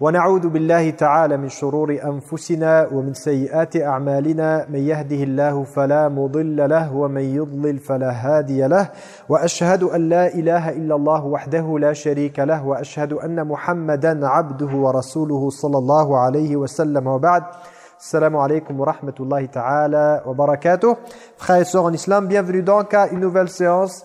ونعوذ بالله تعالى من شرور أنفسنا ومن سيئات أعمالنا. من يهده الله فلا مضل له ومن يضلل فلا هادي له. وأشهد أن لا إله إلا الله وحده لا شريك له وأشهد أن محمدا عبده ورسوله صلى الله عليه وسلم. وبعد Salam alaikum wa rahmatullahi ta'ala wa barakatuh. Frères islam, bienvenue donc à une nouvelle séance.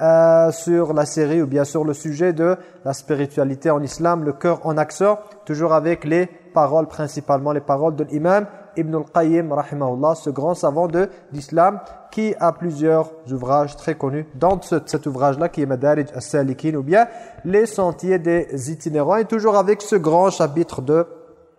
Euh, sur la série ou bien sur le sujet de la spiritualité en islam, le cœur en action, toujours avec les paroles, principalement les paroles de l'imam Ibn al-Qayyim, ce grand savant de l'islam qui a plusieurs ouvrages très connus. Dans cet ouvrage-là, qui est Madarij as-Salikin, ou bien les sentiers des itinérants, et toujours avec ce grand chapitre de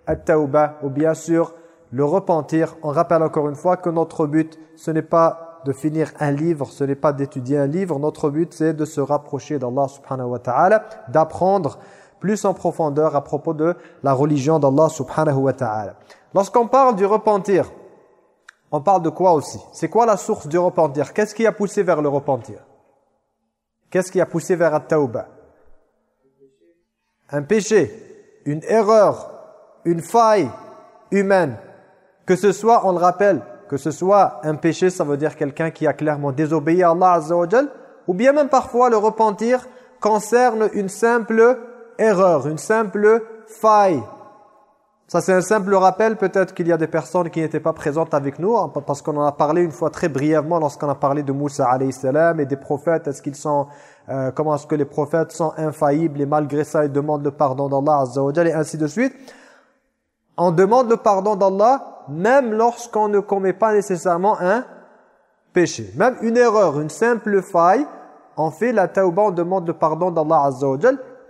At-Tawbah, ou bien sûr le repentir. On rappelle encore une fois que notre but, ce n'est pas de finir un livre, ce n'est pas d'étudier un livre. Notre but, c'est de se rapprocher d'Allah subhanahu wa ta'ala, d'apprendre plus en profondeur à propos de la religion d'Allah subhanahu wa ta'ala. Lorsqu'on parle du repentir, on parle de quoi aussi? C'est quoi la source du repentir? Qu'est-ce qui a poussé vers le repentir? Qu'est-ce qui a poussé vers la tawbah Un péché, une erreur, une faille humaine. Que ce soit, on le rappelle, que ce soit un péché, ça veut dire quelqu'un qui a clairement désobéi à Allah Azza ou bien même parfois le repentir concerne une simple erreur, une simple faille. Ça c'est un simple rappel, peut-être qu'il y a des personnes qui n'étaient pas présentes avec nous, hein, parce qu'on en a parlé une fois très brièvement lorsqu'on a parlé de Moussa salam et des prophètes, est-ce qu'ils sont, euh, comment est-ce que les prophètes sont infaillibles et malgré ça ils demandent le pardon d'Allah Azza et ainsi de suite. On demande le pardon d'Allah même lorsqu'on ne commet pas nécessairement un péché. Même une erreur, une simple faille, on fait la tauba, on demande le pardon d'Allah Azza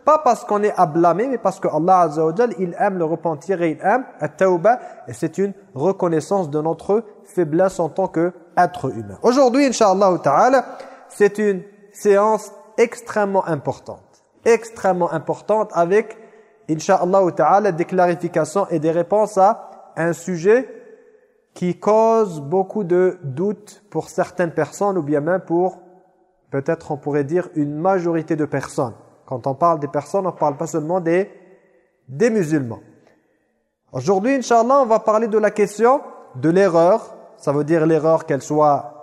pas parce qu'on est à blâmer, mais parce que Allah Azza il aime le repentir et il aime la tauba, et c'est une reconnaissance de notre faiblesse en tant qu'être humain. Aujourd'hui, Inch'Allah Ta'ala, c'est une séance extrêmement importante, extrêmement importante avec, Inch'Allah Ta'ala, des clarifications et des réponses à un sujet qui cause beaucoup de doutes pour certaines personnes ou bien même pour, peut-être on pourrait dire, une majorité de personnes. Quand on parle des personnes, on ne parle pas seulement des, des musulmans. Aujourd'hui, Inch'Allah, on va parler de la question de l'erreur. Ça veut dire l'erreur qu'elle soit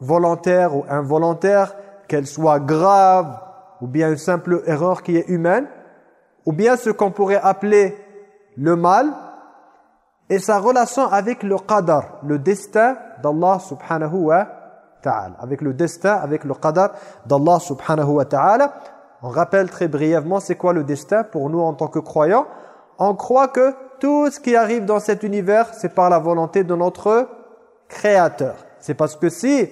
volontaire ou involontaire, qu'elle soit grave ou bien une simple erreur qui est humaine, ou bien ce qu'on pourrait appeler le mal, et sa relation avec le qadar, le destin d'Allah subhanahu wa ta'ala. Avec le destin, avec le qadar d'Allah subhanahu wa ta'ala. On rappelle très brièvement c'est quoi le destin pour nous en tant que croyants. On croit que tout ce qui arrive dans cet univers, c'est par la volonté de notre créateur. C'est parce que si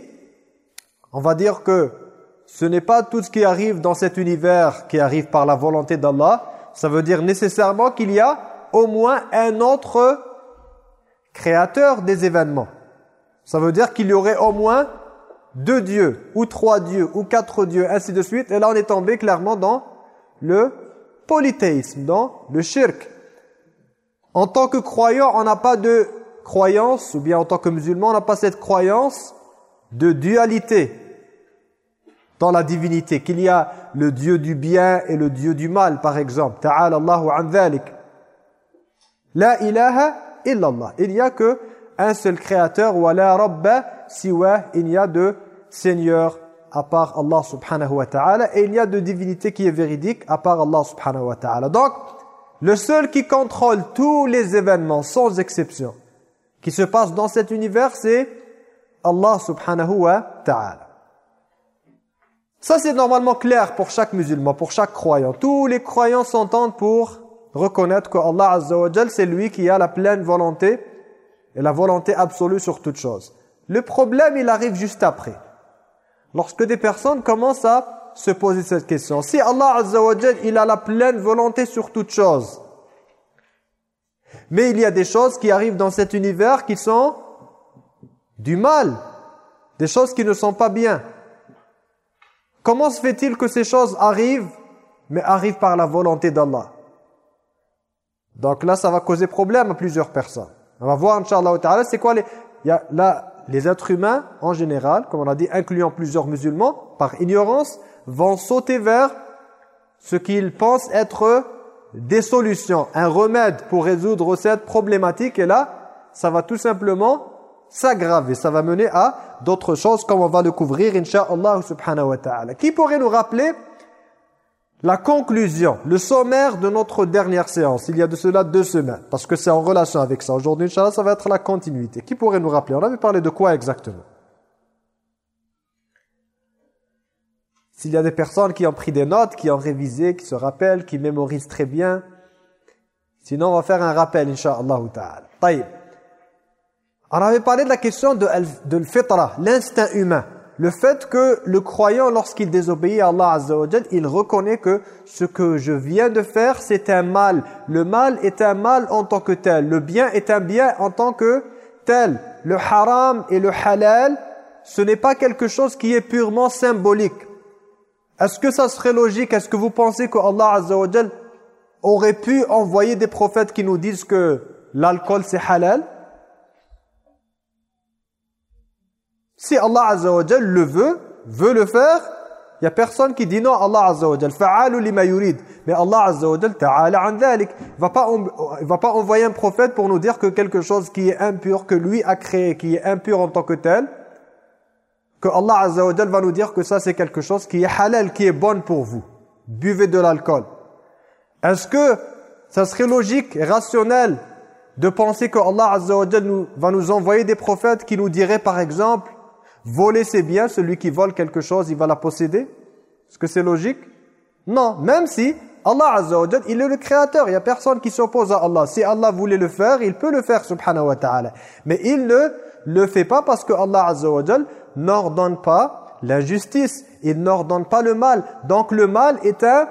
on va dire que ce n'est pas tout ce qui arrive dans cet univers qui arrive par la volonté d'Allah, ça veut dire nécessairement qu'il y a au moins un autre créateur des événements. Ça veut dire qu'il y aurait au moins deux dieux, ou trois dieux, ou quatre dieux, ainsi de suite. Et là, on est tombé clairement dans le polythéisme, dans le shirk. En tant que croyant, on n'a pas de croyance, ou bien en tant que musulman, on n'a pas cette croyance de dualité dans la divinité, qu'il y a le Dieu du bien et le Dieu du mal, par exemple. Ta'ala Allahu an. La ilaha Il n'y a que un seul créateur, wa la rabba siwa, il n'y a de seigneur à part Allah subhanahu wa ta'ala et il y a de divinité qui est véridique à part Allah subhanahu wa ta'ala. Donc, le seul qui contrôle tous les événements sans exception qui se passent dans cet univers, c'est Allah subhanahu wa ta'ala. Ça, c'est normalement clair pour chaque musulman, pour chaque croyant. Tous les croyants s'entendent pour reconnaître que Allah Azza wa c'est lui qui a la pleine volonté et la volonté absolue sur toute chose. Le problème, il arrive juste après. Lorsque des personnes commencent à se poser cette question. Si Allah Azza wa il a la pleine volonté sur toute chose, mais il y a des choses qui arrivent dans cet univers qui sont du mal, des choses qui ne sont pas bien. Comment se fait-il que ces choses arrivent mais arrive par la volonté d'Allah? Donc là, ça va causer problème à plusieurs personnes. On va voir, Inch'Allah ta'ala, c'est quoi les... Il y a là, les êtres humains, en général, comme on a dit, incluant plusieurs musulmans, par ignorance, vont sauter vers ce qu'ils pensent être des solutions, un remède pour résoudre cette problématique. Et là, ça va tout simplement s'aggraver. Ça va mener à d'autres choses, comme on va le couvrir, Inch'Allah subhanahu wa ta'ala. Qui pourrait nous rappeler la conclusion, le sommaire de notre dernière séance, il y a de cela deux semaines, parce que c'est en relation avec ça. Aujourd'hui, Inch'Allah, ça va être la continuité. Qui pourrait nous rappeler? On avait parlé de quoi exactement? S'il y a des personnes qui ont pris des notes, qui ont révisé, qui se rappellent, qui mémorisent très bien, sinon on va faire un rappel, Inch'Allah ta'ala. On avait parlé de la question de, de l'instinct humain le fait que le croyant, lorsqu'il désobéit à Allah il reconnaît que ce que je viens de faire, c'est un mal. Le mal est un mal en tant que tel. Le bien est un bien en tant que tel. Le haram et le halal, ce n'est pas quelque chose qui est purement symbolique. Est-ce que ça serait logique? Est-ce que vous pensez que Allah Azza aurait pu envoyer des prophètes qui nous disent que l'alcool c'est halal? Si Allah Azza le veut, veut le faire, il n'y a personne qui dit non Allah Azza wa Fa'alu lima yurid. Mais Allah Azza wa ta'ala an dhalik. Il il va pas envoyer un prophète pour nous dire que quelque chose qui est impur que lui a créé, qui est impur en tant que tel, que Allah Azza va nous dire que ça c'est quelque chose qui est halal, qui est bon pour vous. Buvez de l'alcool. Est-ce que ça serait logique et rationnel de penser que Allah Azza va nous envoyer des prophètes qui nous diraient par exemple Voler c'est bien, celui qui vole quelque chose, il va la posséder. Est-ce que c'est logique? Non, même si Allah Azza il est le créateur, il n'y a personne qui s'oppose à Allah. Si Allah voulait le faire, il peut le faire, subhanahu wa ta'ala. Mais il ne le fait pas parce que Allah Azza n'ordonne pas l'injustice, il n'ordonne pas le mal. Donc le mal est un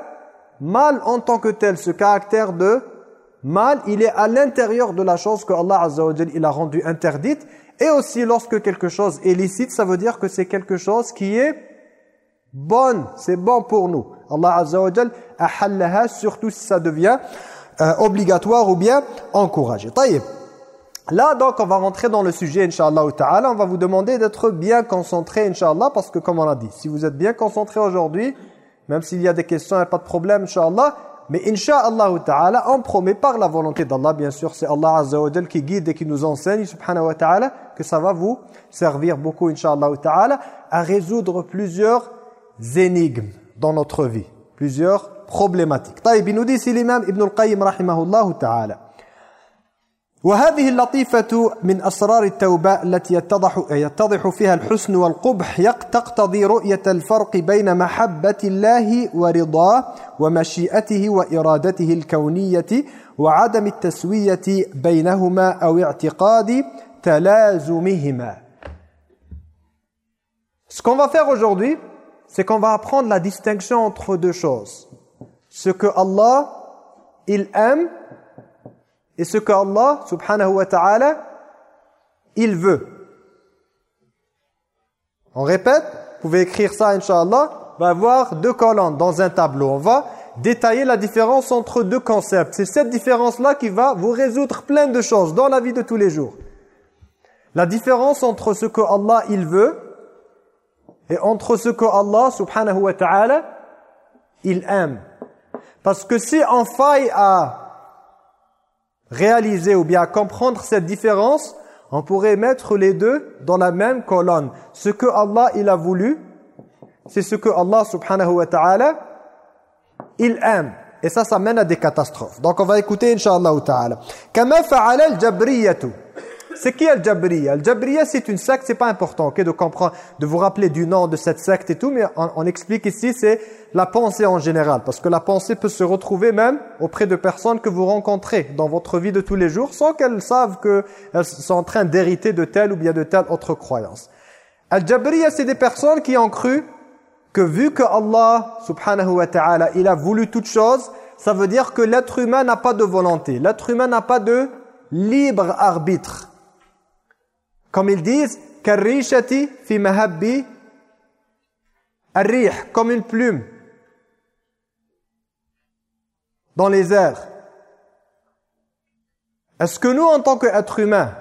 mal en tant que tel, ce caractère de mal, il est à l'intérieur de la chose que Allah Azza il a rendue interdite et aussi, lorsque quelque chose est licite, ça veut dire que c'est quelque chose qui est bon, c'est bon pour nous. Allah Azza wa Jal ahallaha, surtout si ça devient euh, obligatoire ou bien encouragé. Taïb. Là, donc, on va rentrer dans le sujet, Inch'Allah ta'ala. On va vous demander d'être bien concentré, Inch'Allah, parce que, comme on a dit, si vous êtes bien concentré aujourd'hui, même s'il y a des questions, il n'y a pas de problème, Inch'Allah, mais Inch'Allah ta'ala, on promet par la volonté d'Allah, bien sûr, c'est Allah Azza qui guide et qui nous enseigne, subhanahu wa ta'ala, que ça va vous servir beaucoup, Inch'Allah ta'ala, à résoudre plusieurs énigmes dans notre vie, plusieurs problématiques. Taïb, il nous dit ici l'imam Ibn al-Qayyim, rahimahullah ta'ala. وهذه اللطيفة من أسرار التوبة التي يتضح, يتضح فيها الحسن والقبح تقتضي رؤية الفرق بين محبة الله ورضاه ومشيئته وإرادته الكونية وعدم التسوية بينهما أو اعتقاد تلازمهما Ce qu'on va faire aujourd'hui, c'est qu'on va apprendre la distinction entre deux choses. Ce que Allah, il aime et ce qu'Allah, subhanahu wa ta'ala, il veut. On répète, vous pouvez écrire ça, Inch'Allah, va avoir deux colonnes dans un tableau. On va détailler la différence entre deux concepts. C'est cette différence-là qui va vous résoudre plein de choses dans la vie de tous les jours. La différence entre ce que Allah il veut et entre ce que Allah subhanahu wa ta'ala il aime. Parce que si on faille à réaliser ou bien comprendre cette différence, on pourrait mettre les deux dans la même colonne. Ce que Allah il a voulu, c'est ce que Allah subhanahu wa ta'ala il aime. Et ça, ça mène à des catastrophes. Donc on va écouter, inshallah ta'ala. Kama fa'ala. C'est qui Al-Jabriya Al-Jabriya, c'est une secte, c'est pas important, ok, de comprendre, de vous rappeler du nom de cette secte et tout, mais on, explique ici, c'est la pensée en général, parce que la pensée peut se retrouver même auprès de personnes que vous rencontrez dans votre vie de tous les jours, sans qu'elles savent qu'elles sont en train d'hériter de telle ou bien de telle autre croyance. Al-Jabriya, c'est des personnes qui ont cru que vu que Allah, subhanahu wa ta'ala, il a voulu toute chose, ça veut dire que l'être humain n'a pas de volonté. L'être humain n'a pas de libre arbitre. Comme ils disent, karishati fi mahabbi comme une plume. dans les airs. Est-ce que nous, en tant qu'êtres humains,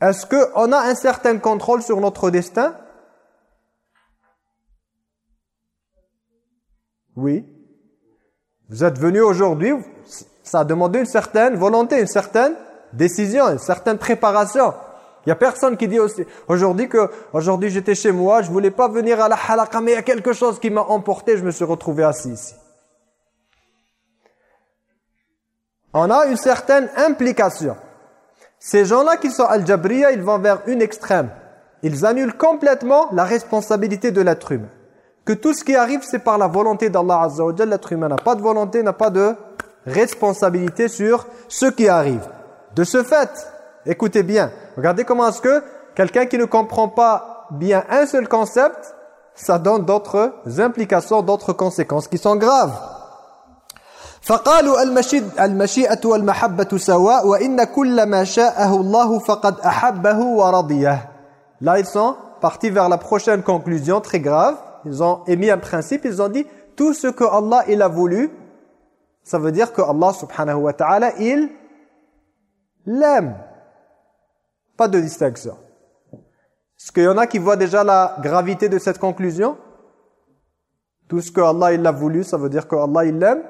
est-ce qu'on a un certain contrôle sur notre destin? Oui. Vous êtes venu aujourd'hui, ça a demandé une certaine volonté, une certaine décision, une certaine préparation. Il n'y a personne qui dit aujourd'hui que aujourd'hui j'étais chez moi, je voulais pas venir à la halaqa, mais il y a quelque chose qui m'a emporté, je me suis retrouvé assis ici. On a une certaine implication. Ces gens-là qui sont al-Jabriya, ils vont vers une extrême. Ils annulent complètement la responsabilité de l'être humain. Que tout ce qui arrive, c'est par la volonté d'Allah Azza L'être humain n'a pas de volonté, n'a pas de responsabilité sur ce qui arrive. De ce fait, écoutez bien, regardez comment est-ce que quelqu'un qui ne comprend pas bien un seul concept, ça donne d'autres implications, d'autres conséquences qui sont graves. فقالوا المشيئة والمحبة سواء وإن كل ما شاءه الله فقد أحبه ورضيه Là, ils sont partis vers la prochaine conclusion très grave. Ils ont émis un principe, ils ont dit tout ce que Allah il a voulu, ça veut dire que Allah subhanahu wa ta'ala, il l'aime. Pas de distinction. Est-ce qu'il y en a qui voient déjà la gravité de cette conclusion? Tout ce que Allah il a voulu, ça veut dire que Allah il l'aime?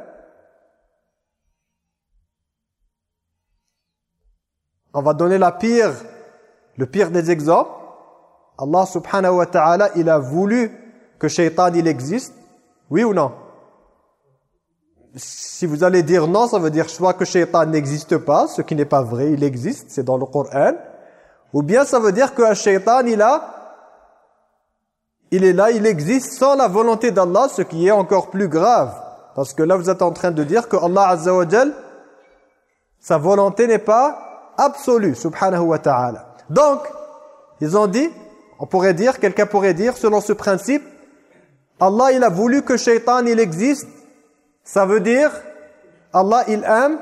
On va donner la pire, le pire des exemples. Allah subhanahu wa ta'ala, il a voulu que shaitan il existe. Oui ou non? Si vous allez dire non, ça veut dire soit que shaitan n'existe pas, ce qui n'est pas vrai, il existe, c'est dans le Coran. Ou bien ça veut dire que shaitan il a il est là, il existe sans la volonté d'Allah, ce qui est encore plus grave. Parce que là, vous êtes en train de dire que Allah Azza wa sa volonté n'est pas absolu, subhanahu wa ta'ala. Donc, ils ont dit, on pourrait dire, quelqu'un pourrait dire, selon ce principe, Allah, il a voulu que shaitan, il existe. Ça veut dire, Allah, il aime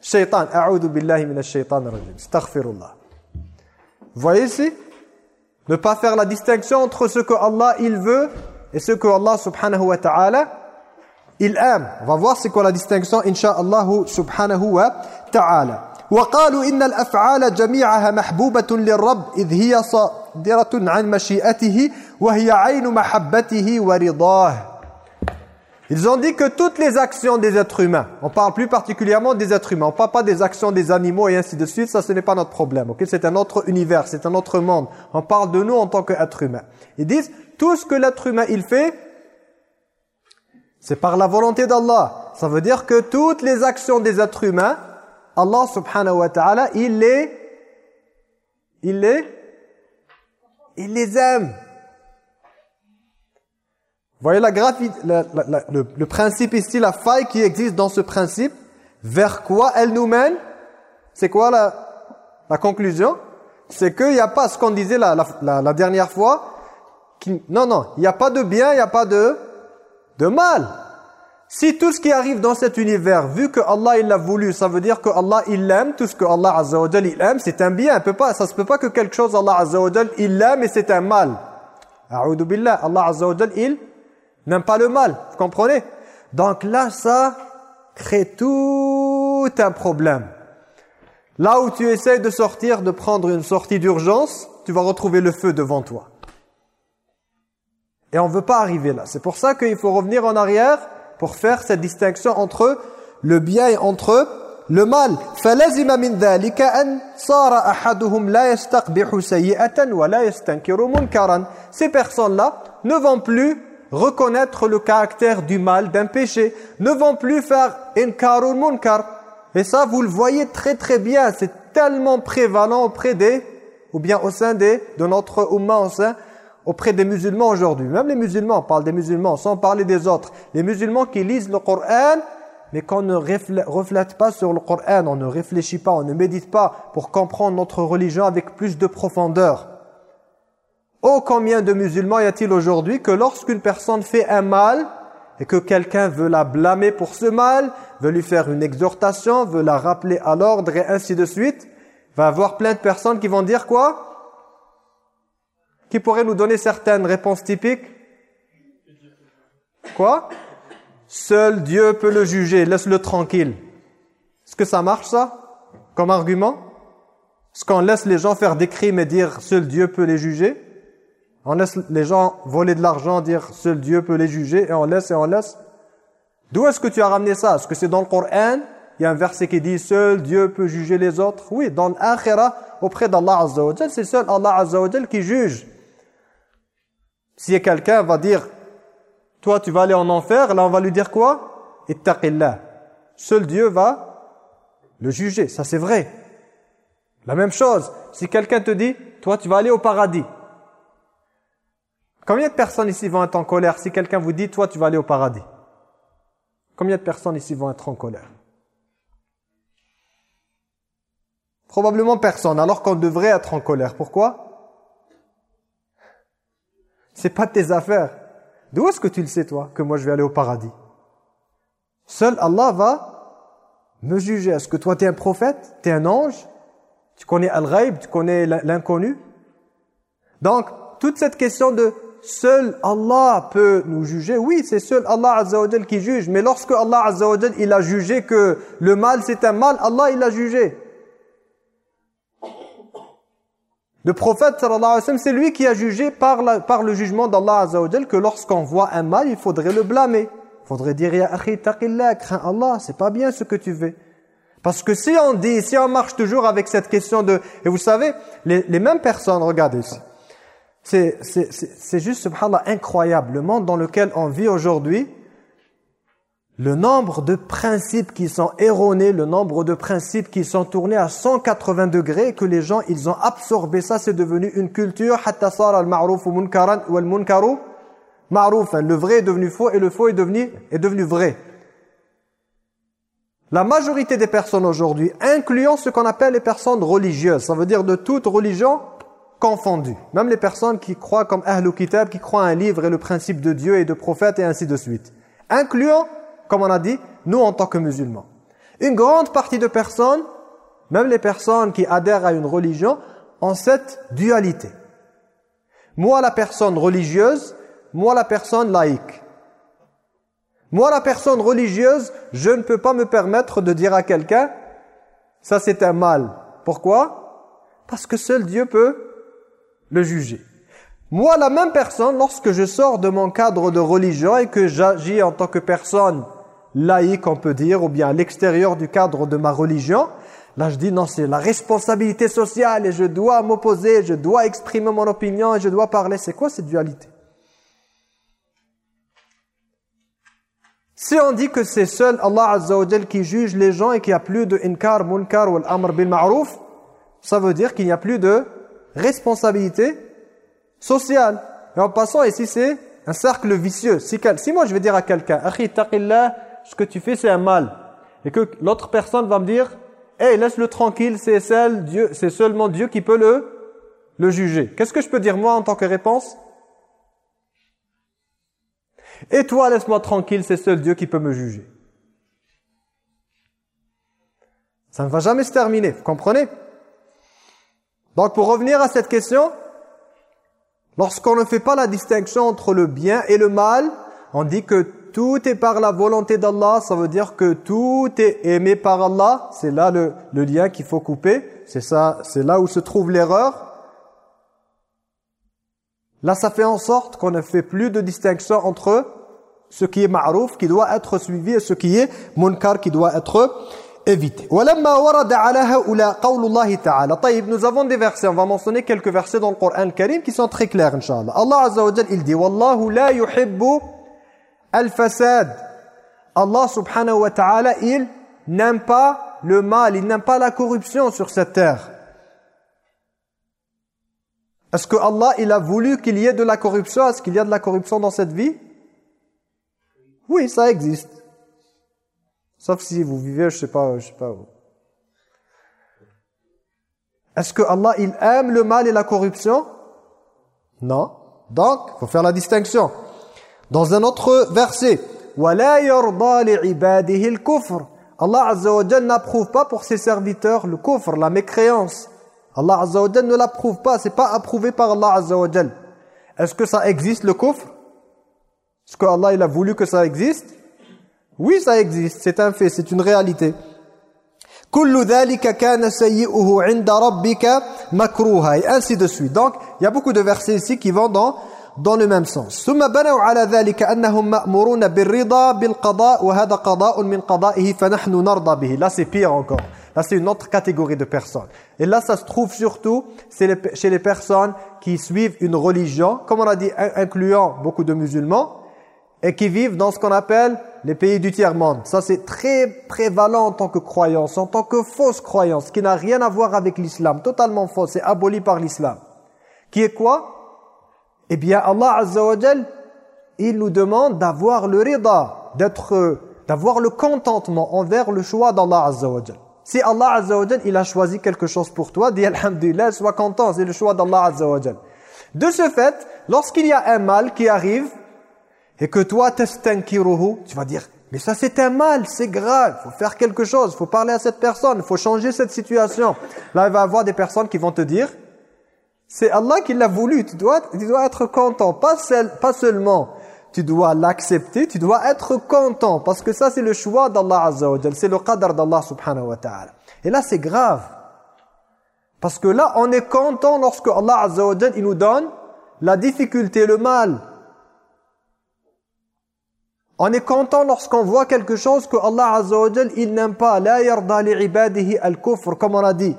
shaitan. A'udhu billahi minash shaitan rajim. Astaghfirullah. Vous voyez ici Ne pas faire la distinction entre ce que Allah, il veut et ce que Allah, subhanahu wa ta'ala, il aime. On va voir c'est quoi la distinction, insha'Allah, subhanahu wa ta'ala. وقالوا إن الأفعال جميعها محبوبة للرب إذ هي صادرة عن مشيئته وهي عين محبته ورضاه ils ont dit que toutes les actions des êtres humains, on parle plus particulièrement des êtres humains, on parle pas des actions des animaux et ainsi de suite, ça ce n'est pas notre problème, ok? C'est un autre univers, c'est un autre monde, on parle de nous en tant qu'être humain. Ils disent, tout ce que l'être humain il fait, c'est par la volonté d'Allah. Ça veut dire que toutes les actions des êtres humains, Allah subhanahu wa ta'ala, il les, il les, il les aime. Voyez la le, le, principe ici, la faille qui existe dans ce principe, vers quoi elle nous mène? C'est quoi la, la conclusion? C'est qu'il n'y a pas ce qu'on disait la, la, la, dernière fois. Qui, non, non, il n'y a pas de bien, il n'y a pas de, de mal. Si tout ce qui arrive dans cet univers, vu que Allah il l'a voulu, ça veut dire que Allah il l'aime, tout ce que Allah Azza il aime, c'est un bien. Peut pas, ça se peut pas que quelque chose Allah Azza il l'aime et c'est un mal. A'udhu billah, Allah Azza il n'aime pas le mal, vous comprenez? Donc là, ça crée tout un problème. Là où tu essaies de sortir, de prendre une sortie d'urgence, tu vas retrouver le feu devant toi. Et on ne veut pas arriver là. C'est pour ça qu'il faut revenir en arrière pour faire cette distinction entre le bien et entre le mal. Ces personnes-là ne vont plus reconnaître le caractère du mal, d'un péché, ne vont plus faire inkarul munkar. Et ça, vous le voyez très très bien, c'est tellement prévalent auprès des, ou bien au sein des, de notre umma au sein auprès des musulmans aujourd'hui. Même les musulmans, on parle des musulmans sans parler des autres. Les musulmans qui lisent le Coran, mais qu'on ne reflète pas sur le Coran, on ne réfléchit pas, on ne médite pas pour comprendre notre religion avec plus de profondeur. Oh, combien de musulmans y a-t-il aujourd'hui que lorsqu'une personne fait un mal et que quelqu'un veut la blâmer pour ce mal, veut lui faire une exhortation, veut la rappeler à l'ordre et ainsi de suite, va avoir plein de personnes qui vont dire quoi? Qui pourrait nous donner certaines réponses typiques? Quoi? Seul Dieu peut le juger, laisse-le tranquille. Est-ce que ça marche ça? Comme argument? Est-ce qu'on laisse les gens faire des crimes et dire seul Dieu peut les juger? On laisse les gens voler de l'argent, dire seul Dieu peut les juger et on laisse et on laisse D'où est-ce que tu as ramené ça? Est-ce que c'est dans le Coran? Il y a un verset qui dit seul Dieu peut juger les autres Oui, dans l'akhira auprès d'Allah Azza c'est seul Allah Azza qui juge. Si quelqu'un va dire toi tu vas aller en enfer, là on va lui dire quoi? Ittaqillah. Seul Dieu va le juger, ça c'est vrai. La même chose, si quelqu'un te dit, toi tu vas aller au paradis. Combien de personnes ici vont être en colère si quelqu'un vous dit, toi tu vas aller au paradis Combien de personnes ici vont être en colère Probablement personne, alors qu'on devrait être en colère. Pourquoi C'est pas tes affaires. D'où est-ce que tu le sais toi, que moi je vais aller au paradis Seul Allah va me juger. Est-ce que toi, tu es un prophète? Tu es un ange? Tu connais Al-Ghaib Tu connais l'inconnu? Donc, toute cette question de seul Allah peut nous juger, oui, c'est seul Allah Azza qui juge. Mais lorsque Allah Azza il a jugé que le mal, c'est un mal, Allah, il a jugé. Le prophète, sallallahu alayhi wa sallam, c'est lui qui a jugé par, le jugement d'Allah Azza que lorsqu'on voit un mal, il faudrait le blâmer faudrait dire ya akhi taqillah crains Allah c'est pas bien ce que tu fais parce que si on dit si on marche toujours avec cette question de et vous savez les, les mêmes personnes regardez c'est c'est juste, subhanallah, incroyable. Le monde dans lequel on vit aujourd'hui, le nombre de principes qui sont erronés, le nombre de principes qui sont tournés à 180 degrés, que les gens, ils ont absorbé ça, c'est devenu une culture. Le vrai est devenu faux et le faux est devenu, est devenu vrai. La majorité des personnes aujourd'hui, incluant ce qu'on appelle les personnes religieuses, ça veut dire de toute religion, confondue. Même les personnes qui croient comme Ahlul Kitab, qui croient à un livre et le principe de Dieu et de prophète et ainsi de suite. Incluant, comme on a dit, nous en tant que musulmans. Une grande partie de personnes, même les personnes qui adhèrent à une religion, ont cette dualité. Moi, la personne religieuse, moi la personne laïque. Moi la personne religieuse, je ne peux pas me permettre de dire à quelqu'un ça c'est un mal. Pourquoi? Parce que seul Dieu peut le juger. Moi la même personne, lorsque je sors de mon cadre de religion et que j'agis en tant que personne laïque on peut dire, ou bien à l'extérieur du cadre de ma religion, là je dis non c'est la responsabilité sociale et je dois m'opposer, je dois exprimer mon opinion et je dois parler. C'est quoi cette dualité? Si on dit que c'est seul Allah Azza wa qui juge les gens et qu'il n'y a plus de inkar, munkar ou l'amr bil ma'rouf, ça veut dire qu'il n'y a plus de responsabilité sociale. Et en passant ici, c'est un cercle vicieux. Si, si moi je vais dire à quelqu'un, « Akhi, taqillah, ce que tu fais c'est un mal. » Et que l'autre personne va me dire, « Hey, laisse-le tranquille, c'est seulement Dieu qui peut le, le juger. » Qu'est-ce que je peux dire moi en tant que réponse et toi, laisse-moi tranquille, c'est seul Dieu qui peut me juger. Ça ne va jamais se terminer, vous comprenez? Donc pour revenir à cette question, lorsqu'on ne fait pas la distinction entre le bien et le mal, on dit que tout est par la volonté d'Allah, ça veut dire que tout est aimé par Allah, c'est là le, lien qu'il faut couper, c'est ça, c'est là où se trouve l'erreur. Là, ça fait en sorte qu'on ne fait plus de distinction entre ce qui est ma'rouf, qui doit être suivi, et ce qui est munkar, qui doit être nous avons des versets, on va mentionner quelques versets dans le Coran Karim qui sont très clairs, Inch'Allah. Allah Azza wa il dit, Wallahu al-fasad. Allah subhanahu wa ta'ala, il n'aime pas le mal, il n'aime pas la corruption sur cette terre. Est-ce que Allah, il a voulu qu'il y ait de la corruption? Est-ce qu'il y a de la corruption dans cette vie? Oui, ça existe. Sauf si vous vivez, je sais pas, je sais pas où. Est-ce que Allah il aime le mal et la corruption Non. Donc, il faut faire la distinction. Dans un autre verset, وَلَا يَرْضَى لِعِبَادِهِ الْكُفْرِ Allah Azza wa n'approuve pas pour ses serviteurs le kufr, la mécréance. Allah Azza wa ne l'approuve pas, c'est pas approuvé par Allah Azza wa Est-ce que ça existe le kufr Est-ce que Allah il a voulu que ça existe Oui, ça existe, c'est un fait, c'est une réalité. Et ainsi de suite. Donc, il y a beaucoup de versets ici qui vont dans, dans le même sens. Là, c'est pire encore. Là, c'est une autre catégorie de personnes. Et là, ça se trouve surtout chez les, personnes qui suivent une religion, comme on a dit, incluant beaucoup de musulmans, et qui vivent dans ce qu'on appelle les pays du tiers-monde. Ça, c'est très prévalent en tant que croyance, en tant que fausse croyance, qui n'a rien à voir avec l'islam, totalement fausse, c'est aboli par l'islam. Qui est quoi? Eh bien, Allah Azza il nous demande d'avoir le rida, d'être, d'avoir le contentement envers le choix d'Allah Azza Si Allah Azza il a choisi quelque chose pour toi, dis Alhamdulillah, sois content, c'est le choix d'Allah Azza De ce fait, lorsqu'il y a un mal qui arrive, et que toi, testankiruhu, tu vas dire, mais ça c'est un mal, c'est grave, faut faire quelque chose, faut parler à cette personne, faut changer cette situation. Là, il va y avoir des personnes qui vont te dire, c'est Allah qui l'a voulu, tu dois, tu dois être content, pas, pas seulement tu dois l'accepter, tu dois être content, parce que ça c'est le choix d'Allah Azza wa c'est le qadr d'Allah subhanahu wa ta'ala. Et là c'est grave, parce que là on est content lorsque Allah Azza wa il nous donne la difficulté, le mal, on est content lorsqu'on voit quelque chose que Allah Azza wa il n'aime pas. La yarda li ibadihi al-kufr, comme on a dit.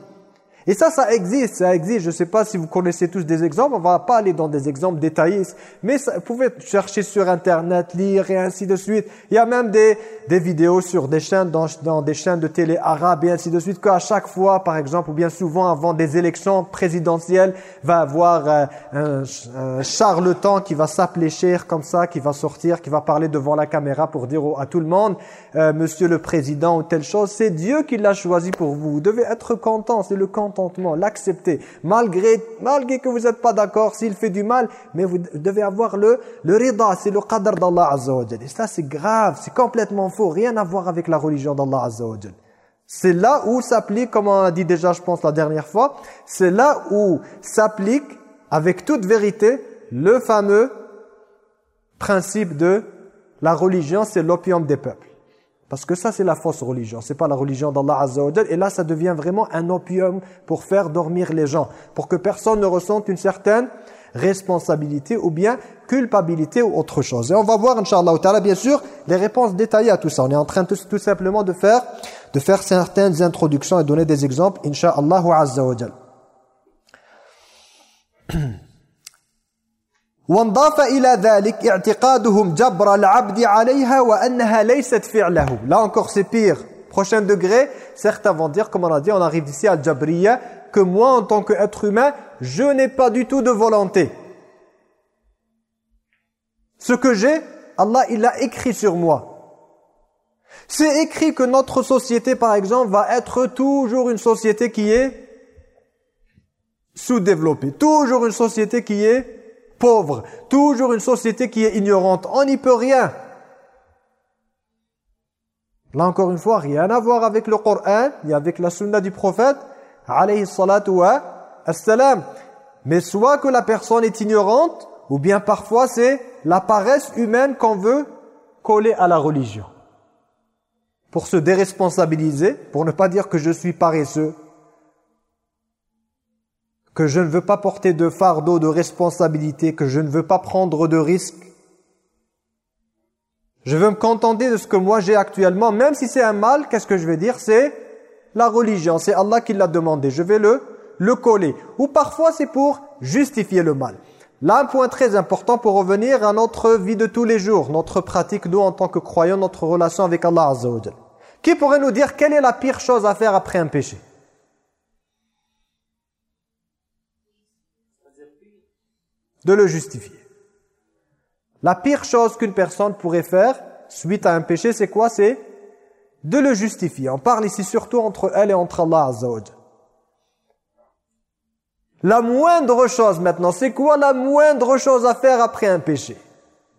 Et ça, ça existe, ça existe. Je ne sais pas si vous connaissez tous des exemples, on va pas aller dans des exemples détaillés, mais ça, vous pouvez chercher sur Internet, lire et ainsi de suite. Il y a même des, des vidéos sur des chaînes, dans, dans des chaînes de télé arabes et ainsi de suite, qu'à chaque fois, par exemple, ou bien souvent avant des élections présidentielles, va avoir euh, un, un, charlatan qui va s'appeler cher comme ça, qui va sortir, qui va parler devant la caméra pour dire à tout le monde, euh, Monsieur le Président ou telle chose, c'est Dieu qui l'a choisi pour vous. Vous devez être content, c'est le content l'accepter, malgré, malgré que vous n'êtes pas d'accord s'il fait du mal, mais vous devez avoir le, le rida, c'est le qadr d'Allah Azza wa Et ça c'est grave, c'est complètement faux, rien à voir avec la religion d'Allah Azza wa C'est là où s'applique, comme on a dit déjà je pense la dernière fois, c'est là où s'applique avec toute vérité le fameux principe de la religion, c'est l'opium des peuples. Parce que ça, c'est la fausse religion. C'est pas la religion d'Allah Azza Et là, ça devient vraiment un opium pour faire dormir les gens. Pour que personne ne ressente une certaine responsabilité ou bien culpabilité ou autre chose. Et on va voir, Inch'Allah bien sûr, les réponses détaillées à tout ça. On est en train tout, simplement de faire, de faire certaines introductions et donner des exemples, Inch'Allah Azza وانضاف إلى ذلك اعتقادهم جبر العبد عليها وأنها ليست فعله là encore c'est pire prochain degré certains vont dire comme on a dit on arrive ici à Jabriya que moi en tant qu'être humain je n'ai pas du tout de volonté ce que j'ai Allah il a écrit sur moi c'est écrit que notre société par exemple va être toujours une société qui est sous-développée toujours une société qui est pauvre, toujours une société qui est ignorante. On n'y peut rien. Là encore une fois, rien à voir avec le Coran, ni avec la sunna du prophète, alayhi salatu wa assalam. Mais soit que la personne est ignorante, ou bien parfois c'est la paresse humaine qu'on veut coller à la religion. Pour se déresponsabiliser, pour ne pas dire que je suis paresseux, que je ne veux pas porter de fardeau, de responsabilité, que je ne veux pas prendre de risques. Je veux me contenter de ce que moi j'ai actuellement, même si c'est un mal, qu'est-ce que je vais dire? C'est la religion, c'est Allah qui l'a demandé, je vais le, le coller. Ou parfois c'est pour justifier le mal. Là, un point très important pour revenir à notre vie de tous les jours, notre pratique, nous en tant que croyants, notre relation avec Allah Azza Qui pourrait nous dire quelle est la pire chose à faire après un péché? De le justifier. La pire chose qu'une personne pourrait faire suite à un péché, c'est quoi? C'est de le justifier. On parle ici surtout entre elle et entre Allah Azza La moindre chose maintenant, c'est quoi la moindre chose à faire après un péché?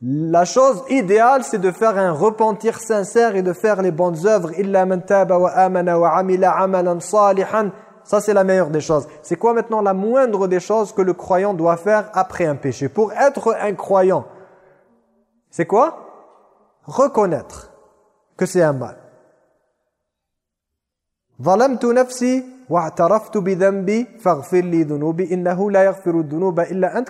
La chose idéale, c'est de faire un repentir sincère et de faire les bonnes œuvres. « Illa man taba wa amana wa amila amalan salihan » Ça, c'est la meilleure des choses. C'est quoi maintenant la moindre des choses que le croyant doit faire après un péché Pour être un croyant, c'est quoi? Reconnaître que c'est un mal.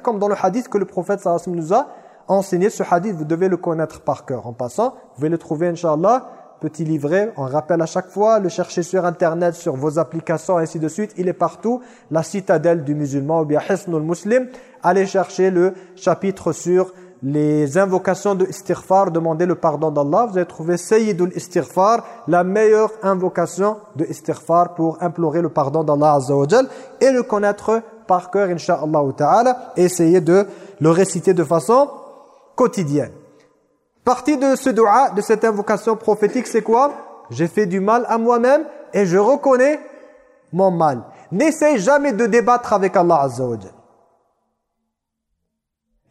Comme dans le hadith que le prophète sallallahu nous a enseigné, ce hadith, vous devez le connaître par cœur. En passant, vous pouvez le trouver, inshallah petit livret, on rappelle à chaque fois, le chercher sur internet, sur vos applications, ainsi de suite, il est partout, la citadelle du musulman ou bien Hisnul Muslim, allez chercher le chapitre sur les invocations de istighfar, demandez le pardon d'Allah, vous allez trouver Sayyidul Istighfar, la meilleure invocation de istighfar pour implorer le pardon d'Allah Azza et le connaître par cœur, insha'Allah ta'ala, et essayer de le réciter de façon quotidienne. Partie de ce dua, de cette invocation prophétique, c'est quoi? J'ai fait du mal à moi-même et je reconnais mon mal. N'essaye jamais de débattre avec Allah Azza wa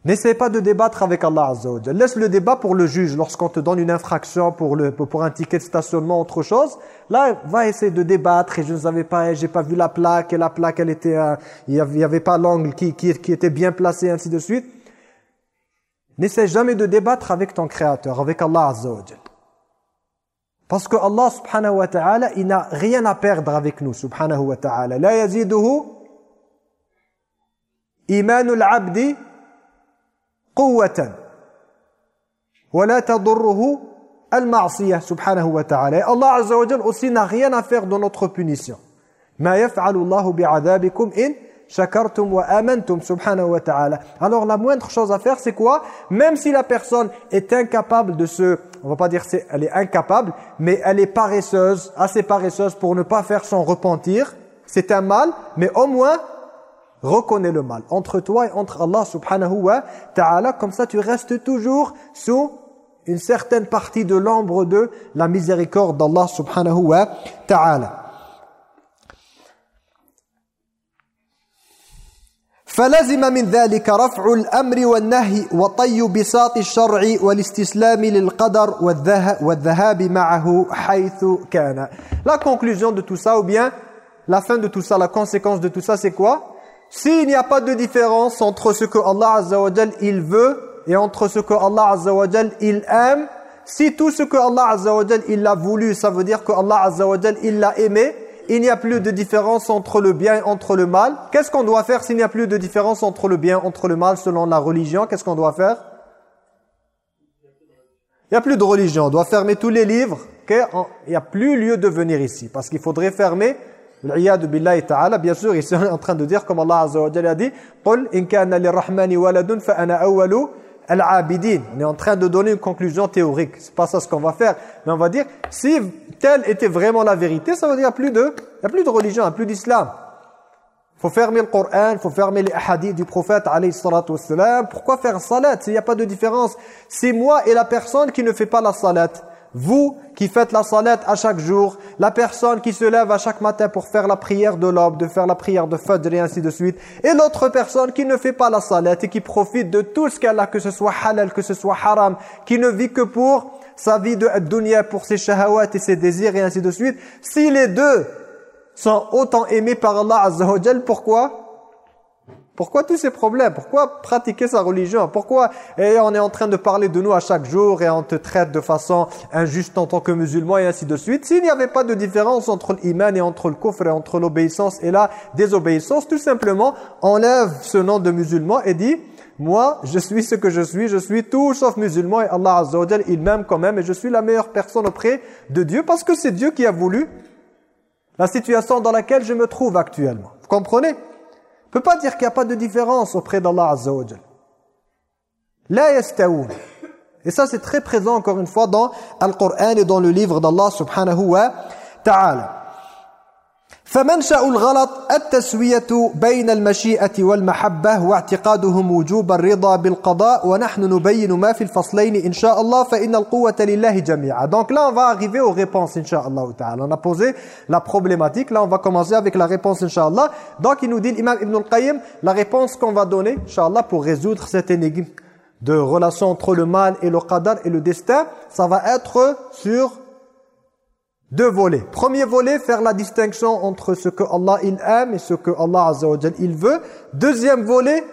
N'essaye pas de débattre avec Allah Azza Laisse le débat pour le juge. Lorsqu'on te donne une infraction pour, le, pour un ticket de stationnement, autre chose, là, va essayer de débattre et je ne savais pas, j'ai pas vu la plaque et la plaque, elle était, euh, il n'y avait, pas l'angle qui était bien placé, ainsi de suite. N'essaie jamais de débattre avec ton Créateur, avec Allah Azza wa Parce que Allah subhanahu wa ta'ala, il n'a rien à perdre avec nous, subhanahu wa ta'ala. La yaziduhu imanul abdi quwwatan. Wa la tadurruhu al-ma'siyah, subhanahu wa ta'ala. Allah Azza wa aussi n'a rien à faire de notre punition. Ma yaf'alu Allahu bi'adhabikum in shakartum wa amantum subhanahu wa ta'ala. Alors la moindre chose à faire c'est quoi? Même si la personne est incapable de se on va pas dire elle est incapable mais elle est paresseuse, assez paresseuse pour ne pas faire son repentir, c'est un mal mais au moins reconnais le mal entre toi et entre Allah subhanahu wa ta'ala comme ça tu restes toujours sous une certaine partie de l'ombre de la miséricorde d'Allah subhanahu wa ta'ala. فلزم من ذلك رفع الأمر والنهي وطي بساط الشرع والاستسلام للقدر والذهاب معه حيث كان La conclusion de tout ça ou bien la fin de tout ça, la conséquence de tout ça c'est quoi S'il n'y a pas de différence entre ce que Allah Azza wa Jal il veut et entre ce que Allah Azza wa Jal il aime si tout ce que Allah Azza wa Jal il a voulu ça veut dire que Allah Azza wa Jal il l'a aimé il n'y a plus de différence entre le bien et entre le mal. Qu'est-ce qu'on doit faire s'il n'y a plus de différence entre le bien et entre le mal selon la religion Qu'est-ce qu'on doit faire Il n'y a plus de religion. On doit fermer tous les livres. Il n'y a plus lieu de venir ici. Parce qu'il faudrait fermer L'iyadu billahi ta'ala, bien sûr, ils sont en train de dire, comme Allah Azza wa Jalla a dit, قُلْ إِنْ كَانَ لِلرَّحْمَنِ وَلَدٌ فَأَنَا أَوَّلُ al-abidin. On est en train de donner une conclusion théorique. C'est pas ça ce qu'on va faire. Mais on va dire, si telle était vraiment la vérité, ça veut dire qu'il n'y a a plus de religion, il n'y a plus d'islam. Il faut fermer le Coran, il faut fermer les hadiths du prophète alayhi. Pourquoi faire salat Il n'y a pas de différence? C'est moi et la personne qui ne fait pas la salat. Vous qui faites la salat à chaque jour, la personne qui se lève à chaque matin pour faire la prière de l'aube, de faire la prière de Fajr et ainsi de suite, et l'autre personne qui ne fait pas la salat et qui profite de tout ce qu'elle a, que ce soit halal, que ce soit haram, qui ne vit que pour sa vie de dunya, pour ses shahawat et ses désirs et ainsi de suite, si les deux sont autant aimés par Allah Azza pourquoi? Pourquoi tous ces problèmes? Pourquoi pratiquer sa religion? Pourquoi et on est en train de parler de nous à chaque jour et on te traite de façon injuste en tant que musulman et ainsi de suite? S'il n'y avait pas de différence entre l'iman et entre le kufr et entre l'obéissance et la désobéissance, tout simplement, enlève ce nom de musulman et dit moi, je suis ce que je suis, je suis tout sauf musulman et Allah Azza il m'aime quand même et je suis la meilleure personne auprès de Dieu parce que c'est Dieu qui a voulu la situation dans laquelle je me trouve actuellement. Vous comprenez? Peut pas dire qu'il n'y a pas de différence auprès d'Allah Azza wa La yastaoun. Et ça c'est très présent encore une fois dans le Coran et dans le livre d'Allah subhanahu wa ta'ala. فمنشأ الغلط التسوية بين المشيئة والمحبة واعتقادهم وجوب الرضا بالقضاء ونحن نبين ما في الفصلين إن شاء الله فإن القوة لله جميعا Donc là on va arriver aux réponses Inch'Allah ta'ala. On a posé la problématique, là on va commencer avec la réponse Inch'Allah. Donc il nous dit l'imam Ibn al-Qayyim, la réponse qu'on va donner Inch'Allah pour résoudre cette énigme de relation entre le mal et le qadar et le destin, ça va être sur deux volets. Premier volet, faire la distinction entre ce que Allah il aime et ce que Allah Azza il veut. Deuxième volet,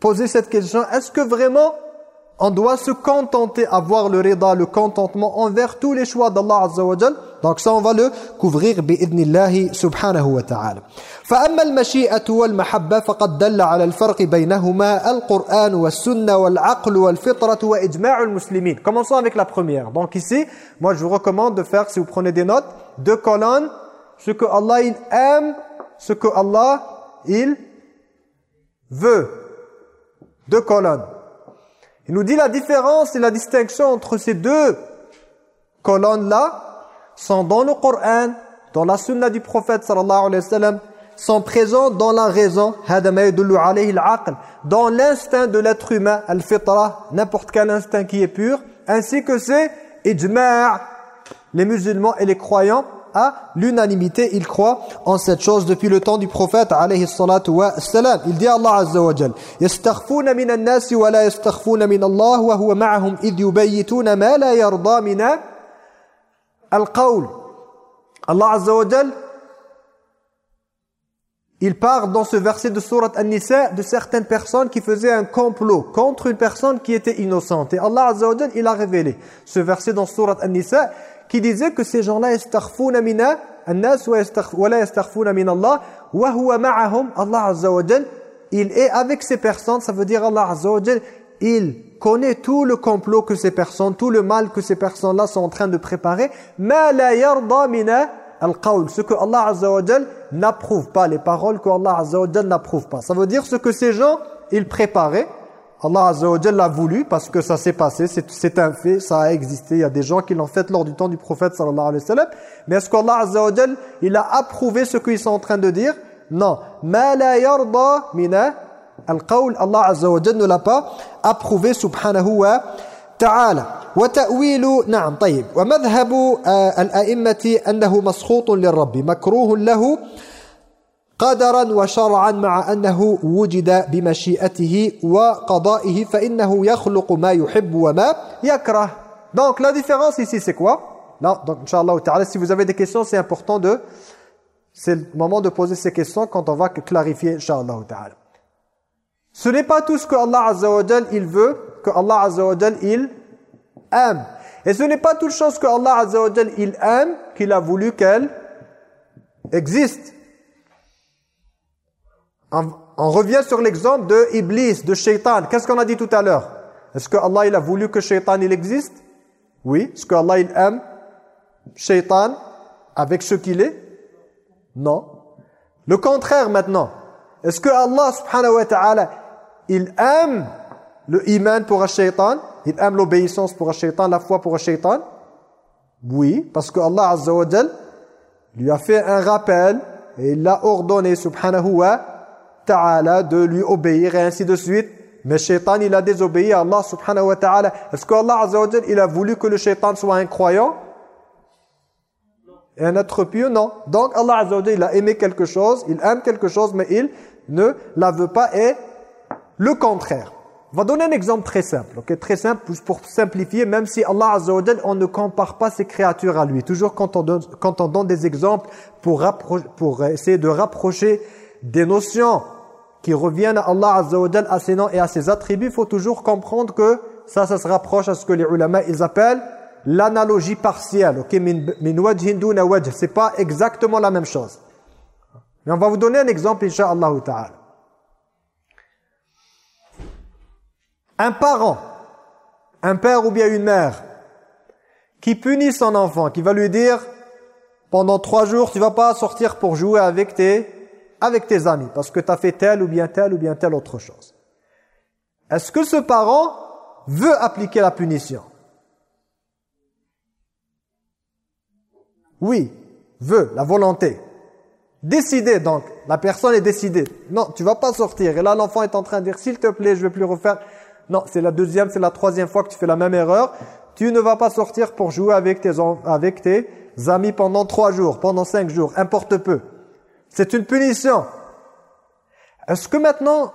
poser cette question, est-ce que vraiment on doit se contenter, avoir le rida, le contentement envers tous les choix d'Allah Azza wa Jal. Donc ça, on va le couvrir bi'idnillahi subhanahu wa ta'ala. فأما المشيئة والمحبة فقد دل على الفرق بينهما القرآن والسنة والعقل والفطرة وإجماع المسلمين. Commençons avec la première. Donc ici, moi je vous recommande de faire, si vous prenez des notes, deux colonnes, ce que Allah il aime, ce que Allah il veut. Deux colonnes. Il nous dit la différence et la distinction entre ces deux colonnes-là sont dans le Coran, dans la sunna du prophète sallallahu alayhi wa sont présents dans la raison, dans l'instinct de l'être humain, al-fitra, n'importe quel instinct qui est pur, ainsi que c'est ijma' les musulmans et les croyants à l'unanimité, ils croient en cette chose depuis le temps du prophète alayhi salatu wa salam. Il dit Allah azza wa jal Allah azza wa jal il parle dans ce verset de sourate An-Nisa de certaines personnes qui faisaient un complot contre une personne qui était innocente. Et Allah Azza wa il a révélé ce verset dans sourate An-Nisa qui disait que ces gens-là mina azza wa jall il est avec ces personnes ça veut dire Allah jall il connaît tout le complot que ces personnes tout le mal que ces personnes-là sont en train de préparer. Ma la yarda mina al-qawl ce que Allah jall n'approuve pas les paroles que Allah jall n'approuve pas. Ça veut dire ce que ces gens ils préparaient Allah Azza wa l'a voulu parce que ça s'est passé, c'est un fait, ça a existé. Il y a des gens qui l'ont fait lors du temps du prophète sallallahu alayhi wa sallam. Mais est-ce qu'Allah Azza wa il a approuvé ce qu'ils sont en train de dire Non. Ma la yarda mina al-qawl. Allah Azza wa ne l'a pas approuvé subhanahu wa ta'ala. وتأويل نعم طيب ومذهب الأئمة أنه مسخوط للرب مكروه له قدرا وشرعا مع أنه وجد بمشيئته وقضائه فإنه يخلق ما يحب وما يكره Donc la différence ici c'est quoi Là, donc Inch'Allah ta'ala, si vous avez des questions, c'est important de... C'est le moment de poser ces questions quand on va clarifier Inch'Allah ta'ala. Ce n'est pas tout ce que Allah Azza wa Jal, il veut, que Allah Azza wa Jal, il aime. Et ce n'est pas toute chose que Allah Azza wa Jal, il aime, qu'il a voulu qu'elle existe. On, revient sur l'exemple de Iblis, de Shaitan. Qu'est-ce qu'on a dit tout à l'heure? Est-ce que Allah il a voulu que Shaitan il existe? Oui. Est-ce que Allah il aime Shaitan avec ce qu'il est? Non. Le contraire maintenant. Est-ce que Allah subhanahu wa ta'ala il aime le iman pour un shaitan Il aime l'obéissance pour un shaitan, la foi pour un shaitan Oui, parce que Allah azza wa lui a fait un rappel et il l'a ordonné subhanahu wa ta'ala de lui obéir et ainsi de suite. Mais shaitan, il a désobéi à Allah subhanahu wa ta'ala. Est-ce que Allah azza il a voulu que le shaitan soit un croyant? Et un être pieux Non. Donc Allah azza il a aimé quelque chose, il aime quelque chose, mais il ne la veut pas et le contraire. On va donner un exemple très simple, ok? Très simple pour simplifier, même si Allah Azza wa on ne compare pas ses créatures à lui. Toujours quand on donne, quand on donne des exemples pour essayer de rapprocher des notions qui reviennent à Allah Azza wa à ses noms et à ses attributs, il faut toujours comprendre que ça, ça se rapproche à ce que les ulama, ils appellent l'analogie partielle. Ok, min wajhin duna wajh, c'est pas exactement la même chose. Mais on va vous donner un exemple, inshallah ta'ala. Un parent, un père ou bien une mère, qui punit son enfant, qui va lui dire, pendant trois jours, tu vas pas sortir pour jouer avec tes avec tes amis parce que tu as fait telle ou bien telle ou bien telle autre chose. Est-ce que ce parent veut appliquer la punition? Oui, veut, la volonté. Décider donc, la personne est décidée. Non, tu vas pas sortir. Et là, l'enfant est en train de dire, s'il te plaît, je vais plus refaire. Non, c'est la deuxième, c'est la troisième fois que tu fais la même erreur. Tu ne vas pas sortir pour jouer avec tes amis pendant trois jours, pendant cinq jours, importe peu. C'est une punition. Est-ce que maintenant,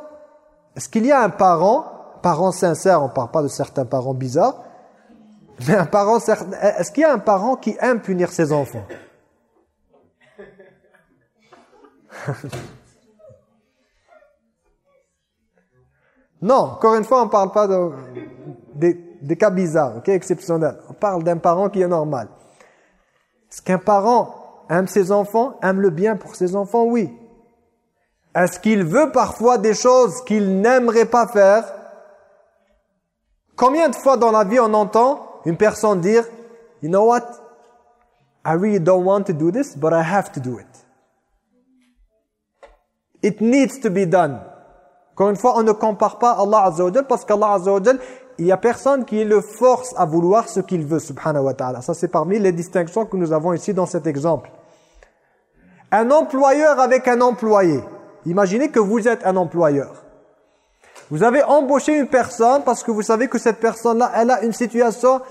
est-ce qu'il y a un parent, parent sincère, on ne parle pas de certains parents bizarres, mais un parent, est-ce qu'il y a un parent qui aime punir ses enfants? Non, encore une fois, on ne parle pas de... des, cas bizarres, ok, exceptionnels. On parle d'un parent qui est normal. Est-ce qu'un parent aime ses enfants, aime le bien pour ses enfants Oui. Est-ce qu'il veut parfois des choses qu'il n'aimerait pas faire? Combien de fois dans la vie on entend une personne dire « You know what? I really don't want to do this, but I have to do it. It needs to be done. Encore une fois, on ne compare pas Allah Azza parce qu'Allah Azza il n'y a personne qui le force à vouloir ce qu'il veut, subhanahu wa ta'ala. Ça, c'est parmi les distinctions que nous avons ici dans cet exemple. Un employeur avec un employé. Imaginez que vous êtes un employeur. Vous avez embauché une personne parce que vous savez que cette personne-là, elle a une situation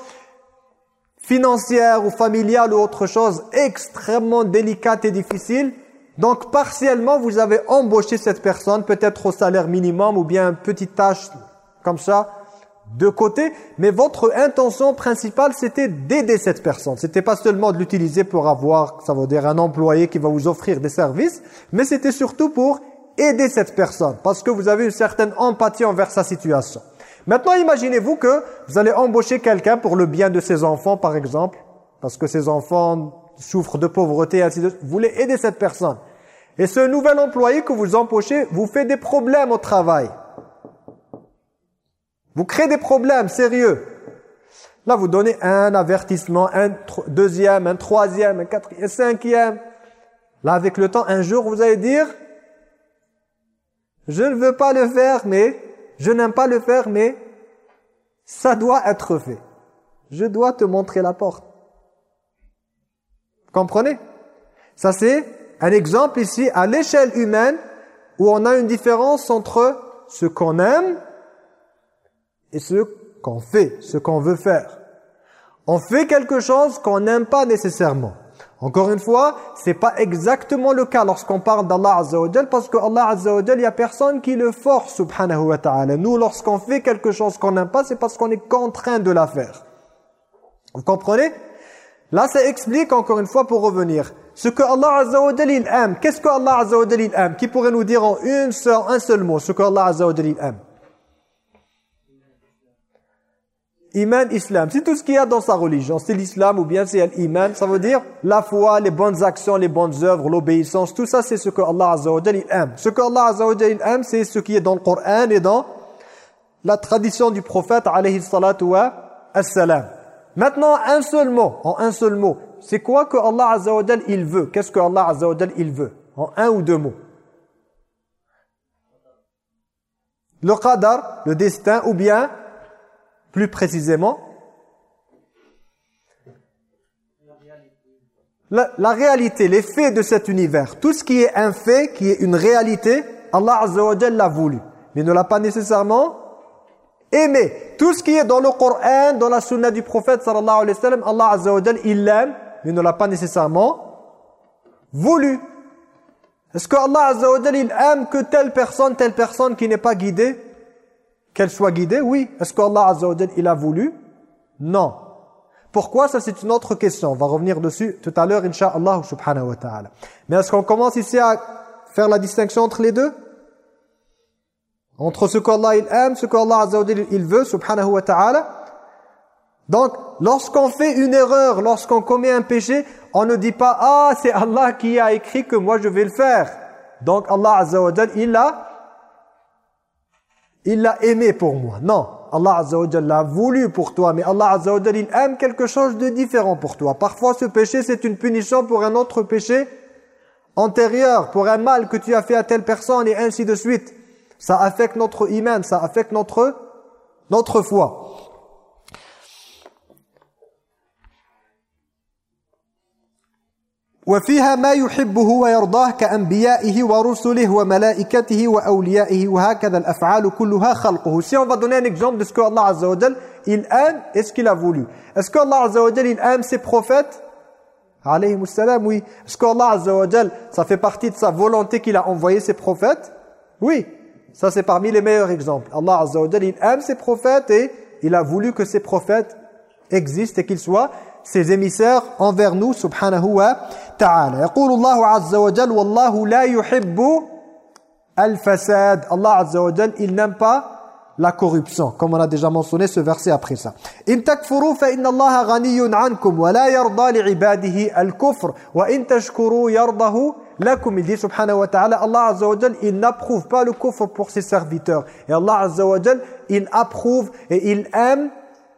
financière ou familiale ou autre chose extrêmement délicate et difficile. Donc, partiellement, vous avez embauché cette personne, peut-être au salaire minimum ou bien une petite tâche comme ça, de côté. Mais votre intention principale, c'était d'aider cette personne. C'était pas seulement de l'utiliser pour avoir, ça veut dire un employé qui va vous offrir des services, mais c'était surtout pour aider cette personne, parce que vous avez une certaine empathie envers sa situation. Maintenant, imaginez-vous que vous allez embaucher quelqu'un pour le bien de ses enfants, par exemple, parce que ses enfants souffrent de pauvreté, ainsi de Vous voulez aider cette personne. Et ce nouvel employé que vous embauchez vous fait des problèmes au travail. Vous créez des problèmes sérieux. Là, vous donnez un avertissement, un deuxième, un troisième, un quatrième, un cinquième. Là, avec le temps, un jour, vous allez dire, je ne veux pas le faire, mais je n'aime pas le faire, mais ça doit être fait. Je dois te montrer la porte. Comprenez? Ça c'est un exemple ici à l'échelle humaine où on a une différence entre ce qu'on aime et ce qu'on fait, ce qu'on veut faire. On fait quelque chose qu'on n'aime pas nécessairement. Encore une fois, c'est pas exactement le cas lorsqu'on parle d'Allah Azza wa parce que Allah Azza wa il y a personne qui le force subhanahu wa ta'ala. Nous, lorsqu'on fait quelque chose qu'on n'aime pas, c'est parce qu'on est contraint de la faire. Vous comprenez? Là, ça explique encore une fois pour revenir. Ce que Allah Azza wa il aime. Qu'est-ce que Allah Azza wa il aime? Qui pourrait nous dire en une seule, un seul mot ce que Allah Azza wa il aime? Iman, islam. C'est tout ce qu'il y a dans sa religion. C'est l'islam ou bien c'est l'iman. Ça veut dire la foi, les bonnes actions, les bonnes œuvres, l'obéissance. Tout ça, c'est ce que Allah Azza wa aime. Ce que Allah Azza aime, c'est ce qui est dans le Coran et dans la tradition du prophète alayhi salatu wa. Maintenant, un seul mot, en un seul mot. C'est quoi que Allah Azza il veut? Qu'est-ce que Allah Azza il veut? En un ou deux mots. Le qadar, le destin, ou bien plus précisément, la, réalité, les faits de cet univers, tout ce qui est un fait, qui est une réalité, Allah Azza wa l'a voulu. Mais ne l'a pas nécessairement aimé. Tout ce qui est dans le Coran, dans la sunna du prophète sallallahu alayhi wa sallam, Allah Azza wa il l'aime, mais ne l'a pas nécessairement voulu. Est-ce que Allah Azza wa il aime que telle personne, telle personne qui n'est pas guidée? Qu'elle soit guidée, oui. Est-ce qu'Allah Azza il a voulu? Non. Pourquoi? Ça, c'est une autre question. On va revenir dessus tout à l'heure, Inch'Allah subhanahu wa ta'ala. Mais est-ce qu'on commence ici à faire la distinction entre les deux? Entre ce qu'Allah il aime, ce qu'Allah Azza il veut, subhanahu wa ta'ala? Donc, lorsqu'on fait une erreur, lorsqu'on commet un péché, on ne dit pas « Ah, c'est Allah qui a écrit que moi je vais le faire ». Donc, Allah Azza il a il l'a aimé pour moi. Non, Allah Azza wa l'a voulu pour toi, mais Allah Azza wa il aime quelque chose de différent pour toi. Parfois, ce péché, c'est une punition pour un autre péché antérieur, pour un mal que tu as fait à telle personne, et ainsi de suite. Ça affecte notre iman, ça affecte notre, notre foi. وفيها ما يحبه ويرضاه كأنبيائه ورسله وملائكته وأوليائه وهكذا الأفعال كلها خلقه Si on va donner un exemple de ce que Allah Azza wa il aime et ce qu'il a voulu. Est-ce que Allah Azza wa il aime ses prophètes Alayhi salam, oui. Est-ce que Allah Azza wa ça fait partie de sa volonté qu'il a envoyé ses prophètes Oui. Ça c'est parmi les meilleurs exemples. Allah Azza wa il aime ses prophètes et il a voulu que ses prophètes existent et qu'ils soient ses émissaires envers nous subhanahu wa ta'ala. يقول الله عز وجل والله لا يحب الفساد. Allah wa jal, il n'aime pas la corruption, comme on a déjà mentionné ce verset après ça. In takfuru fa inna Allah ghaniyun ankum wa la yarda li ibadihi al-kufr wa in tashkuru yardahu lakum. Il dit subhanahu wa ta'ala Allah azza wa il n'approuve pas le kufr pour ses serviteurs. Et Allah azza wa il approuve et il aime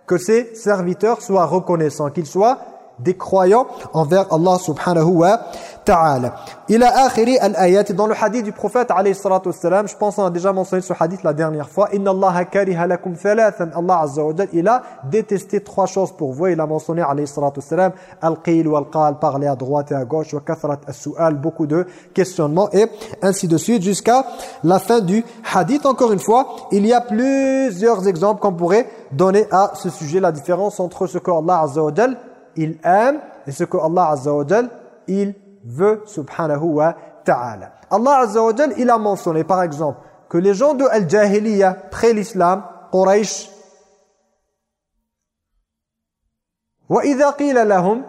que ses serviteurs soient reconnaissants, qu'ils soient des croyants envers Allah subhanahu wa ta'ala. Il a akhiri al-ayat dans le hadith du prophète alayhi salatu wassalam, je pense qu'on a déjà mentionné ce hadith la dernière fois, inna Allah kariha lakum thalathan, Allah azza wa il a détesté trois choses pour vous, il a mentionné alayhi salatu wassalam, al-qil wal-qal, parler à droite et à gauche, wa kathrat as-su'al, beaucoup de questionnements et ainsi de suite jusqu'à la fin du hadith. Encore une fois, il y a plusieurs exemples qu'on pourrait donner à ce sujet, la différence entre ce que Allah azza wa il aime et ce que Allah Azza wa Jal, il veut subhanahu wa ta'ala. Allah Azza wa Jal, il a mentionné par exemple que les gens de Al-Jahiliya, près l'islam, Quraysh, وَإِذَا قِيلَ لَهُمْ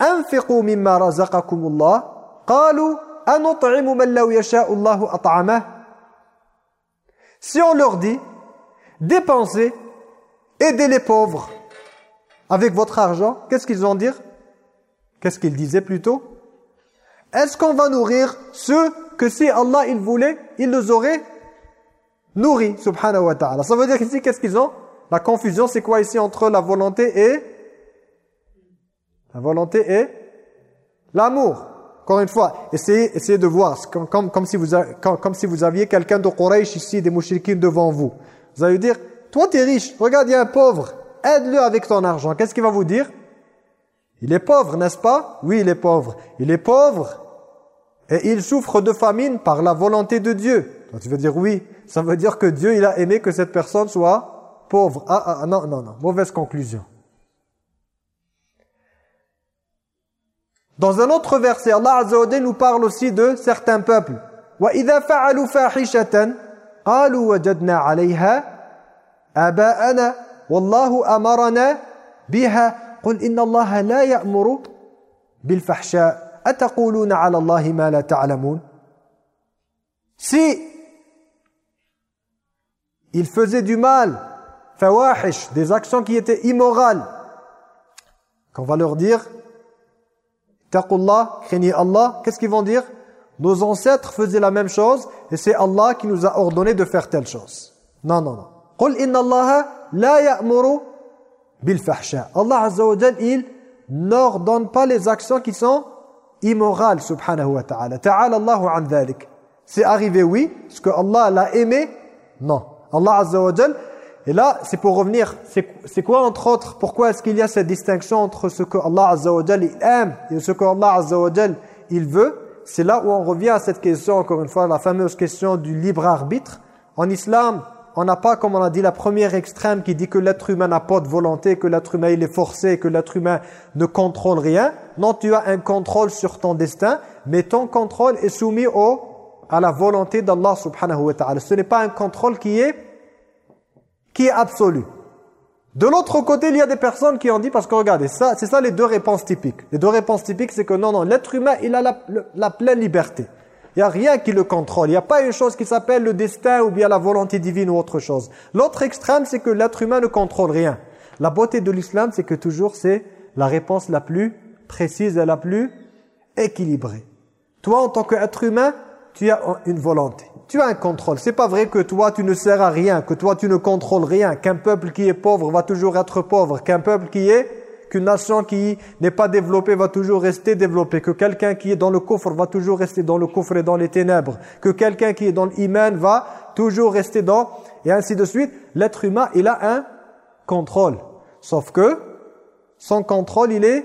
أَنْفِقُوا مِمَّا رَزَقَكُمُ اللَّهِ قَالُوا أَنُطْعِمُ مَنْ لَوْ يَشَاءُ اللَّهُ أَطْعَمَهُ Si on leur dit, dépensez, aidez les pauvres, avec votre argent, qu'est-ce qu'ils vont dire? Qu'est-ce qu'ils disaient plutôt? Est-ce qu'on va nourrir ceux que si Allah il voulait, il les aurait nourris, subhanahu wa ta'ala? Ça veut dire ici, qu'est-ce qu'ils ont? La confusion, c'est quoi ici entre la volonté et... La volonté et l'amour? Encore une fois, essayez, de voir, comme, si, vous aviez quelqu'un de Quraysh ici, des mouchriquins devant vous. Vous allez dire, toi tu riche, regarde, il y a un pauvre aide-le avec ton argent. Qu'est-ce qu'il va vous dire Il est pauvre, n'est-ce pas Oui, il est pauvre. Il est pauvre et il souffre de famine par la volonté de Dieu. tu veux dire oui, ça veut dire que Dieu il a aimé que cette personne soit pauvre. Ah, ah, ah non, non, non, mauvaise conclusion. Dans un autre verset, Allah Azza wa nous parle aussi de certains peuples. وَإِذَا فَعَلُوا فَاحِشَةً قَالُوا وَجَدْنَا عَلَيْهَا Si il faisait du mal, des actions qui étaient immorales, qu'on va leur dire Taqullah, craignez Allah, qu'est-ce qu'ils vont dire? Nos ancêtres faisaient la même chose et c'est Allah qui nous a ordonné de faire telle chose. Non, non, non. قل Allah Azza il n'ordonne pas les actions qui sont immorales, subhanahu wa ta'ala. Ta'ala Allahu an dhalik. C'est arrivé, oui. Est-ce que Allah l'a aimé Non. Allah Azza wa et là, c'est pour revenir, c'est quoi entre autres Pourquoi est-ce qu'il y a cette distinction entre ce que Allah Azza wa il aime et ce que Allah Azza wa il veut? C'est là où on revient à cette question, encore une fois, la fameuse question du libre arbitre. En islam, on n'a pas, comme on a dit, la première extrême qui dit que l'être humain n'a pas de volonté, que l'être humain il est forcé, que l'être humain ne contrôle rien. Non, tu as un contrôle sur ton destin, mais ton contrôle est soumis au, à la volonté d'Allah subhanahu wa ta'ala. Ce n'est pas un contrôle qui est, qui est absolu. De l'autre côté, il y a des personnes qui ont dit, parce que regardez, ça, c'est ça les deux réponses typiques. Les deux réponses typiques, c'est que non, non, l'être humain, il a la pleine liberté. Il n'y a rien qui le contrôle. Il n'y a pas une chose qui s'appelle le destin ou bien la volonté divine ou autre chose. L'autre extrême, c'est que l'être humain ne contrôle rien. La beauté de l'islam, c'est que toujours c'est la réponse la plus précise et la plus équilibrée. Toi, en tant qu'être humain, tu as une volonté. Tu as un contrôle. C'est pas vrai que toi, tu ne sers à rien, que toi, tu ne contrôles rien, qu'un peuple qui est pauvre va toujours être pauvre, qu'un peuple qui est qu'une nation qui n'est pas développée va toujours rester développée, que quelqu'un qui est dans le coffre va toujours rester dans le coffre et dans les ténèbres, que quelqu'un qui est dans l'iman va toujours rester dans, et ainsi de suite. L'être humain, il a un contrôle. Sauf que son contrôle, il est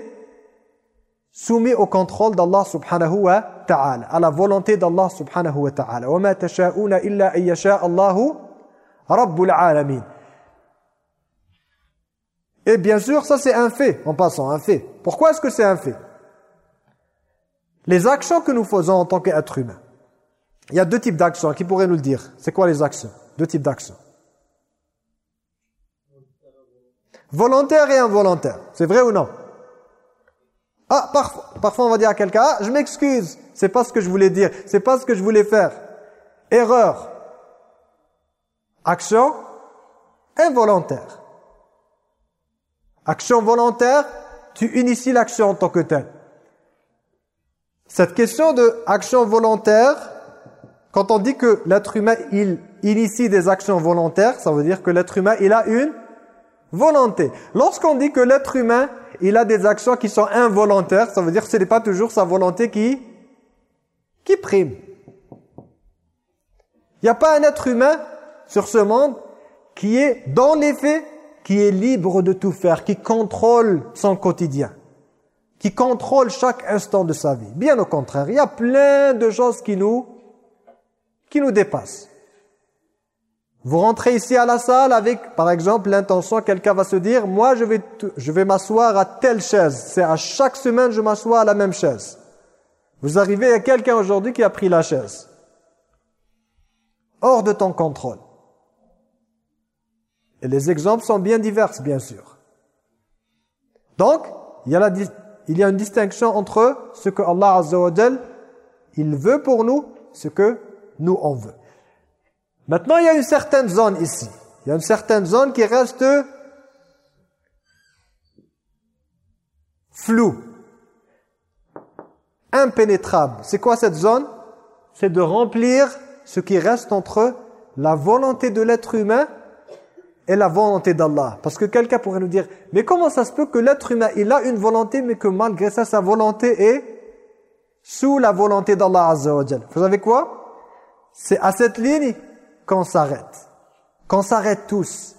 soumis au contrôle d'Allah subhanahu wa ta'ala, à la volonté d'Allah subhanahu wa ta'ala. وَمَا تَشَاءُونَ إِلَّا أَن يَشَاءَ اللَّهُ رَبُّ الْعَالَمِينَ et bien sûr, ça c'est un fait, en passant, un fait. Pourquoi est-ce que c'est un fait? Les actions que nous faisons en tant qu'être humain. Il y a deux types d'actions, qui pourraient nous le dire? C'est quoi les actions? Deux types d'actions. Volontaire et involontaire. C'est vrai ou non? Ah, parfois, parfois on va dire à quelqu'un, ah, je m'excuse, c'est pas ce que je voulais dire, c'est pas ce que je voulais faire. Erreur. Action involontaire. Action volontaire, tu inities l'action en tant que telle. Cette question de action volontaire, quand on dit que l'être humain, il initie des actions volontaires, ça veut dire que l'être humain, il a une volonté. Lorsqu'on dit que l'être humain, il a des actions qui sont involontaires, ça veut dire que ce n'est pas toujours sa volonté qui, qui prime. Il n'y a pas un être humain sur ce monde qui est, dans les faits, qui est libre de tout faire, qui contrôle son quotidien, qui contrôle chaque instant de sa vie. Bien au contraire, il y a plein de choses qui nous, qui nous dépassent. Vous rentrez ici à la salle avec, par exemple, l'intention, quelqu'un va se dire, moi je vais, je vais m'asseoir à telle chaise. C'est à chaque semaine je m'assois à la même chaise. Vous arrivez à quelqu'un aujourd'hui qui a pris la chaise. Hors de ton contrôle. Et les exemples sont bien divers, bien sûr. Donc, il y a, une distinction entre ce que Allah Azza wa il veut pour nous, ce que nous on veut. Maintenant, il y a une certaine zone ici. Il y a une certaine zone qui reste floue, impénétrable. C'est quoi cette zone? C'est de remplir ce qui reste entre la volonté de l'être humain et la volonté d'Allah. Parce que quelqu'un pourrait nous dire, mais comment ça se peut que l'être humain, il a une volonté, mais que malgré ça, sa volonté est sous la volonté d'Allah Azza wa Vous savez quoi C'est à cette ligne qu'on s'arrête. Qu'on s'arrête tous.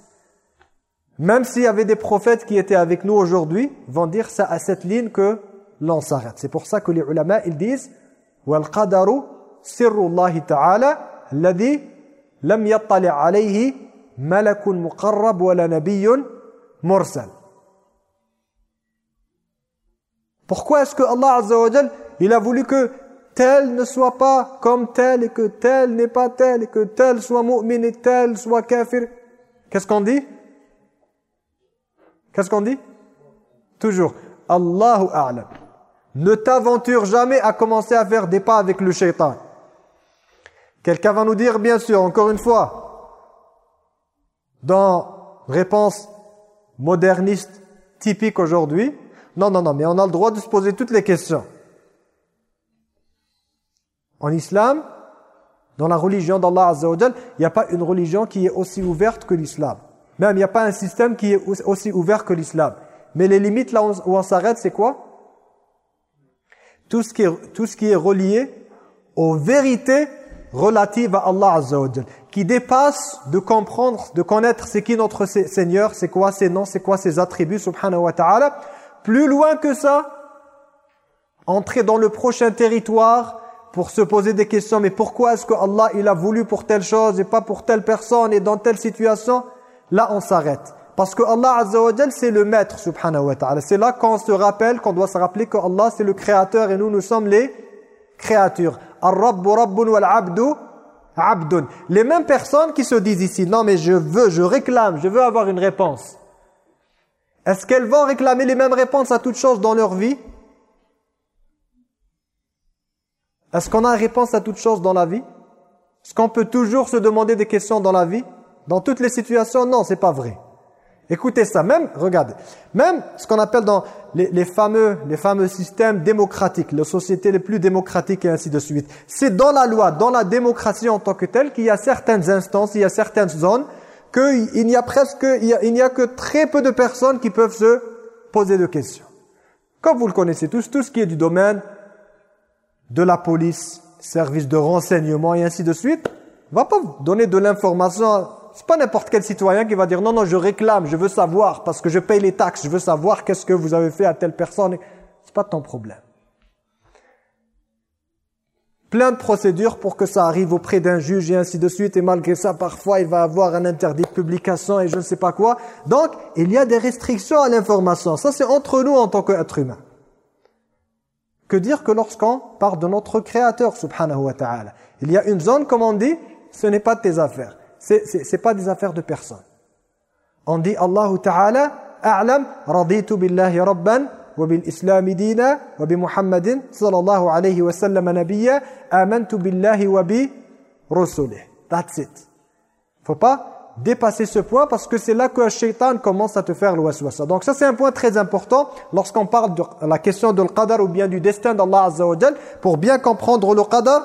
Même s'il y avait des prophètes qui étaient avec nous aujourd'hui, vont dire ça à cette ligne que l'on s'arrête. C'est pour ça que les ulama, ils disent وَالْقَدَرُ سِرُّ اللَّهِ تَعَالَى الَّذِي لَمْ يَطَّلِعْ عَلَيْهِ malakun muqarrab wa la. Pourquoi est-ce que Allah il a voulu que tel ne soit pas comme tel et que tel n'est pas tel et que tel soit mu'min et tel soit kafir? Qu'est-ce qu'on dit? Qu'est-ce qu'on dit? Toujours Allahu a'lam. Ne t'aventure jamais à commencer à faire des pas avec le shaitan. Quelqu'un va nous dire, bien sûr, encore une fois, dans réponse moderniste typique aujourd'hui, non, non, non, mais on a le droit de se poser toutes les questions. En islam, dans la religion d'Allah Azza il n'y a pas une religion qui est aussi ouverte que l'islam. Même, il n'y a pas un système qui est aussi ouvert que l'islam. Mais les limites là où on s'arrête, c'est quoi? Tout ce, qui est, tout ce qui est relié aux vérités relatives à Allah Azza qui dépasse de comprendre, de connaître c'est qui notre Seigneur, c'est quoi ses noms, c'est quoi ses attributs, subhanahu wa ta'ala. Plus loin que ça, entrer dans le prochain territoire, pour se poser des questions, mais pourquoi est-ce que Allah il a voulu pour telle chose et pas pour telle personne et dans telle situation? Là, on s'arrête. Parce que Allah Azza wa c'est le maître, subhanahu wa ta'ala. C'est là qu'on se rappelle, qu'on doit se rappeler que Allah, c'est le créateur et nous, nous sommes les Abdun. Les mêmes personnes qui se disent ici, non mais je veux, je réclame, je veux avoir une réponse. Est-ce qu'elles vont réclamer les mêmes réponses à toutes choses dans leur vie? Est-ce qu'on a une réponse à toutes choses dans la vie? Est-ce qu'on peut toujours se demander des questions dans la vie? Dans toutes les situations Non, c'est pas vrai. Écoutez ça, même, regardez, même ce qu'on appelle dans les, fameux, les fameux systèmes démocratiques, les sociétés les plus démocratiques et ainsi de suite. C'est dans la loi, dans la démocratie en tant que telle, qu'il y a certaines instances, il y a certaines zones, qu'il n'y a presque, il n'y a, que très peu de personnes qui peuvent se poser de questions. Comme vous le connaissez tous, tout ce qui est du domaine de la police, service de renseignement et ainsi de suite, va pas vous donner de l'information. C'est pas n'importe quel citoyen qui va dire non, non, je réclame, je veux savoir parce que je paye les taxes, je veux savoir qu'est-ce que vous avez fait à telle personne. C'est pas ton problème. Plein de procédures pour que ça arrive auprès d'un juge et ainsi de suite. Et malgré ça, parfois, il va avoir un interdit de publication et je ne sais pas quoi. Donc, il y a des restrictions à l'information. Ça, c'est entre nous en tant qu'être humain. Que dire que lorsqu'on parle de notre Créateur, subhanahu wa ta'ala? Il y a une zone, comme on dit, ce n'est pas de tes affaires. Ce n'est pas des affaires de personne. On dit Allahu ta'ala, a'lam, raditu billahi rabban, wa bil islam dina, wa bi muhammadin, sallallahu alayhi wa sallam nabiyya, amantu billahi wa bi rusulih. That's it. Faut pas dépasser ce point parce que c'est là que shaitan commence à te faire le waswasa. Donc ça c'est un point très important lorsqu'on parle de la question de l'qadar ou bien du destin d'Allah Azza wa Pour bien comprendre le qadar,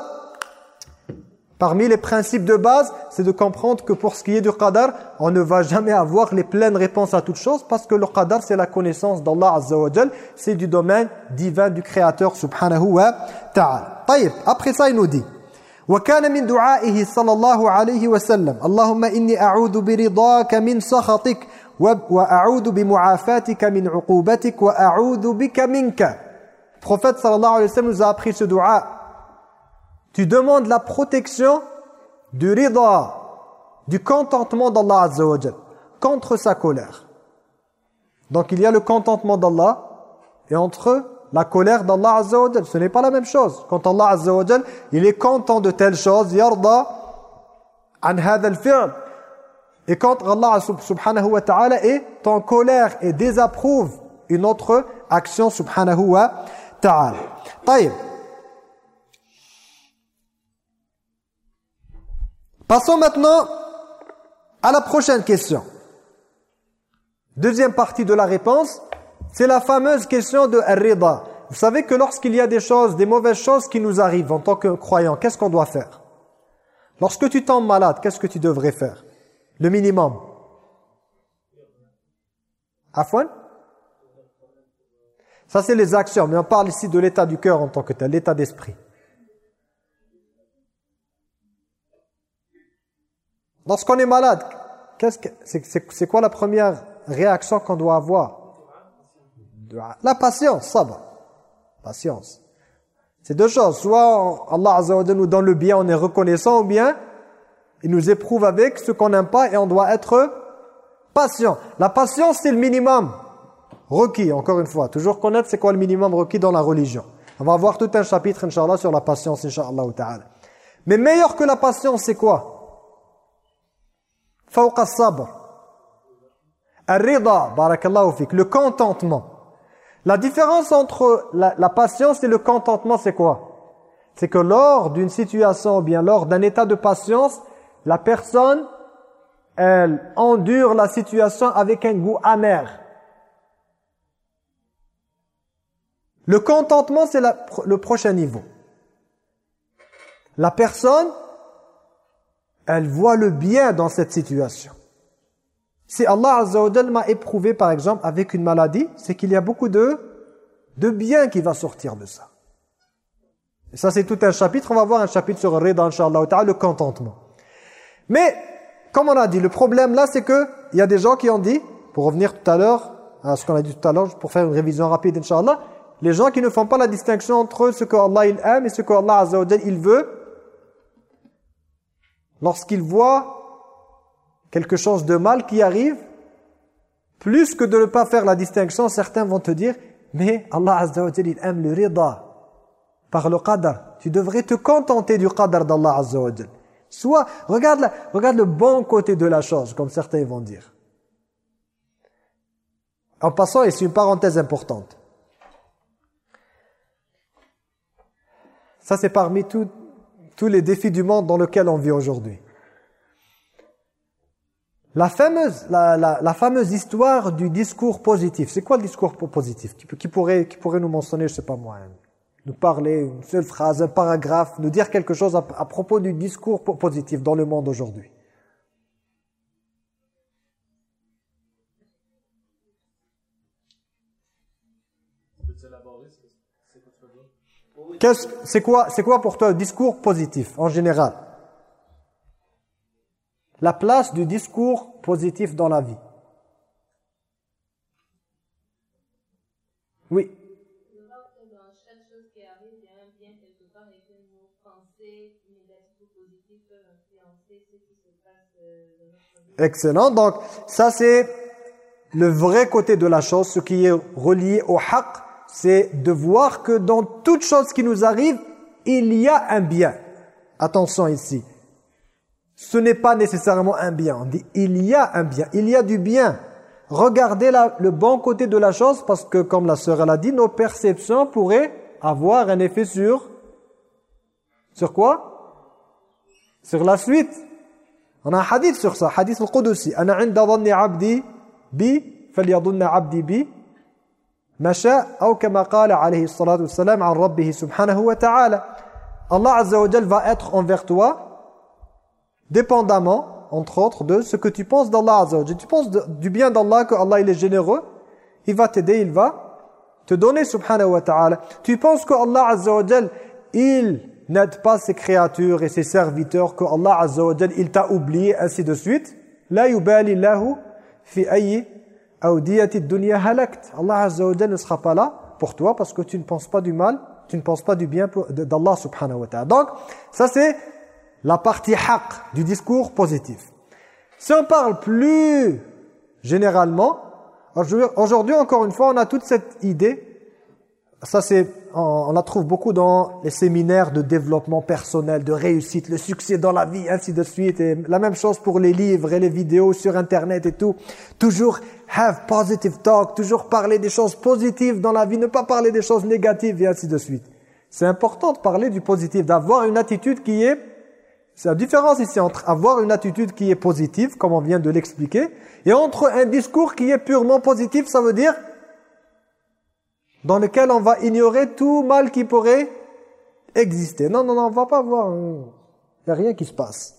parmi les principes de base, c'est de comprendre que pour ce qui est du qadar, on ne va jamais avoir les pleines réponses à toutes choses parce que le qadar c'est la connaissance d'Allah Azza wa c'est du domaine divin du Créateur subhanahu wa ta'ala. Après ça il nous dit وكان من دعائه صلى الله عليه وسلم اللهم إني أعوذ برضاك من سخطك وأعوذ بمعافاتك من عقوبتك وأعوذ بك منك prophète sallallahu alayhi wa sallam nous a appris ce dua tu demandes la protection du rida du contentement d'Allah azza wa contre sa colère donc il y a le contentement d'Allah et entre la colère d'Allah Azza wa Ce n'est pas la même chose. Quand Allah Azza wa il est content de telle chose, yarda an al Et quand Allah subhanahu wa ta'ala est en colère et désapprouve une autre action subhanahu wa ta'ala. Passons maintenant à la prochaine question. Deuxième partie de la réponse. C'est la fameuse question de rida. Vous savez que lorsqu'il y a des choses, des mauvaises choses qui nous arrivent en tant que croyants, qu'est-ce qu'on doit faire? Lorsque tu tombes malade, qu'est-ce que tu devrais faire? Le minimum. Afouane Ça, c'est les actions. Mais on parle ici de l'état du cœur en tant que tel, l'état d'esprit. Lorsqu'on est malade, c'est quoi la première réaction qu'on doit avoir? La patience, sabr. Patience. C'est deux choses. Soit Allah Azza wa nous donne le bien, on est reconnaissant, ou bien il nous éprouve avec ce qu'on n'aime pas et on doit être patient. La patience, c'est le minimum requis, encore une fois. Toujours connaître c'est quoi le minimum requis dans la religion. On va avoir tout un chapitre, Inch'Allah, sur la patience, Inch'Allah. Mais meilleur que la patience, c'est quoi? Fawqa sabr. Ar-rida, barakallahu fik, le contentement. La différence entre la, patience et le contentement, c'est quoi? C'est que lors d'une situation, ou bien lors d'un état de patience, la personne, elle endure la situation avec un goût amer. Le contentement, c'est le prochain niveau. La personne, elle voit le bien dans cette situation. Si Allah Azza m'a éprouvé par exemple avec une maladie, c'est qu'il y a beaucoup de, de bien qui va sortir de ça. Et ça c'est tout un chapitre, on va voir un chapitre sur rida, le contentement. Mais, comme on a dit, le problème là c'est que il y a des gens qui ont dit, pour revenir tout à l'heure, à ce qu'on a dit tout à l'heure, pour faire une révision rapide, Inch'Allah, les gens qui ne font pas la distinction entre ce que Allah il aime et ce que Allah Azza il veut, lorsqu'ils voient quelque chose de mal qui arrive, plus que de ne pas faire la distinction, certains vont te dire, mais Allah Azza wa il aime le rida par le qadar. Tu devrais te contenter du qadar d'Allah Azza Soit, regarde, regarde le bon côté de la chose, comme certains vont dire. En passant, et c'est une parenthèse importante. Ça, c'est parmi tous les défis du monde dans lequel on vit aujourd'hui. La fameuse, la, la, fameuse histoire du discours positif. C'est quoi le discours positif? Qui, qui, pourrait, qui pourrait nous mentionner, je sais pas moi, nous parler une seule phrase, un paragraphe, nous dire quelque chose à, propos du discours positif dans le monde aujourd'hui? C'est quoi, quoi pour toi le discours positif en général? La place du discours positif dans la vie. Oui. Excellent. Donc, ça c'est le vrai côté de la chose, ce qui est relié au haqq, c'est de voir que dans toute chose qui nous arrive, il y a un bien. Attention ici ce n'est pas nécessairement un bien. On dit il y a un bien, il y a du bien. Regardez le bon côté de la chose parce que, comme la sœur l'a dit, nos perceptions pourraient avoir un effet sur... Sur quoi? Sur la suite. On a un hadith sur ça, hadith al-Qudusi. « Ana inda dhanni abdi bi, abdi bi, masha, ou kama qala alayhi salatu wassalam, an rabbihi subhanahu wa ta'ala. » Allah Azza wa Jal va être envers toi, dépendamment, entre autres, de ce que tu penses d'Allah Azza wa. Tu penses du bien d'Allah, que Allah il est généreux, il va t'aider, il va te donner subhanahu wa ta'ala. Tu penses que Allah Azza wa Jal, il n'aide pas ses créatures et ses serviteurs, que Allah Azza wa Jal, il t'a oublié, ainsi de suite? Allah Azza ne sera pas là pour toi parce que tu ne penses pas du mal, tu ne penses pas du bien d'Allah subhanahu wa ta'ala. Donc, ça c'est la partie haq du discours positif. Si on parle plus généralement, aujourd'hui encore une fois, on a toute cette idée ça c'est on, la trouve beaucoup dans les séminaires de développement personnel, de réussite, le succès dans la vie, ainsi de suite. Et la même chose pour les livres et les vidéos sur Internet et tout. Toujours have positive talk, toujours parler des choses positives dans la vie, ne pas parler des choses négatives et ainsi de suite. C'est important de parler du positif, d'avoir une attitude qui est... C'est la différence ici entre avoir une attitude qui est positive, comme on vient de l'expliquer, et entre un discours qui est purement positif, ça veut dire dans lequel on va ignorer tout mal qui pourrait exister. Non, non, non, on va pas voir. Il n'y a rien qui se passe.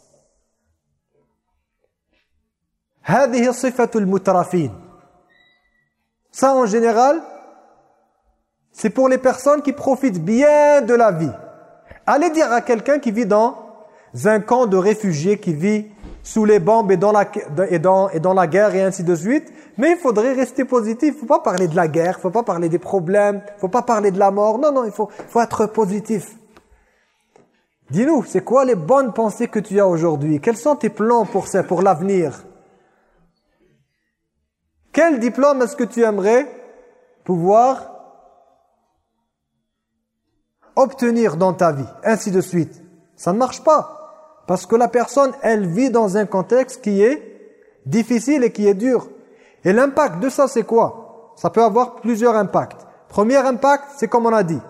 Ça, en général, c'est pour les personnes qui profitent bien de la vie. Allez dire à quelqu'un qui vit dans un camp de réfugiés, qui vit sous les bombes et dans la, et dans, et dans la guerre et ainsi de suite. Mais il faudrait rester positif. Il faut pas parler de la guerre, il faut pas parler des problèmes, il faut pas parler de la mort. Non, non, il faut, faut être positif. Dis-nous, c'est quoi les bonnes pensées que tu as aujourd'hui? Quels sont tes plans pour ça, pour l'avenir? Quel diplôme est-ce que tu aimerais pouvoir obtenir dans ta vie? Ainsi de suite. Ça ne marche pas. Parce que la personne, elle vit dans un contexte qui est difficile et qui est dur. Et l'impact de ça, c'est quoi? Ça peut avoir plusieurs impacts. Premier impact, c'est comme on a dit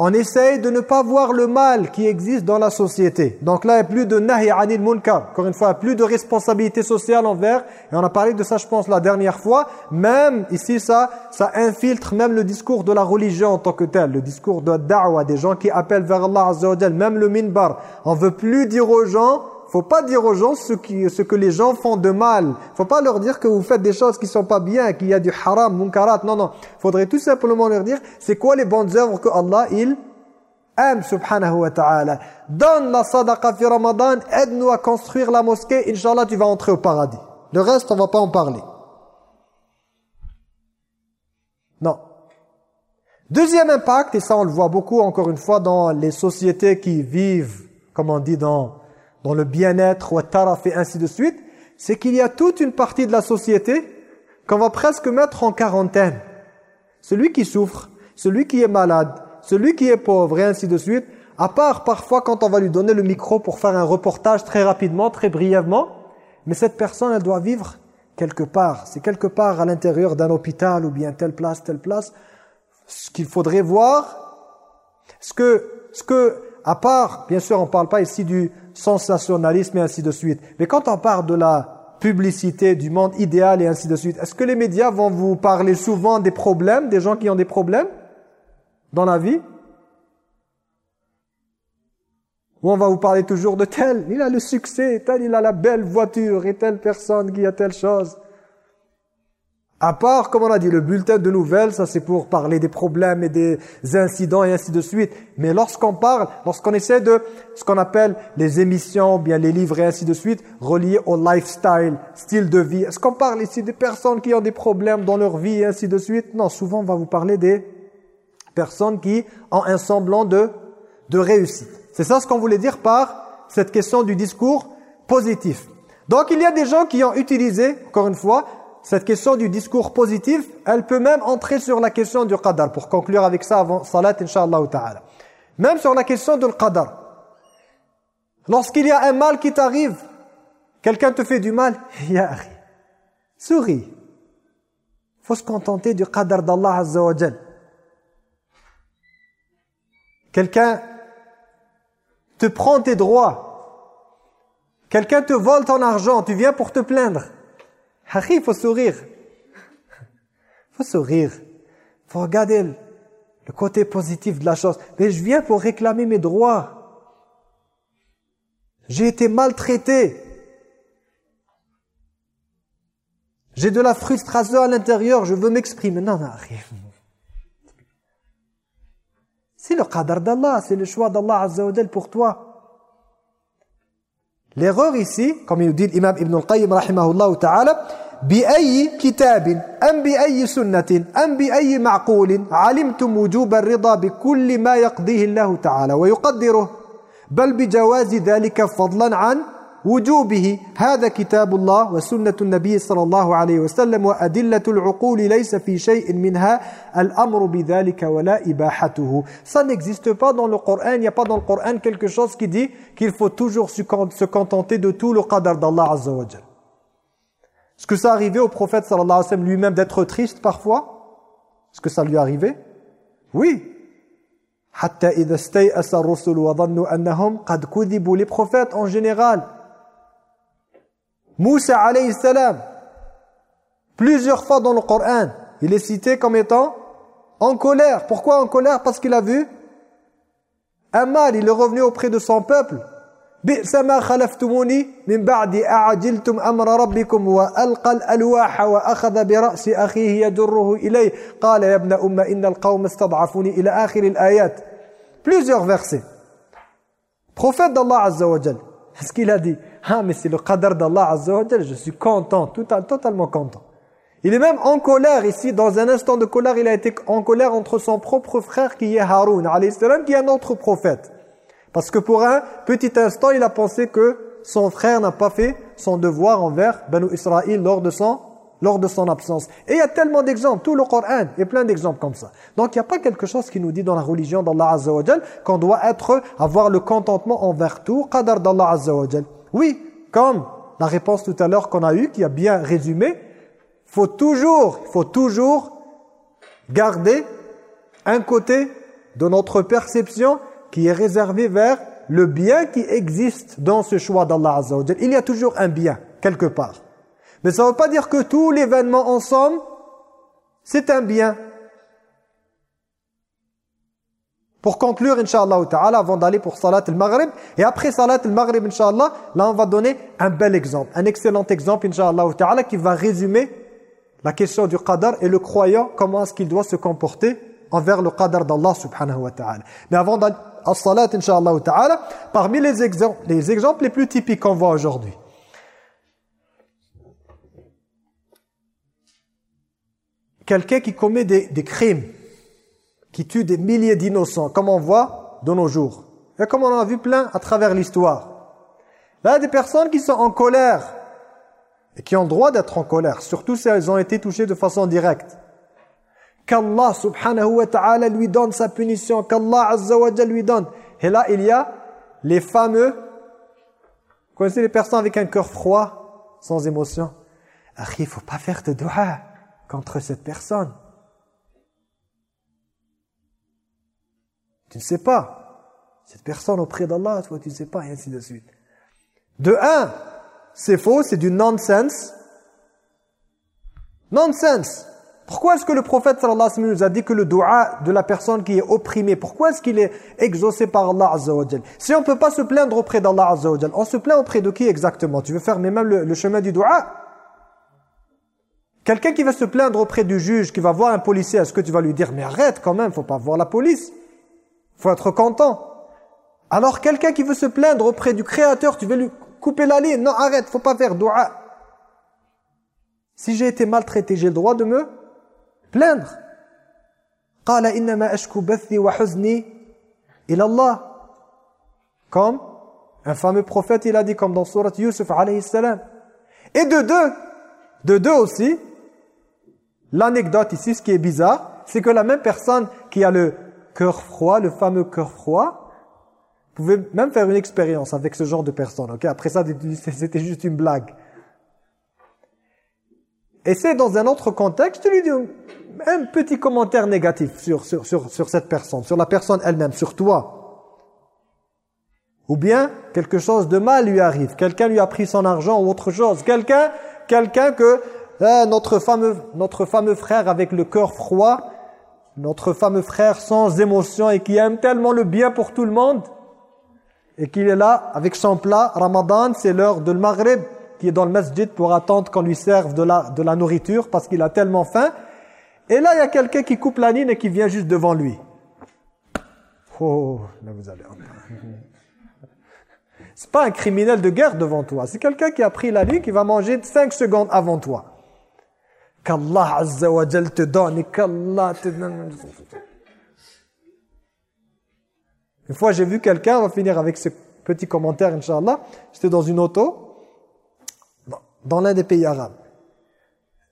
on essaye de ne pas voir le mal qui existe dans la société. Donc là, il n'y a plus de nahi anil munkar. Encore une fois, il n'y a plus de responsabilité sociale envers. Et on a parlé de ça, je pense, la dernière fois. Même ici, ça, ça infiltre même le discours de la religion en tant que tel. Le discours de da'wa, des gens qui appellent vers Allah Azza wa Même le minbar. On veut plus dire aux gens faut pas dire aux gens ce, que les gens font de mal. faut pas leur dire que vous faites des choses qui sont pas bien, qu'il y a du haram, munkarat. Non, non. faudrait tout simplement leur dire, c'est quoi les bonnes œuvres que Allah, il aime, subhanahu wa ta'ala. Donne la sadaqa fi Ramadan, aide-nous à construire la mosquée, Inch'Allah, tu vas entrer au paradis. Le reste, on va pas en parler. Non. Deuxième impact, et ça on le voit beaucoup encore une fois dans les sociétés qui vivent, comme on dit dans dans le bien-être, ou taraf et ainsi de suite, c'est qu'il y a toute une partie de la société qu'on va presque mettre en quarantaine. Celui qui souffre, celui qui est malade, celui qui est pauvre et ainsi de suite, à part parfois quand on va lui donner le micro pour faire un reportage très rapidement, très brièvement, mais cette personne, elle doit vivre quelque part. C'est quelque part à l'intérieur d'un hôpital ou bien telle place, telle place. Ce qu'il faudrait voir, ce que, ce que, à part, bien sûr, on ne parle pas ici du sensationnalisme et ainsi de suite. Mais quand on parle de la publicité, du monde idéal et ainsi de suite, est-ce que les médias vont vous parler souvent des problèmes, des gens qui ont des problèmes dans la vie? Ou on va vous parler toujours de tel, il a le succès, tel, il a la belle voiture, et telle personne qui a telle chose à part, comme on a dit, le bulletin de nouvelles, ça c'est pour parler des problèmes et des incidents et ainsi de suite. Mais lorsqu'on parle, lorsqu'on essaie de ce qu'on appelle les émissions, bien les livres et ainsi de suite, reliés au lifestyle, style de vie, est-ce qu'on parle ici des personnes qui ont des problèmes dans leur vie et ainsi de suite? Non, souvent on va vous parler des personnes qui ont un semblant de, de réussite. C'est ça ce qu'on voulait dire par cette question du discours positif. Donc il y a des gens qui ont utilisé, encore une fois, cette question du discours positif, elle peut même entrer sur la question du qadar. Pour conclure avec ça avant salat, inshallah ta'ala. Même sur la question du qadar. Lorsqu'il y a un mal qui t'arrive, quelqu'un te fait du mal, ya souris. Faut se contenter du qadar d'Allah Azza wa Quelqu'un te prend tes droits, Quelqu'un te vole ton argent, tu viens pour te plaindre. Il faut sourire. faut sourire. faut regarder le côté positif de la chose. Mais je viens pour réclamer mes droits. J'ai été maltraité. J'ai de la frustration à l'intérieur, je veux m'exprimer. Non, non, rien. C'est le qadar d'Allah, c'est le choix d'Allah Azza pour toi. L'erreur ici, comme il dit l'imam Ibn al-Qayyim rahimahullah ta'ala, بأي كتاب أم بأي سنة أم بأي معقول علمتم وجوب الرضا بكل ما يقضيه الله تعالى ويقدره بل بجواز ذلك فضلا عن وجوبه هذا كتاب الله وسنة النبي صلى الله عليه وسلم وأدلة العقول ليس في شيء منها الأمر بذلك ولا إباحته ça n'existe pas dans le Coran il n'y a pas dans le Coran quelque chose qui dit qu'il faut toujours se contenter de tout le qadar d'Allah Azza wa Jal est-ce que ça arrivait au prophète sallallahu alayhi wa sallam lui-même d'être triste parfois est-ce que ça lui arrivait oui حتى إذا استيأس الرسل وظنوا أنهم قد كذبوا les prophètes en général Moussa alayhi salam, plusieurs fois dans le Coran, il est cité comme étant en colère. Pourquoi en colère? Parce qu'il a vu un mal il est revenu auprès de son peuple. Plusieurs versets. Prophète d'Allah Azza wa Jal. ce qu'il a dit ah, mais c'est le qadar d'Allah Azza je suis content, tout, totalement content. Il est même en colère ici, dans un instant de colère, il a été en colère entre son propre frère qui est Haroun, qui est un autre prophète. Parce que pour un petit instant, il a pensé que son frère n'a pas fait son devoir envers Banu Israël lors de son lors de son absence. Et il y a tellement d'exemples, tout le Coran, a plein d'exemples comme ça. Donc il n'y a pas quelque chose qui nous dit dans la religion d'Allah Azza qu'on doit être, avoir le contentement envers tout, qadar d'Allah Azza wa oui, comme la réponse tout à l'heure qu'on a eue, qui a bien résumé, faut toujours, faut toujours garder un côté de notre perception qui est réservé vers le bien qui existe dans ce choix d'Allah Azza Il y a toujours un bien, quelque part. Mais ça ne veut pas dire que tout l'événement ensemble, c'est un bien. Pour conclure, Inch'Allah ta'ala, avant d'aller pour Salat al-Maghrib, et après Salat al-Maghrib, Inch'Allah, là on va donner un bel exemple, un excellent exemple, Inch'Allah ta'ala, qui va résumer la question du qadar et le croyant, comment est-ce qu'il doit se comporter envers le qadar d'Allah subhanahu wa ta'ala. Mais avant d'aller à Salat, Inch'Allah ta'ala, parmi les exemples, les exemples les plus typiques qu'on voit aujourd'hui, quelqu'un qui commet des crimes, qui tue des milliers d'innocents, comme on voit de nos jours. Et comme on en a vu plein à travers l'histoire. Là, des personnes qui sont en colère et qui ont le droit d'être en colère, surtout si elles ont été touchées de façon directe. Qu'Allah subhanahu wa ta'ala lui donne sa punition, qu'Allah azza wa lui donne. Et là, il y a les fameux, vous connaissez les personnes avec un cœur froid, sans émotion. il faut pas faire de doigt contre cette personne. Tu ne sais pas. Cette personne auprès d'Allah, toi tu ne sais pas, et ainsi de suite. De un, c'est faux, c'est du nonsense. Nonsense. Pourquoi est-ce que le prophète sallallahu alayhi wa sallam nous a dit que le dua de la personne qui est opprimée, pourquoi est-ce qu'il est exaucé par Allah azza wa Si on ne peut pas se plaindre auprès d'Allah azza wa on se plaint auprès de qui exactement? Tu veux faire même le, le chemin du dua? Quelqu'un qui va se plaindre auprès du juge, qui va voir un policier, est-ce que tu vas lui dire « Mais arrête quand même, faut pas voir la police » faut être content. Alors quelqu'un qui veut se plaindre auprès du Créateur, tu veux lui couper la ligne. Non, arrête, faut pas faire dua. Si j'ai été maltraité, j'ai le droit de me plaindre. Comme un fameux prophète, il a dit, comme dans Surat Yusuf. Et de deux, de deux aussi, l'anecdote ici, ce qui est bizarre, c'est que la même personne qui a le cœur froid, le fameux cœur froid. Pouvez même faire une expérience avec ce genre de personnes. ok? Après ça, c'était juste une blague. Et c'est dans un autre contexte, tu lui dis un petit commentaire négatif sur, sur, sur, sur cette personne, sur la personne elle-même, sur toi. Ou bien quelque chose de mal lui arrive. Quelqu'un lui a pris son argent ou autre chose. Quelqu'un quelqu'un que eh, notre, fameux, notre fameux frère avec le cœur froid, notre fameux frère sans émotion et qui aime tellement le bien pour tout le monde et qu'il est là avec son plat. Ramadan, c'est l'heure de le Maghreb qui est dans le masjid pour attendre qu'on lui serve de la, de la nourriture parce qu'il a tellement faim. Et là, il y a quelqu'un qui coupe la ligne et qui vient juste devant lui. Oh, là vous allez C'est pas un criminel de guerre devant toi. C'est quelqu'un qui a pris la ligne, qui va manger 5 secondes avant toi. Qu'Allah Azza te donne et qu'Allah te donne. Une fois, j'ai vu quelqu'un, on va finir avec ce petit commentaire, Inch'Allah. J'étais dans une auto, dans l'un des pays arabes.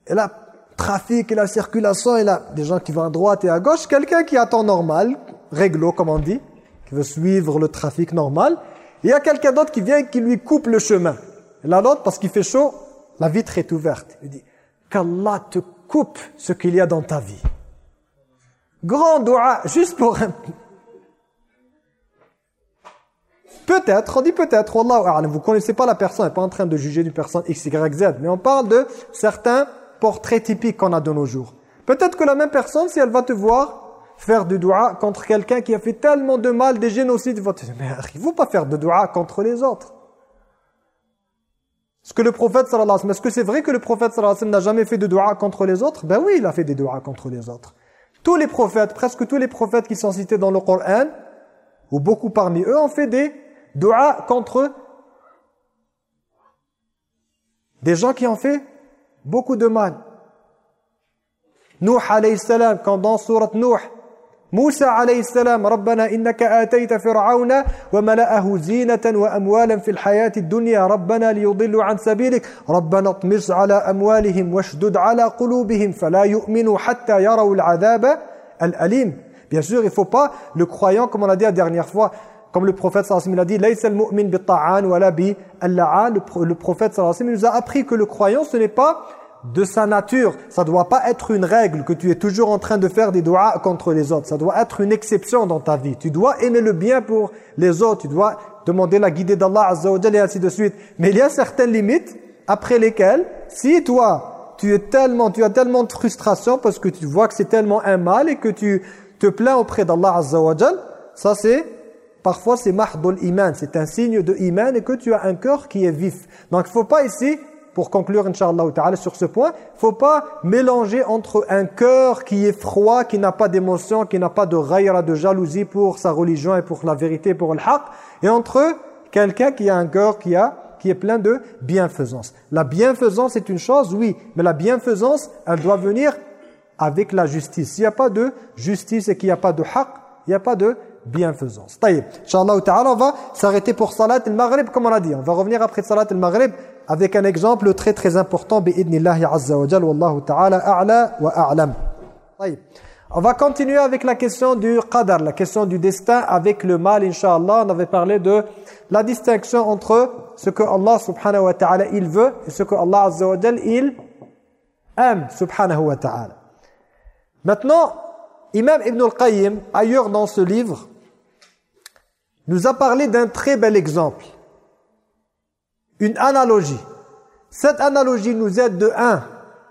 Et là, trafic et la circulation, et là, des gens qui vont à droite et à gauche, quelqu'un qui attend normal, réglo comme on dit, qui veut suivre le trafic normal, il y a quelqu'un d'autre qui vient et qui lui coupe le chemin. Et là, l'autre, parce qu'il fait chaud, la vitre est ouverte. Il dit, qu'Allah te coupe ce qu'il y a dans ta vie. Grand doigt, juste pour un... Peut-être, on dit peut-être, Wallah, vous connaissez pas la personne, elle n'est pas en train de juger une personne X, Y, Z, mais on parle de certains portraits typiques qu'on a de nos jours. Peut-être que la même personne, si elle va te voir faire du dua contre quelqu'un qui a fait tellement de mal, des génocides, va te dire, mais il ne faut pas faire de dua contre les autres. Est-ce que le prophète sallallahu alayhi wa est-ce que c'est vrai que le prophète sallallahu alayhi wa sallam n'a jamais fait de dua contre les autres? Ben oui, il a fait des dua contre les autres. Tous les prophètes, presque tous les prophètes qui sont cités dans le Coran, ou beaucoup parmi eux, ont fait des dua contre des gens qui ont fait beaucoup de mal. Nuh alayhi salam, quand dans surat Nuh, موسى عليه السلام ربنا إنك آتيت فرعون وملأه زينة وأموالا في الحياة الدنيا ربنا ليضلوا عن سبيلك ربنا اطمس على أموالهم واشدد على قلوبهم فلا يؤمنوا حتى يروا العذاب الأليم Bien sûr, il ne faut pas, le croyant, comme on a dit la dernière fois, Comme le prophète sallallahu alayhi wa sallam a dit, le prophète sallallahu alayhi wa sallam nous a appris que le croyant, ce n'est pas de sa nature. Ça ne doit pas être une règle que tu es toujours en train de faire des doigts contre les autres. Ça doit être une exception dans ta vie. Tu dois aimer le bien pour les autres. Tu dois demander la guidée d'Allah Azza wa et ainsi de suite. Mais il y a certaines limites après lesquelles, si toi, tu, es tellement, tu as tellement de frustration parce que tu vois que c'est tellement un mal et que tu te plains auprès d'Allah Azza ça c'est Parfois, c'est mahdul iman, c'est un signe de iman et que tu as un cœur qui est vif. Donc, il ne faut pas ici, pour conclure, Inch'Allah sur ce point, faut pas mélanger entre un cœur qui est froid, qui n'a pas d'émotion, qui n'a pas de ghayra, de jalousie pour sa religion et pour la vérité, pour le haq, et entre quelqu'un qui a un cœur qui est plein de bienfaisance. La bienfaisance est une chose, oui, mais la bienfaisance, elle doit venir avec la justice. S'il n'y a pas de justice et qu'il n'y a pas de haq, il n'y a pas de bienfaisance. Taïb. Inch'Allah ta'ala, on va s'arrêter pour Salat al-Maghrib, comme on a dit. On va revenir après Salat al-Maghrib avec un exemple très très important, bi'idnillahi azza wa wallahu ta'ala a'la wa a'lam. On va continuer avec la question du qadar, la question du destin avec le mal, Inch'Allah. On avait parlé de la distinction entre ce que Allah subhanahu wa ta'ala il veut et ce que Allah azza wa jal il aime subhanahu wa ta'ala. Maintenant, Imam Ibn al-Qayyim, ailleurs dans ce livre, nous a parlé d'un très bel exemple. Une analogie. Cette analogie nous aide de un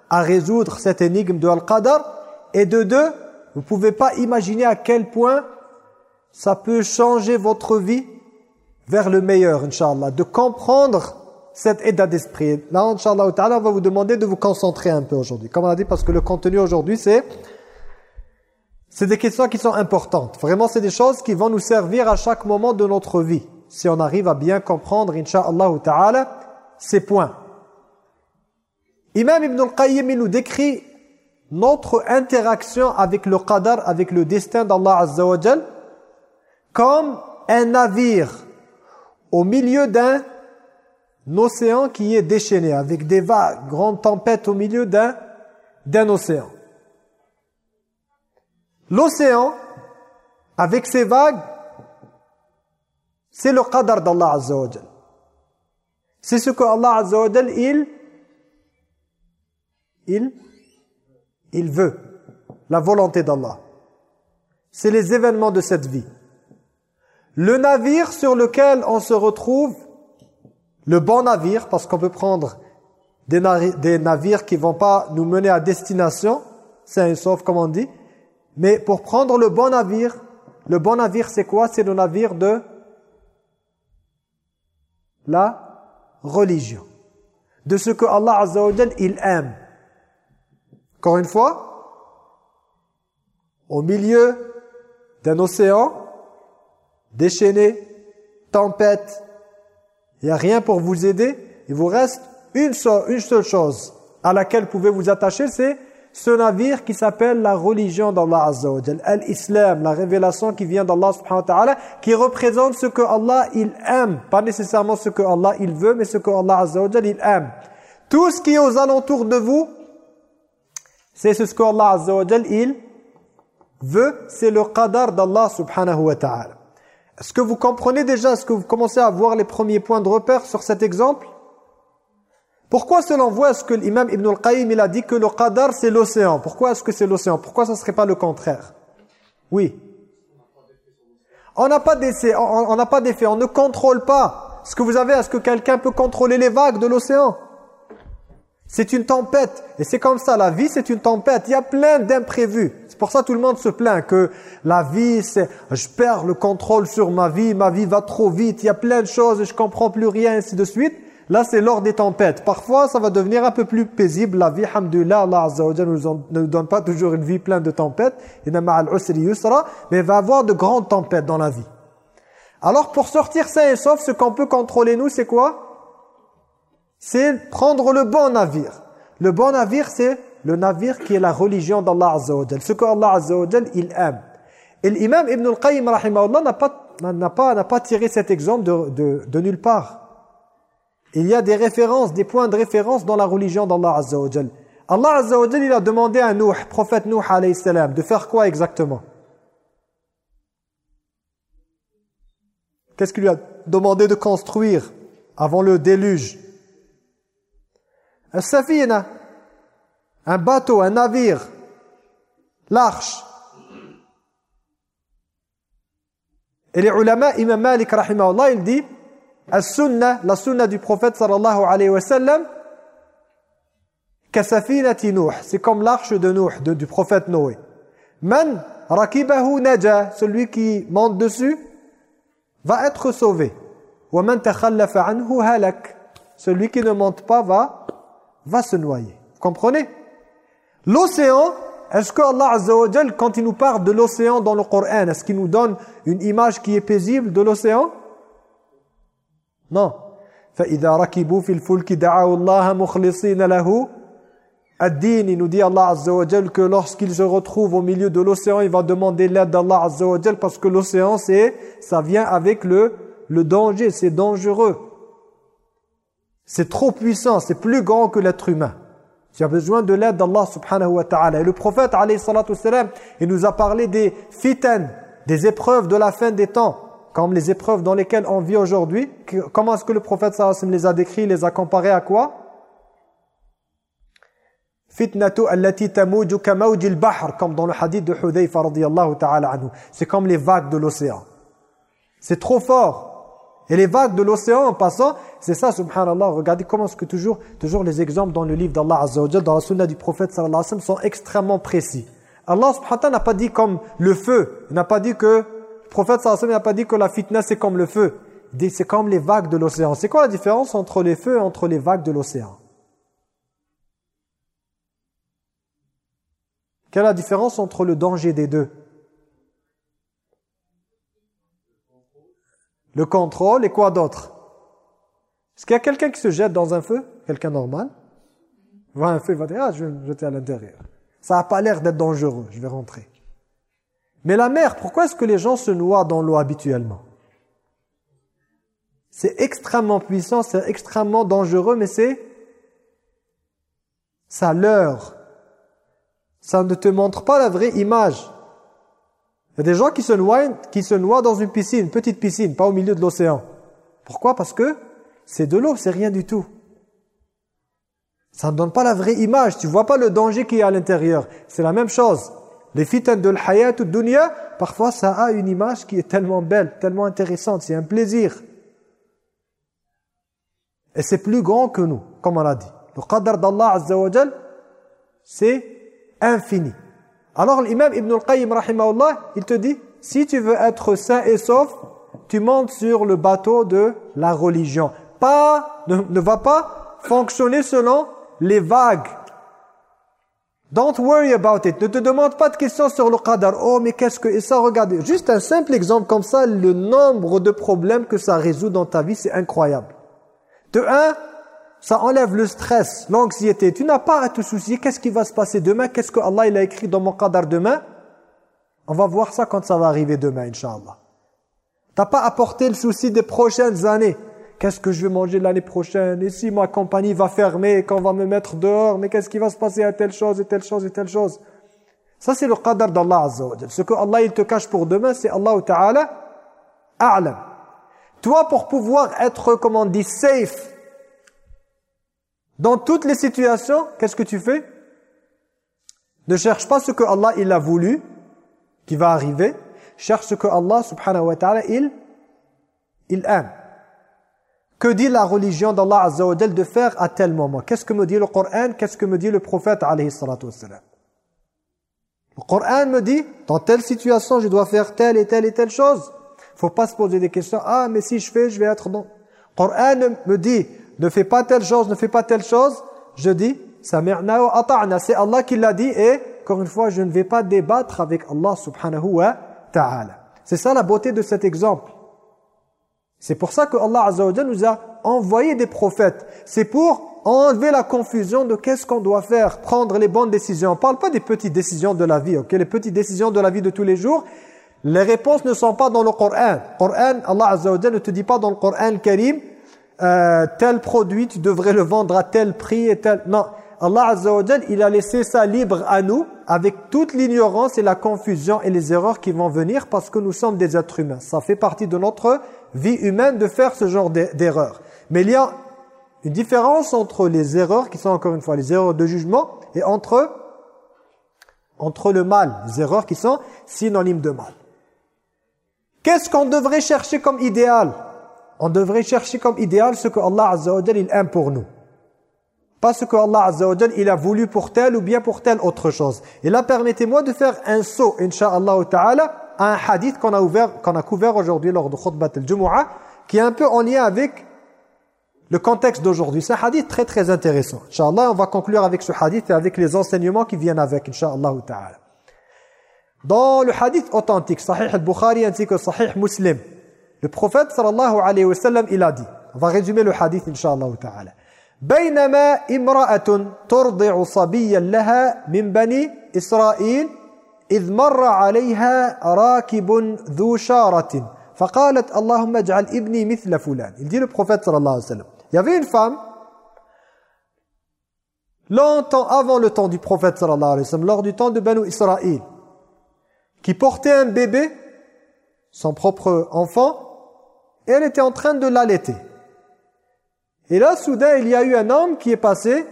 à résoudre cette énigme de Al-Qadar et de deux, vous ne pouvez pas imaginer à quel point ça peut changer votre vie vers le meilleur, Inch'Allah, de comprendre cet état d'esprit. Là, Inch'Allah, on va vous demander de vous concentrer un peu aujourd'hui. Comme on a dit, parce que le contenu aujourd'hui, c'est c'est des questions qui sont importantes. Vraiment, c'est des choses qui vont nous servir à chaque moment de notre vie. Si on arrive à bien comprendre, Inch'Allah ta'ala, ces points. Imam Ibn al-Qayyim nous décrit notre interaction avec le qadar, avec le destin d'Allah Azza wa comme un navire au milieu d'un océan qui est déchaîné, avec des vagues, grandes tempêtes au milieu d'un océan. L'océan, avec ses vagues, c'est le qadar d'Allah Azza C'est ce que Allah Azza il, il, il veut. La volonté d'Allah. C'est les événements de cette vie. Le navire sur lequel on se retrouve, le bon navire, parce qu'on peut prendre des, navires qui vont pas nous mener à destination, c'est un sauf comme on dit, mais pour prendre le bon navire, le bon navire c'est quoi? C'est le navire de la religion. De ce que Allah Azza il aime. Encore une fois, au milieu d'un océan, déchaîné, tempête, il n'y a rien pour vous aider, il vous reste une seule chose à laquelle vous pouvez vous attacher, c'est ce navire qui s'appelle la religion d'Allah Azza wa l'islam, la révélation qui vient d'Allah subhanahu wa ta'ala, qui représente ce que Allah il aime, pas nécessairement ce que Allah il veut, mais ce que Allah Azza wa il aime. Tout ce qui est aux alentours de vous, c'est ce que Allah Azza wa il veut, c'est le qadar d'Allah subhanahu wa ta'ala. Est-ce que vous comprenez déjà, est-ce que vous commencez à voir les premiers points de repère sur cet exemple? Pourquoi selon vous est-ce que l'imam Ibn al-Qayyim il a dit que le qadar c'est l'océan? Pourquoi est-ce que c'est l'océan? Pourquoi ça ne serait pas le contraire? Oui. On n'a pas d'effet, on n'a pas d'effet, on ne contrôle pas. Ce que vous avez, est-ce que quelqu'un peut contrôler les vagues de l'océan? C'est une tempête. Et c'est comme ça, la vie c'est une tempête. Il y a plein d'imprévus. C'est pour ça que tout le monde se plaint que la vie c'est... Je perds le contrôle sur ma vie, ma vie va trop vite, il y a plein de choses et je comprends plus rien, ainsi de suite. Là c'est lors des tempêtes. Parfois ça va devenir un peu plus paisible. La vie, hamdulillah, Allah Azza wa ne nous donne pas toujours une vie pleine de tempêtes. Mais il va y avoir de grandes tempêtes dans la vie. Alors pour sortir sain et sauf, ce qu'on peut contrôler nous c'est quoi? C'est prendre le bon navire. Le bon navire, c'est le navire qui est la religion d'Allah Azza wa Ce que Allah Azza wa il aime. Et l'imam Ibn al-Qayyim, n'a pas, n'a pas, pas tiré cet exemple de, nulle part. Il y a des références, des points de référence dans la religion d'Allah Azza Allah Azza il a demandé à Nuh, prophète Nuh alayhi salam, de faire quoi exactement? Qu'est-ce qu'il lui a demandé de construire avant le déluge? Un un bateau, un navire, l'arche. Et les ulama, Imam Malik, rahimahullah, il dit, la sunna, la sunna du prophète, sallallahu alayhi wa sallam, c'est comme l'arche de du prophète Noé. Celui qui monte dessus, va être sauvé. Wa man celui qui ne monte pas va va se noyer. Comprenez? L'océan, est-ce que Allah Azza quand il nous parle de l'océan dans le Coran, est-ce qu'il nous donne une image qui est paisible de l'océan? Non. فَإِذَا رَكِبُوا فِي الْفُلْكِ دَعَوُوا اللَّهَ مُخْلِصِينَ لَهُ Ad-din, il nous dit Allah Azza wa que lorsqu'il se retrouve au milieu de l'océan, il va demander l'aide d'Allah Azza wa parce que l'océan, c'est ça vient avec le, le danger, c'est dangereux. C'est trop puissant, c'est plus grand que l'être humain. Tu as besoin de l'aide d'Allah subhanahu wa ta'ala. Et le prophète, alayhi salatu il nous a parlé des fitanes, des épreuves de la fin des temps, comme les épreuves dans lesquelles on vit aujourd'hui. Comment est-ce que le prophète sallallahu les a décrits, les a comparés à quoi? Fitnatu allati tamuju kamawjil bahr, comme dans le hadith de Hudayfa radiyallahu ta'ala anhu. C'est comme les vagues de l'océan. C'est trop fort. Et les vagues de l'océan en passant, c'est ça subhanallah, regardez comment est-ce que toujours, toujours les exemples dans le livre d'Allah Azza wa dans la sunna du prophète sallallahu alayhi wa sallam sont extrêmement précis. Allah subhanahu wa ta'ala n'a pas dit comme le feu, il n'a pas dit que, le prophète sallallahu n'a pas dit que la fitna c'est comme le feu. Il dit c'est comme les vagues de l'océan. C'est quoi la différence entre les feux et entre les vagues de l'océan? Quelle est la différence entre le danger des deux? Le contrôle et quoi d'autre? Est-ce qu'il y a quelqu'un qui se jette dans un feu? Quelqu'un normal? Voit un feu, il va dire, ah, je vais me jeter à l'intérieur. Ça n'a pas l'air d'être dangereux, je vais rentrer. Mais la mer, pourquoi est-ce que les gens se noient dans l'eau habituellement? C'est extrêmement puissant, c'est extrêmement dangereux, mais c'est... Ça leurre. Ça ne te montre pas la vraie image. Il y a des gens qui se noient, qui se noient dans une piscine, une petite piscine, pas au milieu de l'océan. Pourquoi? Parce que c'est de l'eau, c'est rien du tout. Ça ne donne pas la vraie image. Tu vois pas le danger qui est à l'intérieur. C'est la même chose. Les fitan de l'hayat ou dunya, parfois ça a une image qui est tellement belle, tellement intéressante, c'est un plaisir. Et c'est plus grand que nous, comme on l'a dit. Le qadr d'Allah Azza c'est infini. Alors l'imam Ibn al-Qayyim, il te dit, si tu veux être sain et sauf, tu montes sur le bateau de la religion. Pas, ne va pas fonctionner selon les vagues. Don't worry about it. Ne te demande pas de questions sur le qadar. Oh, mais qu'est-ce que... Et ça, regardez, juste un simple exemple comme ça, le nombre de problèmes que ça résout dans ta vie, c'est incroyable. De un, ça enlève le stress, l'anxiété. Tu n'as pas à te soucier. Qu'est-ce qui va se passer demain Qu'est-ce que Allah a écrit dans mon qadar demain On va voir ça quand ça va arriver demain, Inch'Allah. Tu n'as pas apporté le souci des prochaines années. Qu'est-ce que je vais manger l'année prochaine? Et si ma compagnie va fermer, qu'on va me mettre dehors, mais qu'est-ce qui va se passer à telle chose et telle chose et telle chose? Ça c'est le qadar d'Allah Azza Ce que Allah il te cache pour demain, c'est Allah Ta'ala a'lam. Toi pour pouvoir être, comme on dit, safe dans toutes les situations, qu'est-ce que tu fais? Ne cherche pas ce que Allah il a voulu, qui va arriver. Cherche ce que Allah subhanahu wa ta'ala il, il aime. Que dit la religion d'Allah Azza de faire à tel moment? Qu'est-ce que me dit le Coran? Qu'est-ce que me dit le prophète alayhi Le Coran me dit, dans telle situation, je dois faire telle et telle et telle chose. Il faut pas se poser des questions. Ah, mais si je fais, je vais être dans... Le Coran me dit, ne fais pas telle chose, ne fais pas telle chose. Je dis, ata'na. C'est Allah qui l'a dit et, encore une fois, je ne vais pas débattre avec Allah subhanahu wa ta'ala. C'est ça la beauté de cet exemple. C'est pour ça que Allah Azza nous a envoyé des prophètes. C'est pour enlever la confusion de qu'est-ce qu'on doit faire, prendre les bonnes décisions. On ne parle pas des petites décisions de la vie, ok? Les petites décisions de la vie de tous les jours, les réponses ne sont pas dans le Coran. Coran, Allah Azza wa ne te dit pas dans le Coran Karim, euh, tel produit, tu devrais le vendre à tel prix et tel... Non, Allah il a laissé ça libre à nous, avec toute l'ignorance et la confusion et les erreurs qui vont venir parce que nous sommes des êtres humains. Ça fait partie de notre vie humaine de faire ce genre d'erreurs. Mais il y a une différence entre les erreurs, qui sont encore une fois les erreurs de jugement, et entre, entre le mal, les erreurs qui sont synonymes de mal. Qu'est-ce qu'on devrait chercher comme idéal? On devrait chercher comme idéal ce que Allah il aime pour nous. Pas ce que Allah Azza il a voulu pour tel ou bien pour telle autre chose. Et là, permettez-moi de faire un saut, Inch'Allah ta'ala, un hadith qu'on a, ouvert, qu'on a couvert aujourd'hui lors de Khutbat al-Jumu'ah, qui est un peu en lien avec le contexte d'aujourd'hui. C'est un hadith très très intéressant. Inch'Allah, on va conclure avec ce hadith et avec les enseignements qui viennent avec, Inch'Allah ta'ala. Dans le hadith authentique, Sahih al-Bukhari ainsi que Sahih Muslim, le prophète sallallahu alayhi wa sallam, il a dit, on va résumer le hadith, Inch'Allah ta'ala. بينما امرأة ترضع صبيا لها من بني إسرائيل إذ مر عليها راكب ذو شارة فقالت اللهم اجعل ابني مثل فلان il dit le prophète sallallahu alayhi wa sallam il y avait une femme longtemps avant le temps du prophète sallallahu alayhi wa sallam lors du temps de Banu Israël qui portait un bébé son propre enfant et elle était en train de l'allaiter et là soudain il y a eu un homme qui est passé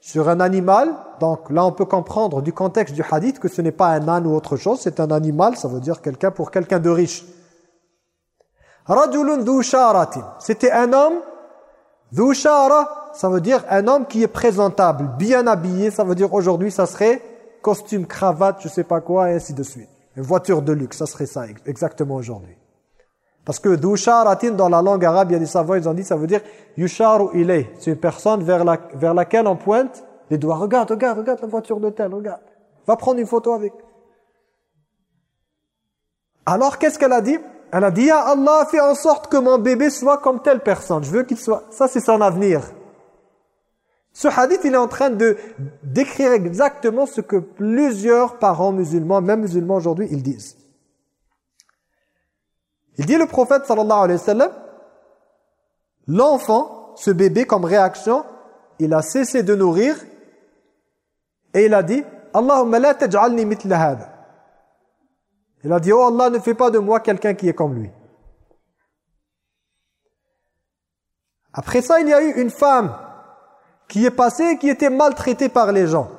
sur un animal. Donc là, on peut comprendre du contexte du hadith que ce n'est pas un âne ou autre chose, c'est un animal, ça veut dire quelqu'un pour quelqu'un de riche. C'était un homme, dhu ça veut dire un homme qui est présentable, bien habillé, ça veut dire aujourd'hui ça serait costume, cravate, je sais pas quoi, et ainsi de suite. Une voiture de luxe, ça serait ça exactement aujourd'hui. Parce que dhu dans la langue arabe, il y a des savants, ils ont dit, ça veut dire yusharu ilay. C'est une personne vers, la, vers laquelle on pointe les doigts. Regarde, regarde, regarde la voiture de tel, regarde. Va prendre une photo avec. Alors, qu'est-ce qu'elle a dit? Elle a dit, Ya Allah, fais en sorte que mon bébé soit comme telle personne. Je veux qu'il soit... Ça, c'est son avenir. Ce hadith, il est en train de décrire exactement ce que plusieurs parents musulmans, même musulmans aujourd'hui, ils disent. Il dit le prophète sallallahu alayhi wa sallam, l'enfant, ce bébé comme réaction, il a cessé de nourrir et il a dit Allahumma la taj'alni mithla hada. Il a dit oh Allah ne fais pas de moi quelqu'un qui est comme lui. Après ça, il y a eu une femme qui est passée qui était maltraitée par les gens.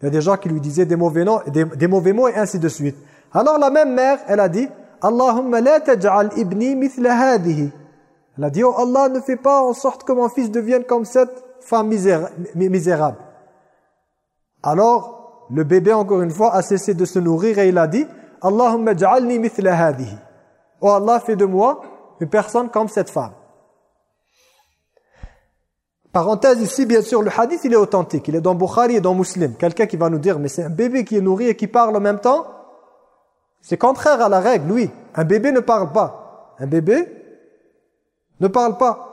Il y a des gens qui lui disaient des mauvais, noms, des mauvais mots et ainsi de suite. Alors la même mère, elle a dit Allahumma la taj'al ibni mithla hadhihi. Elle a dit Oh Allah, ne fais pas en sorte que mon fils devienne comme cette femme misérable. Alors, le bébé, encore une fois, a cessé de se nourrir et il a dit Allahumma ja'alni mithla hadhihi. Oh Allah, fais de moi une personne comme cette femme. Parenthèse ici, bien sûr, le hadith, il est authentique. Il est dans Bukhari et dans Muslim. Quelqu'un qui va nous dire, mais c'est un bébé qui est nourri et qui parle en même temps C'est contraire à la règle, oui. Un bébé ne parle pas. Un bébé ne parle pas.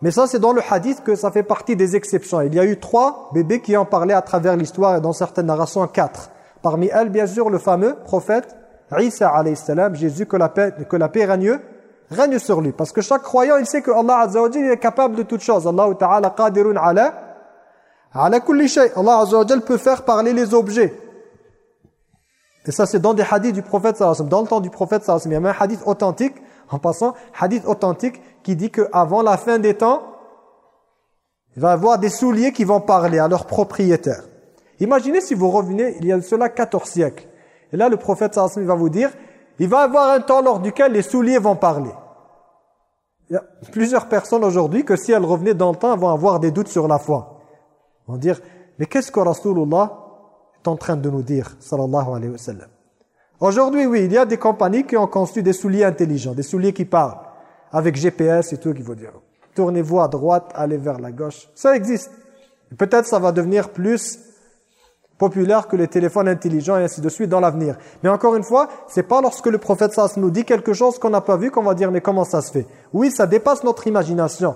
Mais ça, c'est dans le hadith que ça fait partie des exceptions. Il y a eu trois bébés qui ont parlé à travers l'histoire et dans certaines narrations, quatre. Parmi elles, bien sûr, le fameux prophète Isa salam, Jésus, que la paix, que la paix règne, sur lui. Parce que chaque croyant, il sait que Allah Azza est capable de toutes choses. Allah Ta'ala ala ala kulli shay. Allah peut faire parler les objets. Et ça, c'est dans des hadiths du prophète sallallahu Dans le temps du prophète sallallahu il y a même un hadith authentique, en passant, hadith authentique qui dit qu'avant la fin des temps, il va y avoir des souliers qui vont parler à leurs propriétaires. Imaginez si vous revenez, il y a cela 14 siècles. Et là, le prophète sallallahu va vous dire, il va y avoir un temps lors duquel les souliers vont parler. Il y a plusieurs personnes aujourd'hui que si elles revenaient dans le temps, elles vont avoir des doutes sur la foi. Elles vont dire, mais qu'est-ce que Rasulullah en train de nous dire, sallallahu alayhi wa sallam Aujourd'hui, oui, il y a des compagnies qui ont conçu des souliers intelligents, des souliers qui parlent, avec GPS et tout, qui vont dire, tournez-vous à droite, allez vers la gauche. Ça existe. Peut-être ça va devenir plus populaire que les téléphones intelligents et ainsi de suite dans l'avenir. Mais encore une fois, c'est pas lorsque le prophète Sass nous dit quelque chose qu'on n'a pas vu qu'on va dire mais comment ça se fait? Oui, ça dépasse notre imagination.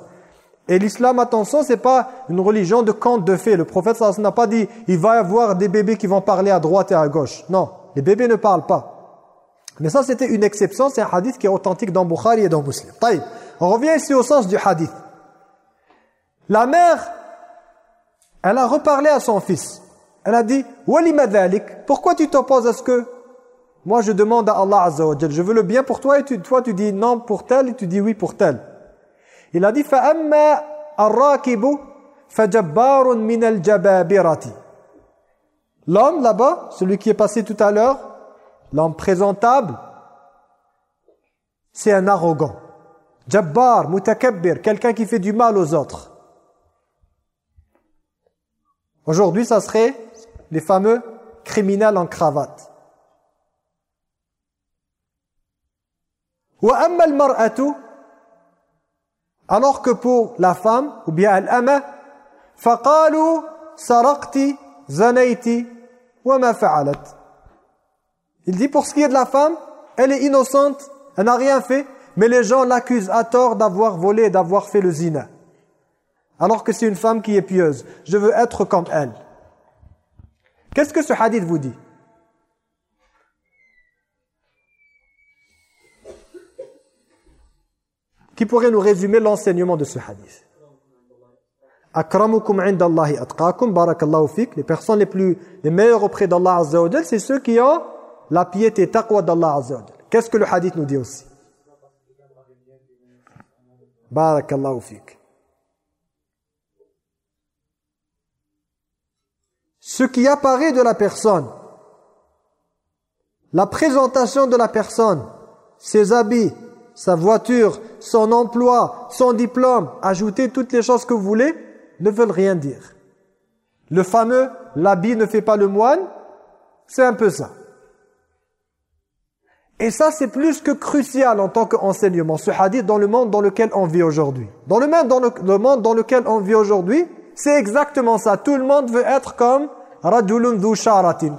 Et l'islam, attention, c'est pas une religion de conte de fées. Le prophète n'a pas dit il va y avoir des bébés qui vont parler à droite et à gauche. Non, les bébés ne parlent pas. Mais ça, c'était une exception. C'est un hadith qui est authentique dans Bukhari et dans Muslim. On revient ici au sens du hadith. La mère, elle a reparlé à son fils. Elle a dit Pourquoi tu t'opposes à ce que moi je demande à Allah Azza Je veux le bien pour toi et toi tu dis non pour tel et tu dis oui pour tel. Il a dit فَأَمَّا الرَّاكِبُ فَجَبَّارٌ مِنَ الْجَبَابِرَةِ L'homme là-bas, celui qui est passé tout à l'heure, l'homme présentable, c'est un arrogant. Jabbar, mutakabbir, quelqu'un qui fait du mal aux autres. Aujourd'hui, ça serait les fameux criminels en cravate. alors que pour la femme ou bien l'ama فقالوا سرقت زنيت وما فعلت il dit pour ce qui est de la femme elle est innocente elle n'a rien fait mais les gens l'accusent à tort d'avoir volé d'avoir fait le zina alors que c'est une femme qui est pieuse je veux être comme elle Qu'est-ce que ce hadith vous dit Qui pourrait nous résumer l'enseignement de ce hadith. Akramukum indallahi atqakum barakallahu fik. Les personnes les plus les meilleures auprès d'Allah azza wa c'est ceux qui ont la piété taqwa d'Allah azza Qu'est-ce que le hadith nous dit aussi? Barakallahu fik. Ce qui apparaît de la personne, la présentation de la personne, ses habits, sa voiture, son emploi, son diplôme, ajoutez toutes les choses que vous voulez, ne veulent rien dire. Le fameux « l'habit ne fait pas le moine », c'est un peu ça. Et ça, c'est plus que crucial en tant qu'enseignement, ce hadith dans le monde dans lequel on vit aujourd'hui. Dans le monde dans, lequel on vit aujourd'hui, c'est exactement ça. Tout le monde veut être comme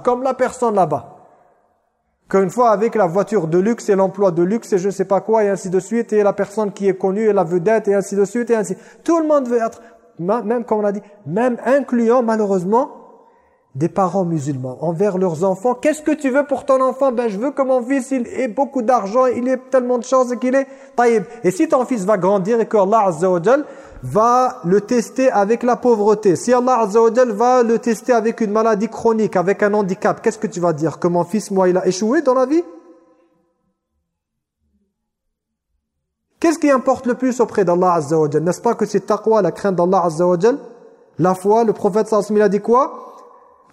comme la personne là-bas. Qu'une fois avec la voiture de luxe et l'emploi de luxe et je ne sais pas quoi et ainsi de suite et la personne qui est connue et la vedette et ainsi de suite et ainsi. Tout le monde veut être, même comme on a dit, même incluant malheureusement des parents musulmans envers leurs enfants. Qu'est-ce que tu veux pour ton enfant? Ben je veux que mon fils il ait beaucoup d'argent, il ait tellement de et qu'il taïb. Et si ton fils va grandir et que Allah Azza va le tester avec la pauvreté, si Allah Azza va le tester avec une maladie chronique, avec un handicap, qu'est-ce que tu vas dire? Que mon fils, moi, il a échoué dans la vie? Qu'est-ce qui importe le plus auprès d'Allah Azza N'est-ce pas que c'est taqwa, la crainte d'Allah Azza wa La foi, le prophète sallallahu a dit quoi?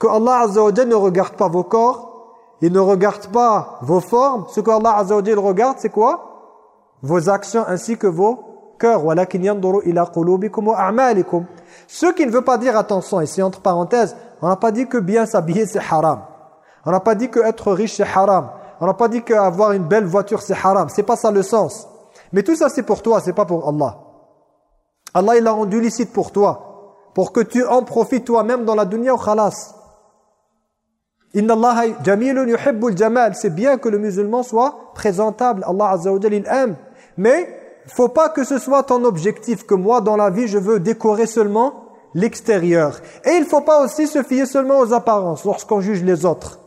Que Allah Azza ne regarde pas vos corps, il ne regarde pas vos formes. Ce que Allah Azza regarde, c'est quoi? Vos actions ainsi que vos cœurs. Ce qui ne veut pas dire, attention, ici entre parenthèses, on n'a pas dit que bien s'habiller c'est haram. On n'a pas dit que être riche c'est haram. On n'a pas dit qu'avoir une belle voiture c'est haram. C'est pas ça le sens. Mais tout ça c'est pour toi, c'est pas pour Allah. Allah il l'a rendu licite pour toi. Pour que tu en profites toi-même dans la dunya ou khalas. Inna Allah jamilun yuhibbul jamal. C'est bien que le musulman soit présentable. Allah Azza wa il aime. Mais faut pas que ce soit ton objectif, que moi dans la vie je veux décorer seulement l'extérieur. Et il faut pas aussi se fier seulement aux apparences lorsqu'on juge les autres.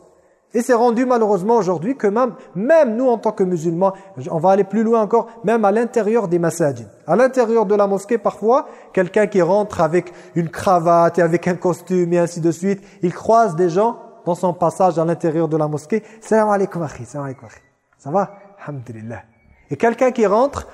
Et c'est rendu malheureusement aujourd'hui que même, même nous en tant que musulmans, on va aller plus loin encore, même à l'intérieur des masajid. À l'intérieur de la mosquée, parfois, quelqu'un qui rentre avec une cravate et avec un costume et ainsi de suite, il croise des gens dans son passage à l'intérieur de la mosquée. Salam alaikum akhi, salam alaikum Ça va? Alhamdulillah. Et quelqu'un qui rentre,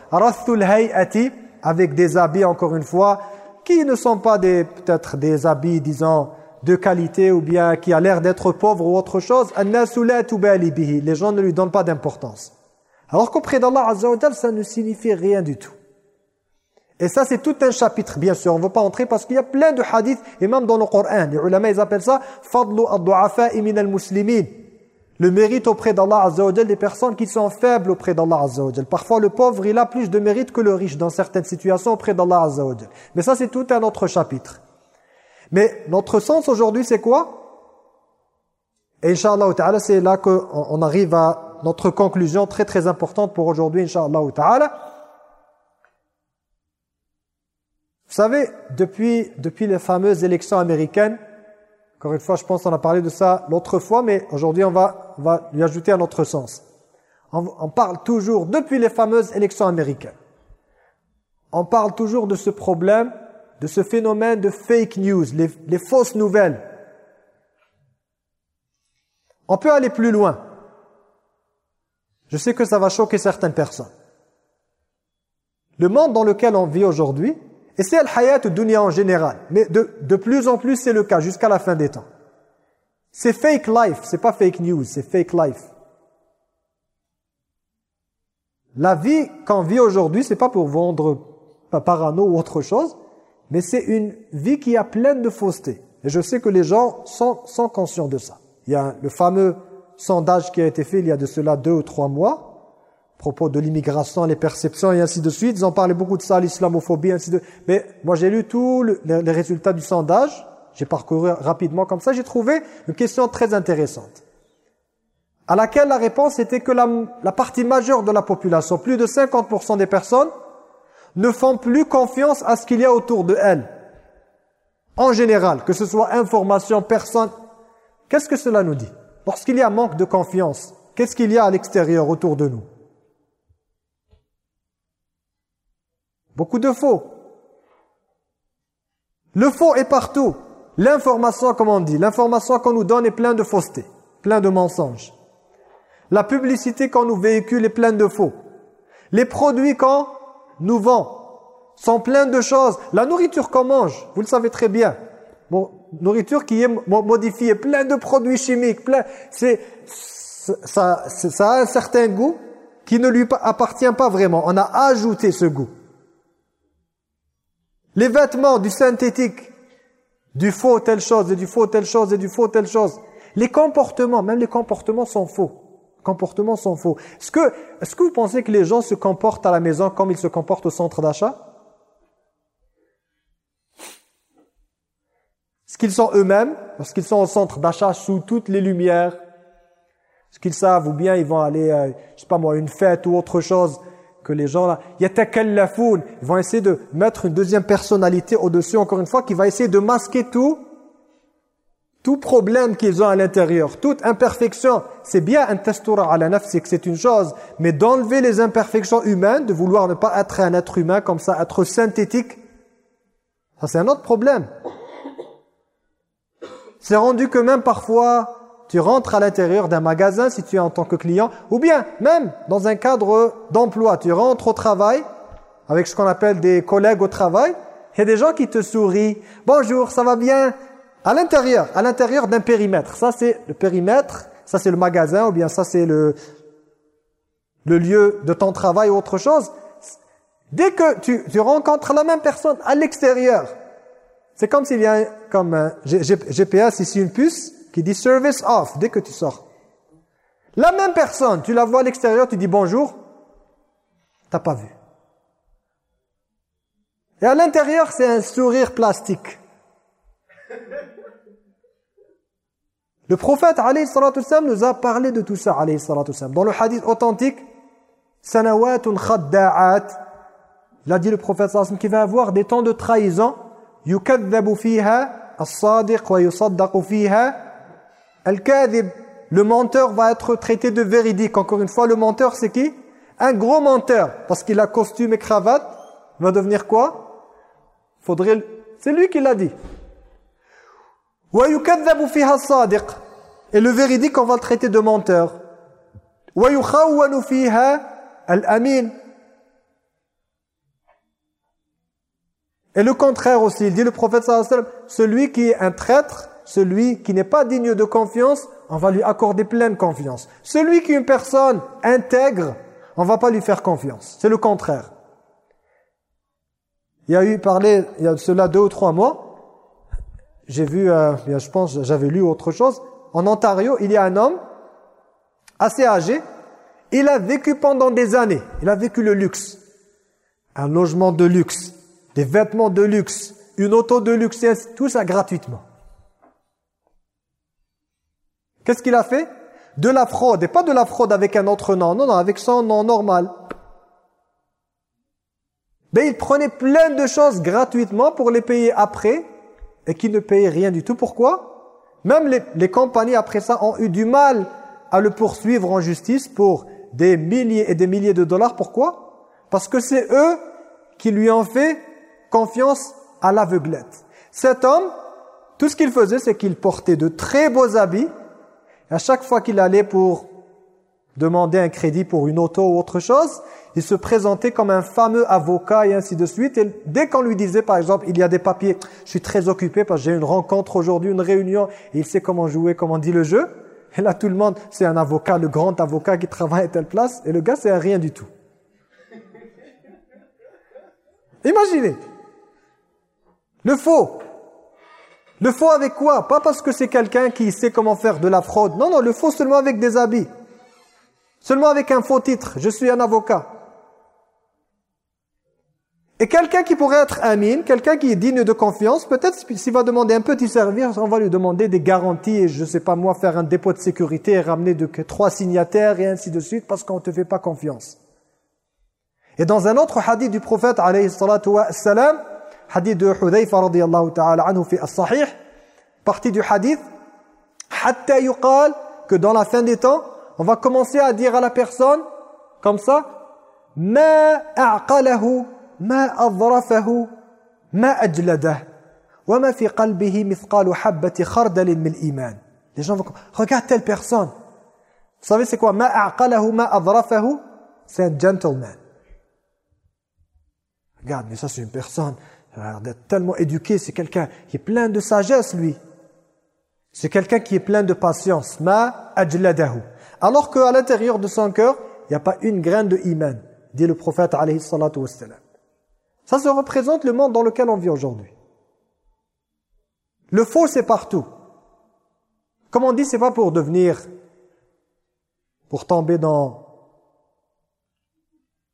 avec des habits, encore une fois, qui ne sont pas des peut-être des habits, disons, de qualité ou bien qui a l'air d'être pauvre ou autre chose, les gens ne lui donnent pas d'importance. Alors qu'auprès d'Allah Azza ça ne signifie rien du tout. Et ça, c'est tout un chapitre, bien sûr. On ne veut pas entrer parce qu'il y a plein de hadiths, et même dans le Coran, les ulama, ils appellent ça « Fadlu ad-du'afa'i min al-muslimin » le mérite auprès d'Allah Azza des personnes qui sont faibles auprès d'Allah Azza Parfois le pauvre, il a plus de mérite que le riche dans certaines situations auprès d'Allah Azza Mais ça c'est tout un autre chapitre. Mais notre sens aujourd'hui c'est quoi? Et Inch'Allah Ta'ala, c'est là qu'on arrive à notre conclusion très très importante pour aujourd'hui Inch'Allah Ta'ala. Vous savez, depuis, depuis les fameuses élections américaines, encore une fois, je pense qu'on a parlé de ça l'autre fois, mais aujourd'hui on va, on va lui ajouter un autre sens. On, parle toujours, depuis les fameuses élections américaines, on parle toujours de ce problème, de ce phénomène de fake news, les, les fausses nouvelles. On peut aller plus loin. Je sais que ça va choquer certaines personnes. Le monde dans lequel on vit aujourd'hui, et c'est al-hayat dunya en général. Mais de, de plus en plus, c'est le cas jusqu'à la fin des temps. C'est fake life, c'est pas fake news, c'est fake life. La vie qu'on vit aujourd'hui, c'est pas pour vendre parano ou autre chose, mais c'est une vie qui a pleine de fausseté. Et je sais que les gens sont, sont conscients de ça. Il y a le fameux sondage qui a été fait il y a de cela deux ou trois mois, propos de l'immigration, les perceptions et ainsi de suite. Ils ont parlé beaucoup de ça, l'islamophobie, ainsi de Mais moi, j'ai lu tous les résultats du sondage. J'ai parcouru rapidement comme ça. J'ai trouvé une question très intéressante. À laquelle la réponse était que la, la partie majeure de la population, plus de 50% des personnes, ne font plus confiance à ce qu'il y a autour de elles. En général, que ce soit information, personne. Qu'est-ce que cela nous dit? Lorsqu'il y a manque de confiance, qu'est-ce qu'il y a à l'extérieur autour de nous? Beaucoup de faux. Le faux est partout. L'information, comme on dit, l'information qu'on nous donne est pleine de fausseté, plein de mensonges. La publicité qu'on nous véhicule est pleine de faux. Les produits qu'on nous vend sont pleins de choses. La nourriture qu'on mange, vous le savez très bien. Nourriture qui est modifiée, plein de produits chimiques, plein, c'est ça a un certain goût qui ne lui appartient pas vraiment. On a ajouté ce goût. Les vêtements du synthétique, du faux telle chose, et du faux telle chose, et du faux telle chose. Les comportements, même les comportements sont faux. Les comportements sont faux. Est-ce que, est que vous pensez que les gens se comportent à la maison comme ils se comportent au centre d'achat? Est-ce qu'ils sont eux-mêmes, lorsqu'ils sont au centre d'achat sous toutes les lumières? Est-ce qu'ils savent ou bien ils vont aller, euh, je sais pas moi, une fête ou autre chose? Que les gens là, yatakallafoun, ils vont essayer de mettre une deuxième personnalité au-dessus, encore une fois, qui va essayer de masquer tout, tout problème qu'ils ont à l'intérieur, toute imperfection. C'est bien un testura à la nafs, c'est que c'est une chose, mais d'enlever les imperfections humaines, de vouloir ne pas être un être humain comme ça, être synthétique, ça c'est un autre problème. C'est rendu que même parfois, tu rentres à l'intérieur d'un magasin si tu es en tant que client, ou bien même dans un cadre d'emploi, tu rentres au travail avec ce qu'on appelle des collègues au travail, il y a des gens qui te sourient. « Bonjour, ça va bien ?» À l'intérieur, à l'intérieur d'un périmètre. Ça, c'est le périmètre, ça, c'est le magasin, ou bien ça, c'est le, le lieu de ton travail ou autre chose. Dès que tu, tu rencontres la même personne à l'extérieur, c'est comme s'il y a comme un GPS ici, une puce, qui dit « service off » dès que tu sors. La même personne, tu la vois à l'extérieur, tu dis bonjour, t'as pas vu. Et à l'intérieur, c'est un sourire plastique. Le prophète alayhi nous a parlé de tout ça alayhi Dans le hadith authentique, sanawatun khadda'at, il a dit le prophète qu'il va avoir des temps de trahison, yukadhabu fiha as-sadiq wa yusaddaqu fiha al-kadhib le menteur va être traité de véridique. Encore une fois, le menteur, c'est qui? Un gros menteur. Parce qu'il a costume et cravate. Va devenir quoi? Faudrait... C'est lui qui l'a dit. Et le véridique, on va le traiter de menteur. Et le contraire aussi, il dit le prophète sallallahu alayhi wa sallam, celui qui est un traître, celui qui n'est pas digne de confiance, on va lui accorder pleine confiance. Celui qui est une personne intègre, on va pas lui faire confiance. C'est le contraire. Il y a eu parlé, il y a cela deux ou trois mois, j'ai vu, euh, je pense, j'avais lu autre chose. En Ontario, il y a un homme assez âgé. Il a vécu pendant des années. Il a vécu le luxe. Un logement de luxe, des vêtements de luxe, une auto de luxe, tout ça gratuitement. Qu'est-ce qu'il a fait? De la fraude, et pas de la fraude avec un autre nom, non, non, avec son nom normal. Mais il prenait plein de choses gratuitement pour les payer après, et qui ne payait rien du tout. Pourquoi? Même les, les compagnies après ça ont eu du mal à le poursuivre en justice pour des milliers et des milliers de dollars. Pourquoi? Parce que c'est eux qui lui ont fait confiance à l'aveuglette. Cet homme, tout ce qu'il faisait, c'est qu'il portait de très beaux habits, à chaque fois qu'il allait pour demander un crédit pour une auto ou autre chose, il se présentait comme un fameux avocat et ainsi de suite. Et dès qu'on lui disait, par exemple, il y a des papiers, je suis très occupé parce que j'ai une rencontre aujourd'hui, une réunion, et il sait comment jouer, comment dit le jeu. Et là, tout le monde, c'est un avocat, le grand avocat qui travaille à telle place, et le gars, c'est rien du tout. Imaginez. Le faux. Le faux avec quoi? Pas parce que c'est quelqu'un qui sait comment faire de la fraude. Non, non, le faux seulement avec des habits. Seulement avec un faux titre. Je suis un avocat. Et quelqu'un qui pourrait être amine, quelqu'un qui est digne de confiance, peut-être s'il va demander un petit service, on va lui demander des garanties et je sais pas moi, faire un dépôt de sécurité et ramener de trois signataires et ainsi de suite parce qu'on ne te fait pas confiance. Et dans un autre hadith du prophète, alayhi salatu wa hadith de Hudayfa radiyallahu ta'ala anhu fi as-sahih, partie du hadith, hatta yuqal, que dans la fin des temps, on va commencer à dire à la personne, comme ça, a'qalahu, ma adrafahu, ma ajladah, wa ma fi qalbihi mithqalu habbati khardalin min iman. Les gens vont regarde telle personne. Vous savez c'est quoi Ma a'qalahu, ma adrafahu, c'est un gentleman. Regarde, mais ça c'est une personne d'être tellement éduqué, c'est quelqu'un qui est plein de sagesse, lui. C'est quelqu'un qui est plein de patience. Ma ajladahu. Alors qu'à l'intérieur de son cœur, il n'y a pas une graine de iman, dit le prophète alayhi salatu wassalam. Ça, se représente le monde dans lequel on vit aujourd'hui. Le faux, c'est partout. Comme on dit, c'est pas pour devenir, pour tomber dans,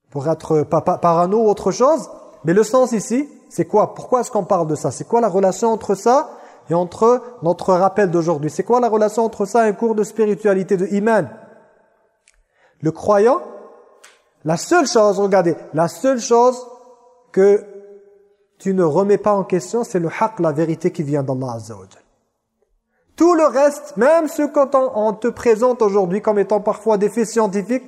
pour être parano ou autre chose, mais le sens ici, c'est quoi? Pourquoi est-ce qu'on parle de ça? C'est quoi la relation entre ça et entre notre rappel d'aujourd'hui? C'est quoi la relation entre ça et un cours de spiritualité, de iman? Le croyant, la seule chose, regardez, la seule chose que tu ne remets pas en question, c'est le haq, la vérité qui vient d'Allah Azza wa Tout le reste, même ce qu'on te présente aujourd'hui comme étant parfois des faits scientifiques,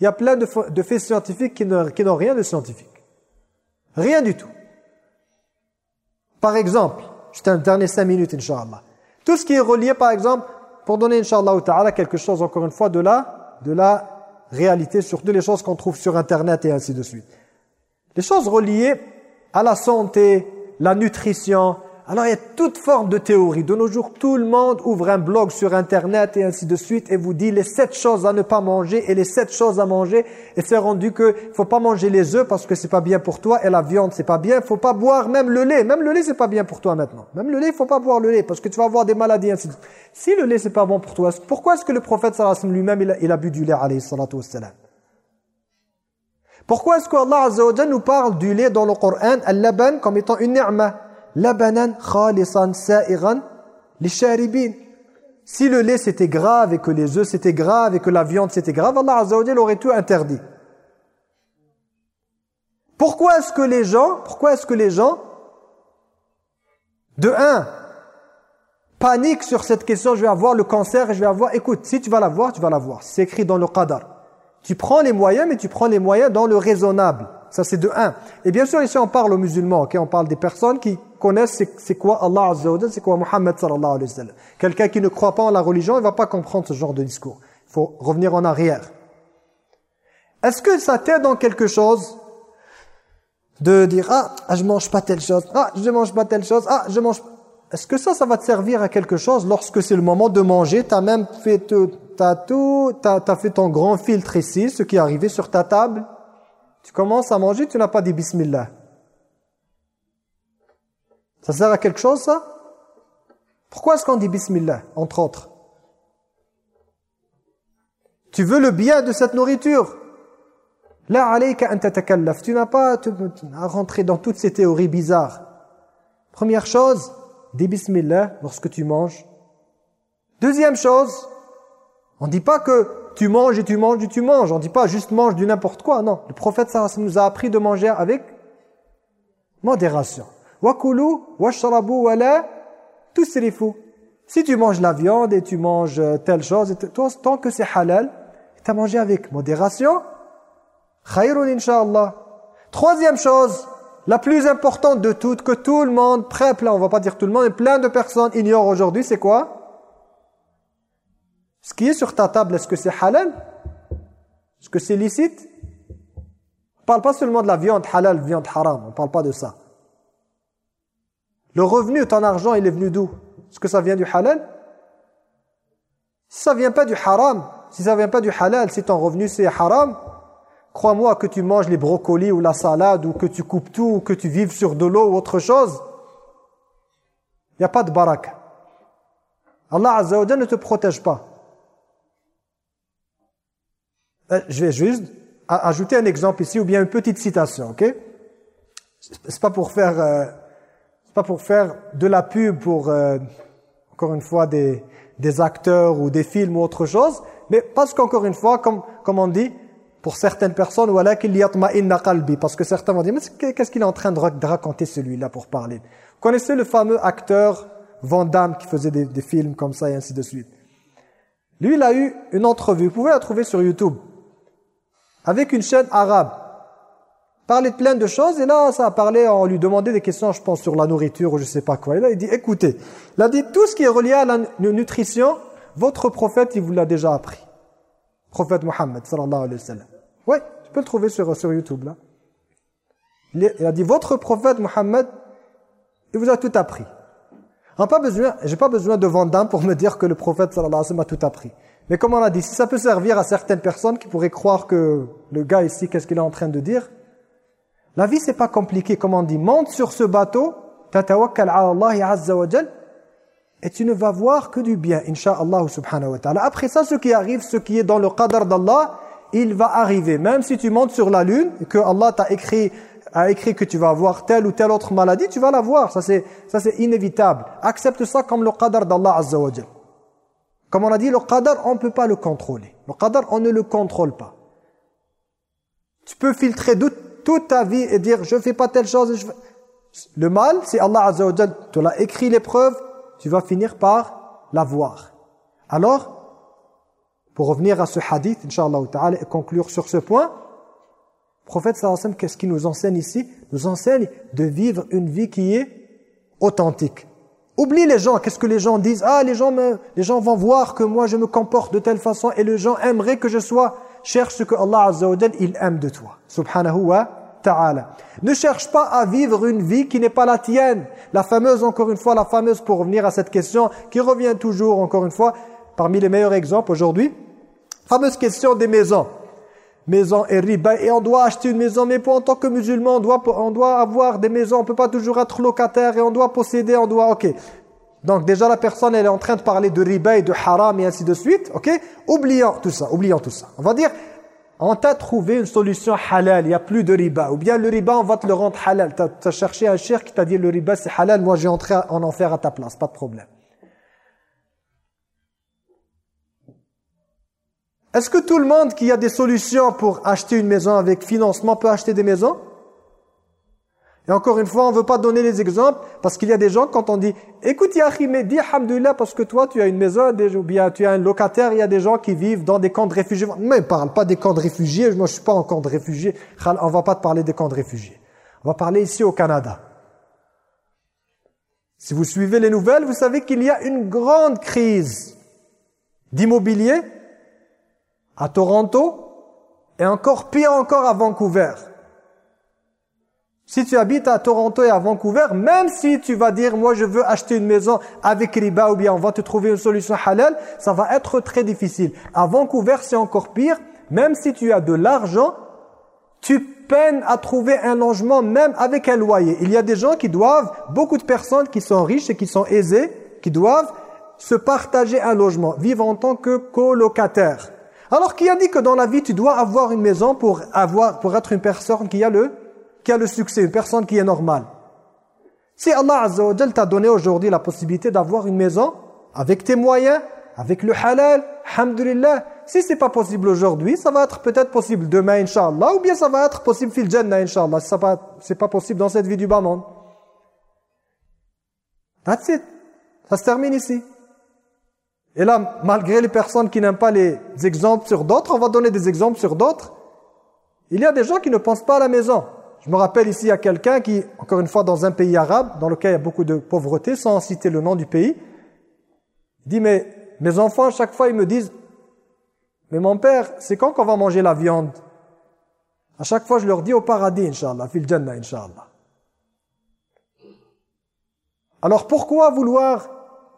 il y a plein de, faits scientifiques qui n'ont rien de scientifique. Rien du tout. Par exemple, juste un dernier cinq minutes, Inch'Allah. Tout ce qui est relié, par exemple, pour donner, Inch'Allah quelque chose, encore une fois, de la, de la réalité, surtout les choses qu'on trouve sur Internet et ainsi de suite. Les choses reliées à la santé, la nutrition, Alors il y a toute forme de théorie. De nos jours, tout le monde ouvre un blog sur Internet et ainsi de suite et vous dit les sept choses à ne pas manger et les sept choses à manger. Et c'est rendu que faut pas manger les œufs parce que c'est pas bien pour toi et la viande c'est pas bien. faut pas boire même le lait. Même le lait c'est pas bien pour toi maintenant. Même le lait, faut pas boire le lait parce que tu vas avoir des maladies ainsi de suite. Si le lait c'est pas bon pour toi, pourquoi est-ce que le prophète sallallahu lui-même il, il, a bu du lait alayhi Pourquoi est-ce que Allah nous parle du lait dans le Coran, al-laban comme étant une ni'ma? Labanan khalisan. Si le lait c'était grave et que les œufs c'était grave et que la viande c'était grave, Allah Azza wa aurait tout interdit. Pourquoi est-ce que les gens, pourquoi est-ce que les gens de un paniquent sur cette question, je vais avoir le cancer et je vais avoir écoute, si tu vas l'avoir, tu vas l'avoir. C'est écrit dans le qadar. Tu prends les moyens mais tu prends les moyens dans le raisonnable. Ça c'est de un. Et bien sûr ici on parle aux musulmans, on parle des personnes qui connaissent c'est quoi Allah Azza c'est quoi Muhammad sallallahu alayhi wa sallam. Quelqu'un qui ne croit pas en la religion, il va pas comprendre ce genre de discours. Il faut revenir en arrière. Est-ce que ça t'aide dans quelque chose? De dire ah, ah, je mange pas telle chose, ah je mange pas telle chose, ah je mange est-ce que ça, ça va te servir à quelque chose lorsque c'est le moment de manger? Tu as même fait as tout, t'as as fait ton grand filtre ici, ce qui est arrivé sur ta table. Tu commences à manger, tu n'as pas dit Bismillah. Ça sert à quelque chose, ça? Pourquoi est-ce qu'on dit Bismillah, entre autres? Tu veux le bien de cette nourriture? La alayka an tatakallaf. Tu n'as pas à rentrer dans toutes ces théories bizarres. Première chose, dis Bismillah lorsque tu manges. Deuxième chose, on ne dit pas que tu manges et tu manges et tu manges. On ne dit pas juste mange du n'importe quoi. Non, le prophète nous a appris de manger avec modération. Wakulu washrabu wala tusrifu. Si tu manges la viande et tu manges euh, telle chose, tant que c'est halal, tu as mangé avec modération, khayrun inshallah. Troisième chose, la plus importante de toutes, que tout le monde, très plein, on va pas dire tout le monde, mais plein de personnes ignorent aujourd'hui, c'est quoi? Ce qui est sur ta table, est-ce que c'est halal? Est-ce que c'est licite? On parle pas seulement de la viande halal, viande haram, on parle pas de ça. Le revenu, ton argent, il est venu d'où? Est-ce que ça vient du halal? Si ça vient pas du haram, si ça vient pas du halal, si ton revenu c'est haram, crois-moi que tu manges les brocolis ou la salade ou que tu coupes tout ou que tu vives sur de l'eau ou autre chose, il n'y a pas de baraka. Allah Azza wa ne te protège pas. Euh, je vais juste ajouter un exemple ici ou bien une petite citation, ok? C'est pas pour faire... Euh, pas pour faire de la pub pour, euh, encore une fois, des, des acteurs ou des films ou autre chose, mais parce qu'encore une fois, comme, comme on dit, pour certaines personnes, voilà qu'il qalbi, parce que certains vont dire, mais qu'est-ce qu'il est en train de raconter celui-là pour parler? Vous connaissez le fameux acteur Van qui faisait des, des, films comme ça et ainsi de suite? Lui, il a eu une entrevue, vous pouvez la trouver sur YouTube, avec une chaîne arabe parlait de plein de choses et là ça a parlé, on lui demandait des questions je pense sur la nourriture ou je sais pas quoi. Et là il dit écoutez, il a dit tout ce qui est relié à la nutrition, votre prophète il vous l'a déjà appris. Prophète Mohammed sallallahu alayhi wa sallam. Oui, tu peux le trouver sur, sur YouTube là. Il a dit votre prophète Mohammed il vous a tout appris. pas besoin, j'ai pas besoin de Vandam pour me dire que le prophète sallallahu alayhi wa sallam a tout appris. Mais comme on a dit, si ça peut servir à certaines personnes qui pourraient croire que le gars ici, qu'est-ce qu'il est en train de dire la vie, c'est pas compliqué. Comme on dit, monte sur ce bateau, tatawakkal Allah azza wa et tu ne vas voir que du bien, insha'Allah subhanahu wa ta'ala. Après ça, ce qui arrive, ce qui est dans le qadar d'Allah, il va arriver. Même si tu montes sur la lune, que Allah t'a écrit, a écrit que tu vas avoir telle ou telle autre maladie, tu vas la voir. Ça, c'est inévitable. Accepte ça comme le qadar d'Allah azza wa Comme on a dit, le qadar, on ne peut pas le contrôler. Le qadar, on ne le contrôle pas. Tu peux filtrer doute toute ta vie et dire je fais pas telle chose. Le mal, c'est Allah Azza wa tu l'as écrit l'épreuve, tu vas finir par la voir. Alors, pour revenir à ce hadith, Inch'Allah ta'ala, et conclure sur ce point, le prophète sallallahu qu'est-ce qu'il nous enseigne ici? Nous enseigne de vivre une vie qui est authentique. Oublie les gens, qu'est-ce que les gens disent? Ah, les gens, me, les gens vont voir que moi je me comporte de telle façon et les gens aimeraient que je sois cherche ce que Allah Azza wa il aime de toi. Subhanahu wa ta'ala. Ne cherche pas à vivre une vie qui n'est pas la tienne. La fameuse, encore une fois, la fameuse, pour revenir à cette question, qui revient toujours, encore une fois, parmi les meilleurs exemples aujourd'hui, fameuse question des maisons. Maison et riba, et on doit acheter une maison, mais pour en tant que musulman, on doit, on doit avoir des maisons, on peut pas toujours être locataire, et on doit posséder, on doit, ok. Donc déjà la personne, elle est en train de parler de riba et de haram et ainsi de suite, ok Oublions tout ça, oublions tout ça. On va dire, on t'a trouvé une solution halal, il n'y a plus de riba. Ou bien le riba, on va te le rendre halal. Tu as, cherché un cher qui t'a dit le riba c'est halal, moi j'ai entré en enfer à ta place, pas de problème. Est-ce que tout le monde qui a des solutions pour acheter une maison avec financement peut acheter des maisons? Et encore une fois, on ne veut pas donner les exemples parce qu'il y a des gens, quand on dit « Écoute, Yahi, dis Alhamdulillah parce que toi, tu as une maison, ou bien tu as un locataire, il y a des gens qui vivent dans des camps de réfugiés. » Mais parle pas des camps de réfugiés, moi je suis pas en camp de réfugiés. On va pas te parler des camps de réfugiés. On va parler ici au Canada. Si vous suivez les nouvelles, vous savez qu'il y a une grande crise d'immobilier à Toronto et encore pire encore à Vancouver. Si tu habites à Toronto et à Vancouver, même si tu vas dire, moi je veux acheter une maison avec riba ou bien on va te trouver une solution halal, ça va être très difficile. À Vancouver, c'est encore pire. Même si tu as de l'argent, tu peines à trouver un logement même avec un loyer. Il y a des gens qui doivent, beaucoup de personnes qui sont riches et qui sont aisées, qui doivent se partager un logement, vivre en tant que colocataire. Alors qui a dit que dans la vie, tu dois avoir une maison pour, avoir, pour être une personne qui a le qui a le succès, une personne qui est normale. Si Allah Azza wa t'a donné aujourd'hui la possibilité d'avoir une maison avec tes moyens, avec le halal, alhamdulillah, si c'est pas possible aujourd'hui, ça va être peut-être possible demain, inshallah, ou bien ça va être possible fil jannah, inshallah, si c'est pas possible dans cette vie du bas monde. That's it. Ça se termine ici. Et là, malgré les personnes qui n'aiment pas les exemples sur d'autres, on va donner des exemples sur d'autres. Il y a des gens qui ne pensent pas à la maison. Je me rappelle ici, il y a quelqu'un qui, encore une fois, dans un pays arabe, dans lequel il y a beaucoup de pauvreté, sans citer le nom du pays, dit, mais mes enfants, à chaque fois, ils me disent, mais mon père, c'est quand qu'on va manger la viande? À chaque fois, je leur dis au paradis, Inch'Allah, fil jannah, Inch'Allah. Alors pourquoi vouloir,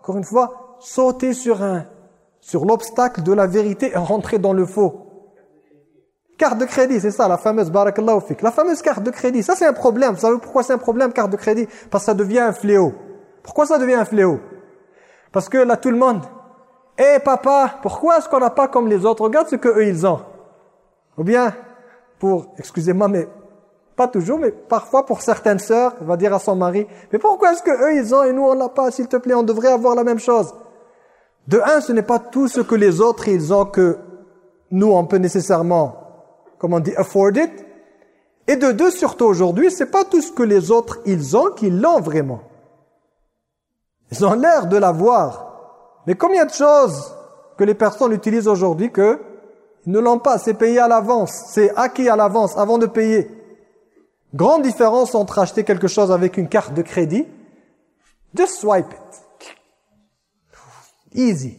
encore une fois, sauter sur un, sur l'obstacle de la vérité et rentrer dans le faux? Carte de crédit, c'est ça, la fameuse barakallahu fik. La fameuse carte de crédit, ça c'est un problème. Vous savez pourquoi c'est un problème, carte de crédit? Parce que ça devient un fléau. Pourquoi ça devient un fléau? Parce que là, tout le monde, « Eh papa, pourquoi est-ce qu'on n'a pas comme les autres? Regarde ce qu'eux, ils ont. » Ou bien, pour, excusez-moi, mais pas toujours, mais parfois pour certaines sœurs, elle va dire à son mari, « Mais pourquoi est-ce qu'eux, ils ont et nous, on n'a pas S'il te plaît, on devrait avoir la même chose. » De un, ce n'est pas tout ce que les autres, ils ont que nous, on peut nécessairement comment on dit, afford it. Et de deux, surtout aujourd'hui, c'est pas tout ce que les autres, ils ont, qu'ils l'ont vraiment. Ils ont l'air de l'avoir. Mais combien de choses que les personnes utilisent aujourd'hui que ils ne l'ont pas, c'est payé à l'avance, c'est acquis à l'avance avant de payer. Grande différence entre acheter quelque chose avec une carte de crédit, just swipe it. Easy.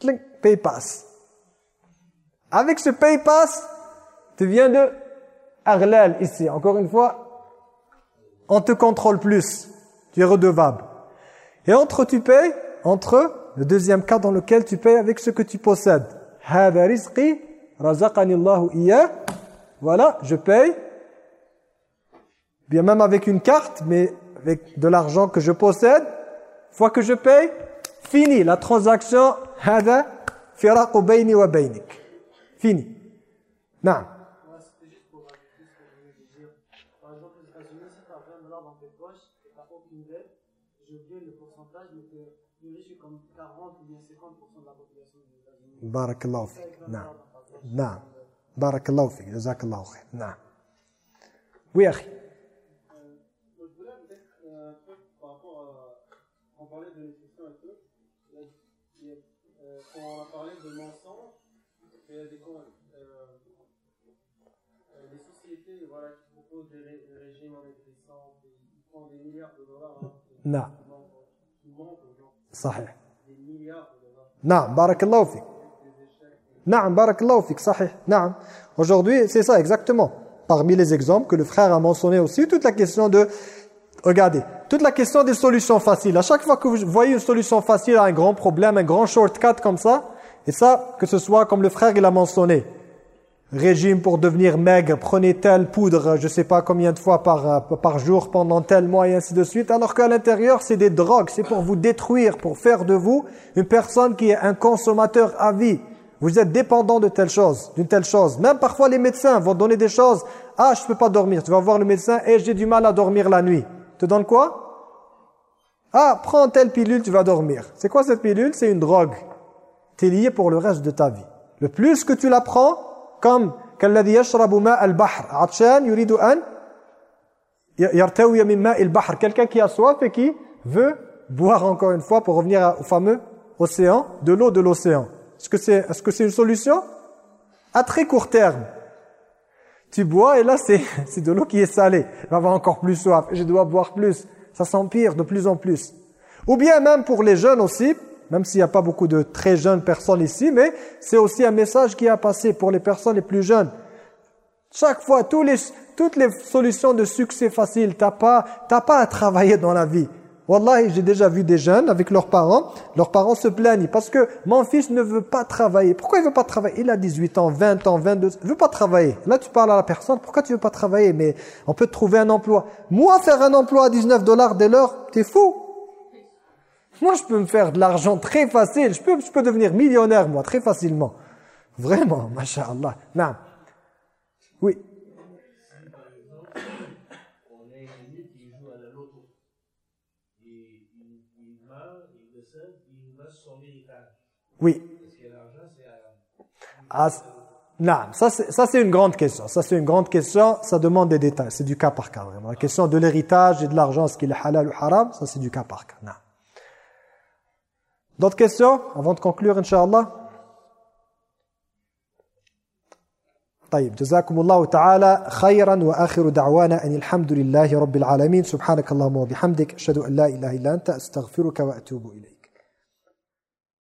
Click, pay pass. Avec ce PayPass, tu viens de Arlel ici. Encore une fois, on te contrôle plus. Tu es redevable. Et entre tu payes, entre le deuxième cas dans lequel tu payes avec ce que tu possèdes. Voilà, je paye. Bien même avec une carte, mais avec de l'argent que je possède. Fois que je paye, fini la transaction. Fini. Non. C'était juste pour dire. Par exemple, aux États-Unis, si tu as 20 dollars dans tes poches et tu n'as aucune dette, j'ai oublié le pourcentage, mais tu es plus riche comme 40 ou bien 50% de la population des États-Unis. Barakallahu fik. Non. Non. Barakallahu fik. Jazakallahu khair. Non. Oui, Akhi. Je voulais peut-être un truc par rapport à. On parlait de nutrition et tout. Quand on a parlé de mensonges, il y a des, euh, des sociétés voilà, qui proposent des, ré, des régimes amaigrisants, ils font des milliards de dollars. Hein, نعم. صحيح. Des milliards de dollars. نعم بارك الله فيك. نعم بارك الله فيك صحيح نعم. Aujourd'hui, c'est ça exactement. parmi les exemples que le frère a mentionné aussi, toute la question de, regardez, toute la question des solutions faciles. À chaque fois que vous voyez une solution facile à un grand problème, un grand shortcut comme ça, et ça, que ce soit comme le frère il a mentionné, régime pour devenir maigre, prenez telle poudre, je ne sais pas combien de fois par, euh, par jour pendant tel mois et ainsi de suite, alors qu'à l'intérieur c'est des drogues, c'est pour vous détruire, pour faire de vous une personne qui est un consommateur à vie. Vous êtes dépendant de telle chose, d'une telle chose. Même parfois les médecins vont donner des choses, ah je ne peux pas dormir, tu vas voir le médecin, et eh, j'ai du mal à dormir la nuit. Te donne quoi? Ah, prends telle pilule, tu vas dormir. C'est quoi cette pilule? C'est une drogue tu es lié pour le reste de ta vie. Le plus que tu l'apprends, comme «»« an » Quelqu'un qui a soif et qui veut boire encore une fois pour revenir au fameux océan, de l'eau de l'océan. Est-ce que c'est est -ce que c'est une solution? À très court terme. Tu bois et là c'est de l'eau qui est salée. Il va avoir encore plus soif. Je dois boire plus. Ça s'empire de plus en plus. Ou bien même pour les jeunes aussi, même s'il n'y a pas beaucoup de très jeunes personnes ici, mais c'est aussi un message qui a passé pour les personnes les plus jeunes. Chaque fois, tous les, toutes les solutions de succès faciles, tu n'as pas, pas à travailler dans la vie. Wallah, j'ai déjà vu des jeunes avec leurs parents, leurs parents se plaignent parce que mon fils ne veut pas travailler. Pourquoi il ne veut pas travailler? Il a 18 ans, 20 ans, 22 il ne veut pas travailler. Là, tu parles à la personne, pourquoi tu veux pas travailler? Mais on peut trouver un emploi. Moi, faire un emploi à 19 dollars dès l'heure, t'es fou moi, je peux me faire de l'argent très facile. Je peux, je peux devenir millionnaire, moi, très facilement. Vraiment, masha'Allah. Non. Oui. Oui. Ah, non, ça c'est une grande question. Ça c'est une grande question, ça demande des détails. C'est du cas par cas, vraiment. La question de l'héritage et de l'argent, est-ce qu'il est halal ou haram, ça c'est du cas par cas. Non. D'autres questions avant de conclure, Inch'Allah طيب جزاكم الله تعالى خيرا وآخر دعوانا أن الحمد لله رب العالمين. سبحانك اللهم وبحمدك أشهد أن لا إله إلا أنت أستغفرك وأتوب إليك.